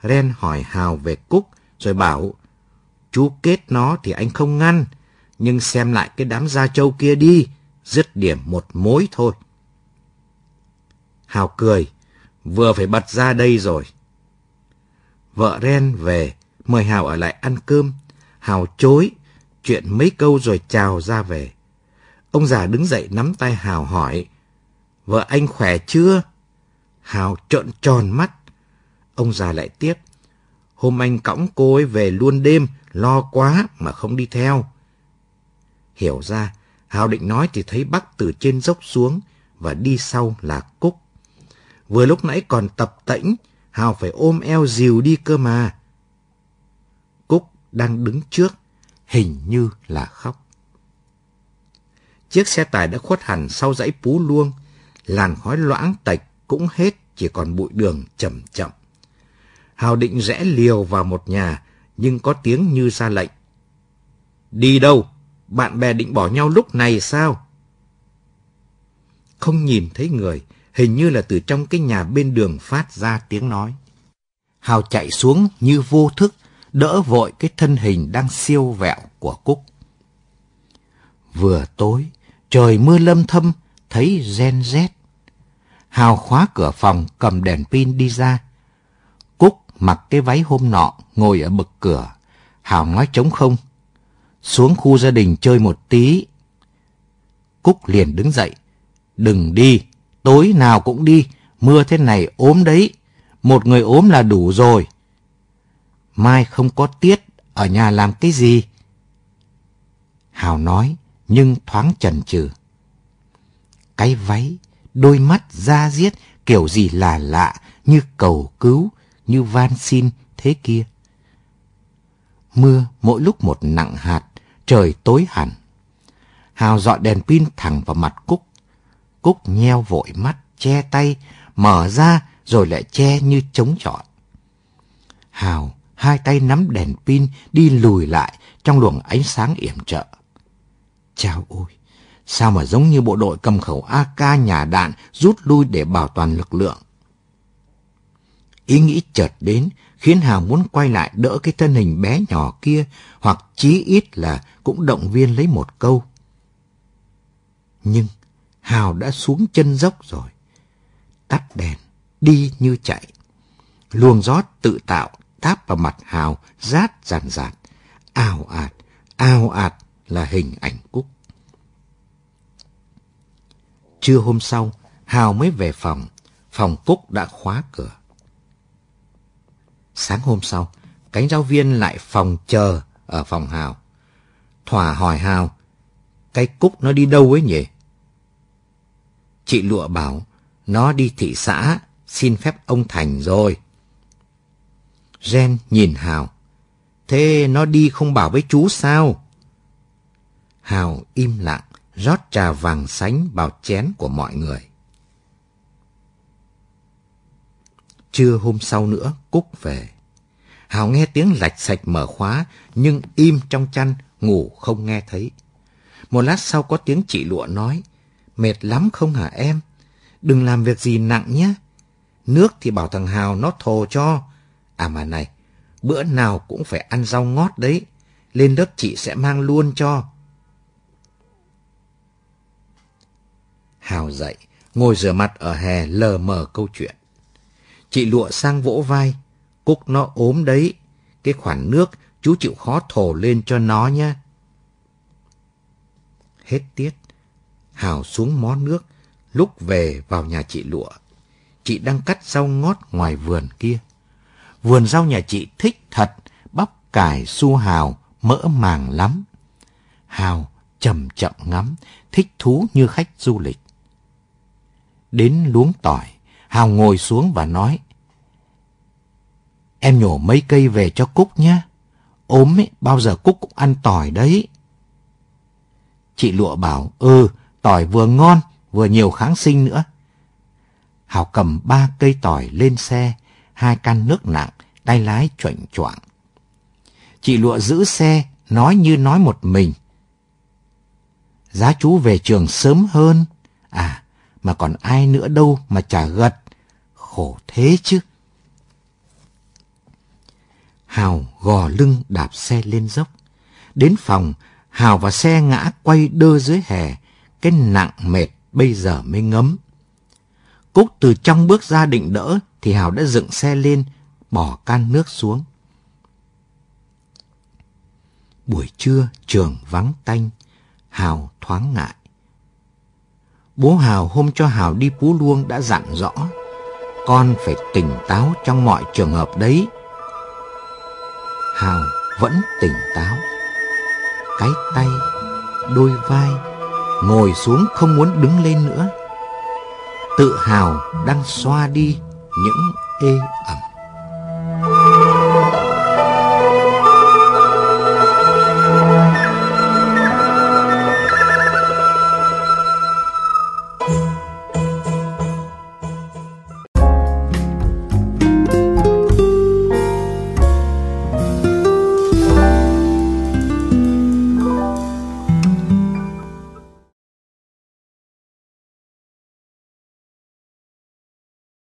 Ren hỏi Hào về Cúc, rồi bảo, chú kết nó thì anh không ngăn, nhưng xem lại cái đám gia châu kia đi, dứt điểm một mối thôi. Hào cười, vừa phải bật ra đây rồi. Vợ Ren về, mời Hào ở lại ăn cơm. Hào chối, chuyện mấy câu rồi chào ra về. Ông già đứng dậy nắm tay Hào hỏi, vợ anh khỏe chưa? Hào trợn tròn mắt. Ông già lại tiếp, hôm anh cõng cô ấy về luôn đêm, lo quá mà không đi theo. Hiểu ra, Hào định nói thì thấy bác từ trên dốc xuống và đi sau là Cúc. Vừa lúc nãy còn tập tễnh, Hào phải ôm eo dìu đi cơ mà. Cúc đang đứng trước, hình như là khóc. Chiếc xe tải đã khuất hẳn sau dãy pú luông, làn khói loãng tạch cũng hết, chỉ còn bụi đường chậm chậm. Hào định rẽ liều vào một nhà, nhưng có tiếng như ra lệnh. Đi đâu? Bạn bè định bỏ nhau lúc này sao? Không nhìn thấy người, hình như là từ trong cái nhà bên đường phát ra tiếng nói. Hào chạy xuống như vô thức, đỡ vội cái thân hình đang siêu vẹo của Cúc. Vừa tối, trời mưa lâm thâm, thấy gen rét. Hào khóa cửa phòng, cầm đèn pin đi ra. Cúc mặc cái váy hôm nọ, ngồi ở bực cửa. Hào nói trống không. Xuống khu gia đình chơi một tí. Cúc liền đứng dậy. Đừng đi, tối nào cũng đi, mưa thế này ốm đấy. Một người ốm là đủ rồi. Mai không có tiết, ở nhà làm cái gì? Hào nói, nhưng thoáng chần chừ. Cái váy, đôi mắt da diết kiểu gì là lạ như cầu cứu, như van xin thế kia. Mưa mỗi lúc một nặng hạt, trời tối hẳn. Hào dọi đèn pin thẳng vào mặt Cúc. Cúc nheo vội mắt, che tay, mở ra rồi lại che như chống chọi. Hào hai tay nắm đèn pin đi lùi lại trong luồng ánh sáng yểm trợ. Chao ôi, sao mà giống như bộ đội cầm khẩu AK nhà đạn rút lui để bảo toàn lực lượng. Ý nghĩ chợt đến khiến Hào muốn quay lại đỡ cái thân hình bé nhỏ kia hoặc chí ít là cũng động viên lấy một câu. Nhưng Hào đã xuống chân dốc rồi. Tắt đèn, đi như chạy. Luồng gió tự tạo táp vào mặt Hào rát ràn rạt. Ào ạt, ào ạt là hình ảnh Cúc. Trưa hôm sau, Hào mới về phòng. Phòng Cúc đã khóa cửa. Sáng hôm sau, cánh giáo viên lại phòng chờ ở phòng Hào. Thỏa hỏi Hào, cái Cúc nó đi đâu ấy nhỉ? Chị Lụa bảo, nó đi thị xã, xin phép ông Thành rồi. Ren nhìn Hào. Thế nó đi không bảo với chú sao? Hào im lặng, rót trà vàng sánh vào chén của mọi người. Trưa hôm sau nữa, Cúc về. Hào nghe tiếng lạch sạch mở khóa, nhưng im trong chăn, ngủ không nghe thấy. Một lát sau có tiếng chị lụa nói, mệt lắm không hả em? Đừng làm việc gì nặng nhé. Nước thì bảo thằng Hào nó thồ cho. À mà này, bữa nào cũng phải ăn rau ngót đấy. Lên lớp chị sẽ mang luôn cho. Hào dậy, ngồi rửa mặt ở hè lờ mờ câu chuyện. Chị lụa sang vỗ vai. Cúc nó ốm đấy. Cái khoản nước chú chịu khó thổ lên cho nó nhé. Hết tiết. Hào xuống mó nước, lúc về vào nhà chị lụa. Chị đang cắt rau ngót ngoài vườn kia. Vườn rau nhà chị thích thật, bắp cải su hào, mỡ màng lắm. Hào chậm chậm ngắm, thích thú như khách du lịch. Đến luống tỏi, Hào ngồi xuống và nói, Em nhổ mấy cây về cho Cúc nhé. Ốm ấy, bao giờ Cúc cũng ăn tỏi đấy. Chị Lụa bảo, ừ, tỏi vừa ngon, vừa nhiều kháng sinh nữa. Hào cầm ba cây tỏi lên xe, hai can nước nặng, tay lái chuẩn choạng. Chị Lụa giữ xe, nói như nói một mình. Giá chú về trường sớm hơn. À, mà còn ai nữa đâu mà chả gật. Khổ thế chứ. Hào gò lưng đạp xe lên dốc. Đến phòng, Hào và xe ngã quay đơ dưới hè. Cái nặng mệt bây giờ mới ngấm. Cúc từ trong bước ra định đỡ thì Hào đã dựng xe lên, bỏ can nước xuống. Buổi trưa trường vắng tanh, Hào thoáng ngại. Bố Hào hôm cho Hào đi Phú Luông đã dặn rõ, con phải tỉnh táo trong mọi trường hợp đấy. Hào vẫn tỉnh táo. Cái tay, đôi vai, ngồi xuống không muốn đứng lên nữa. Tự hào đang xoa đi những ê ẩm.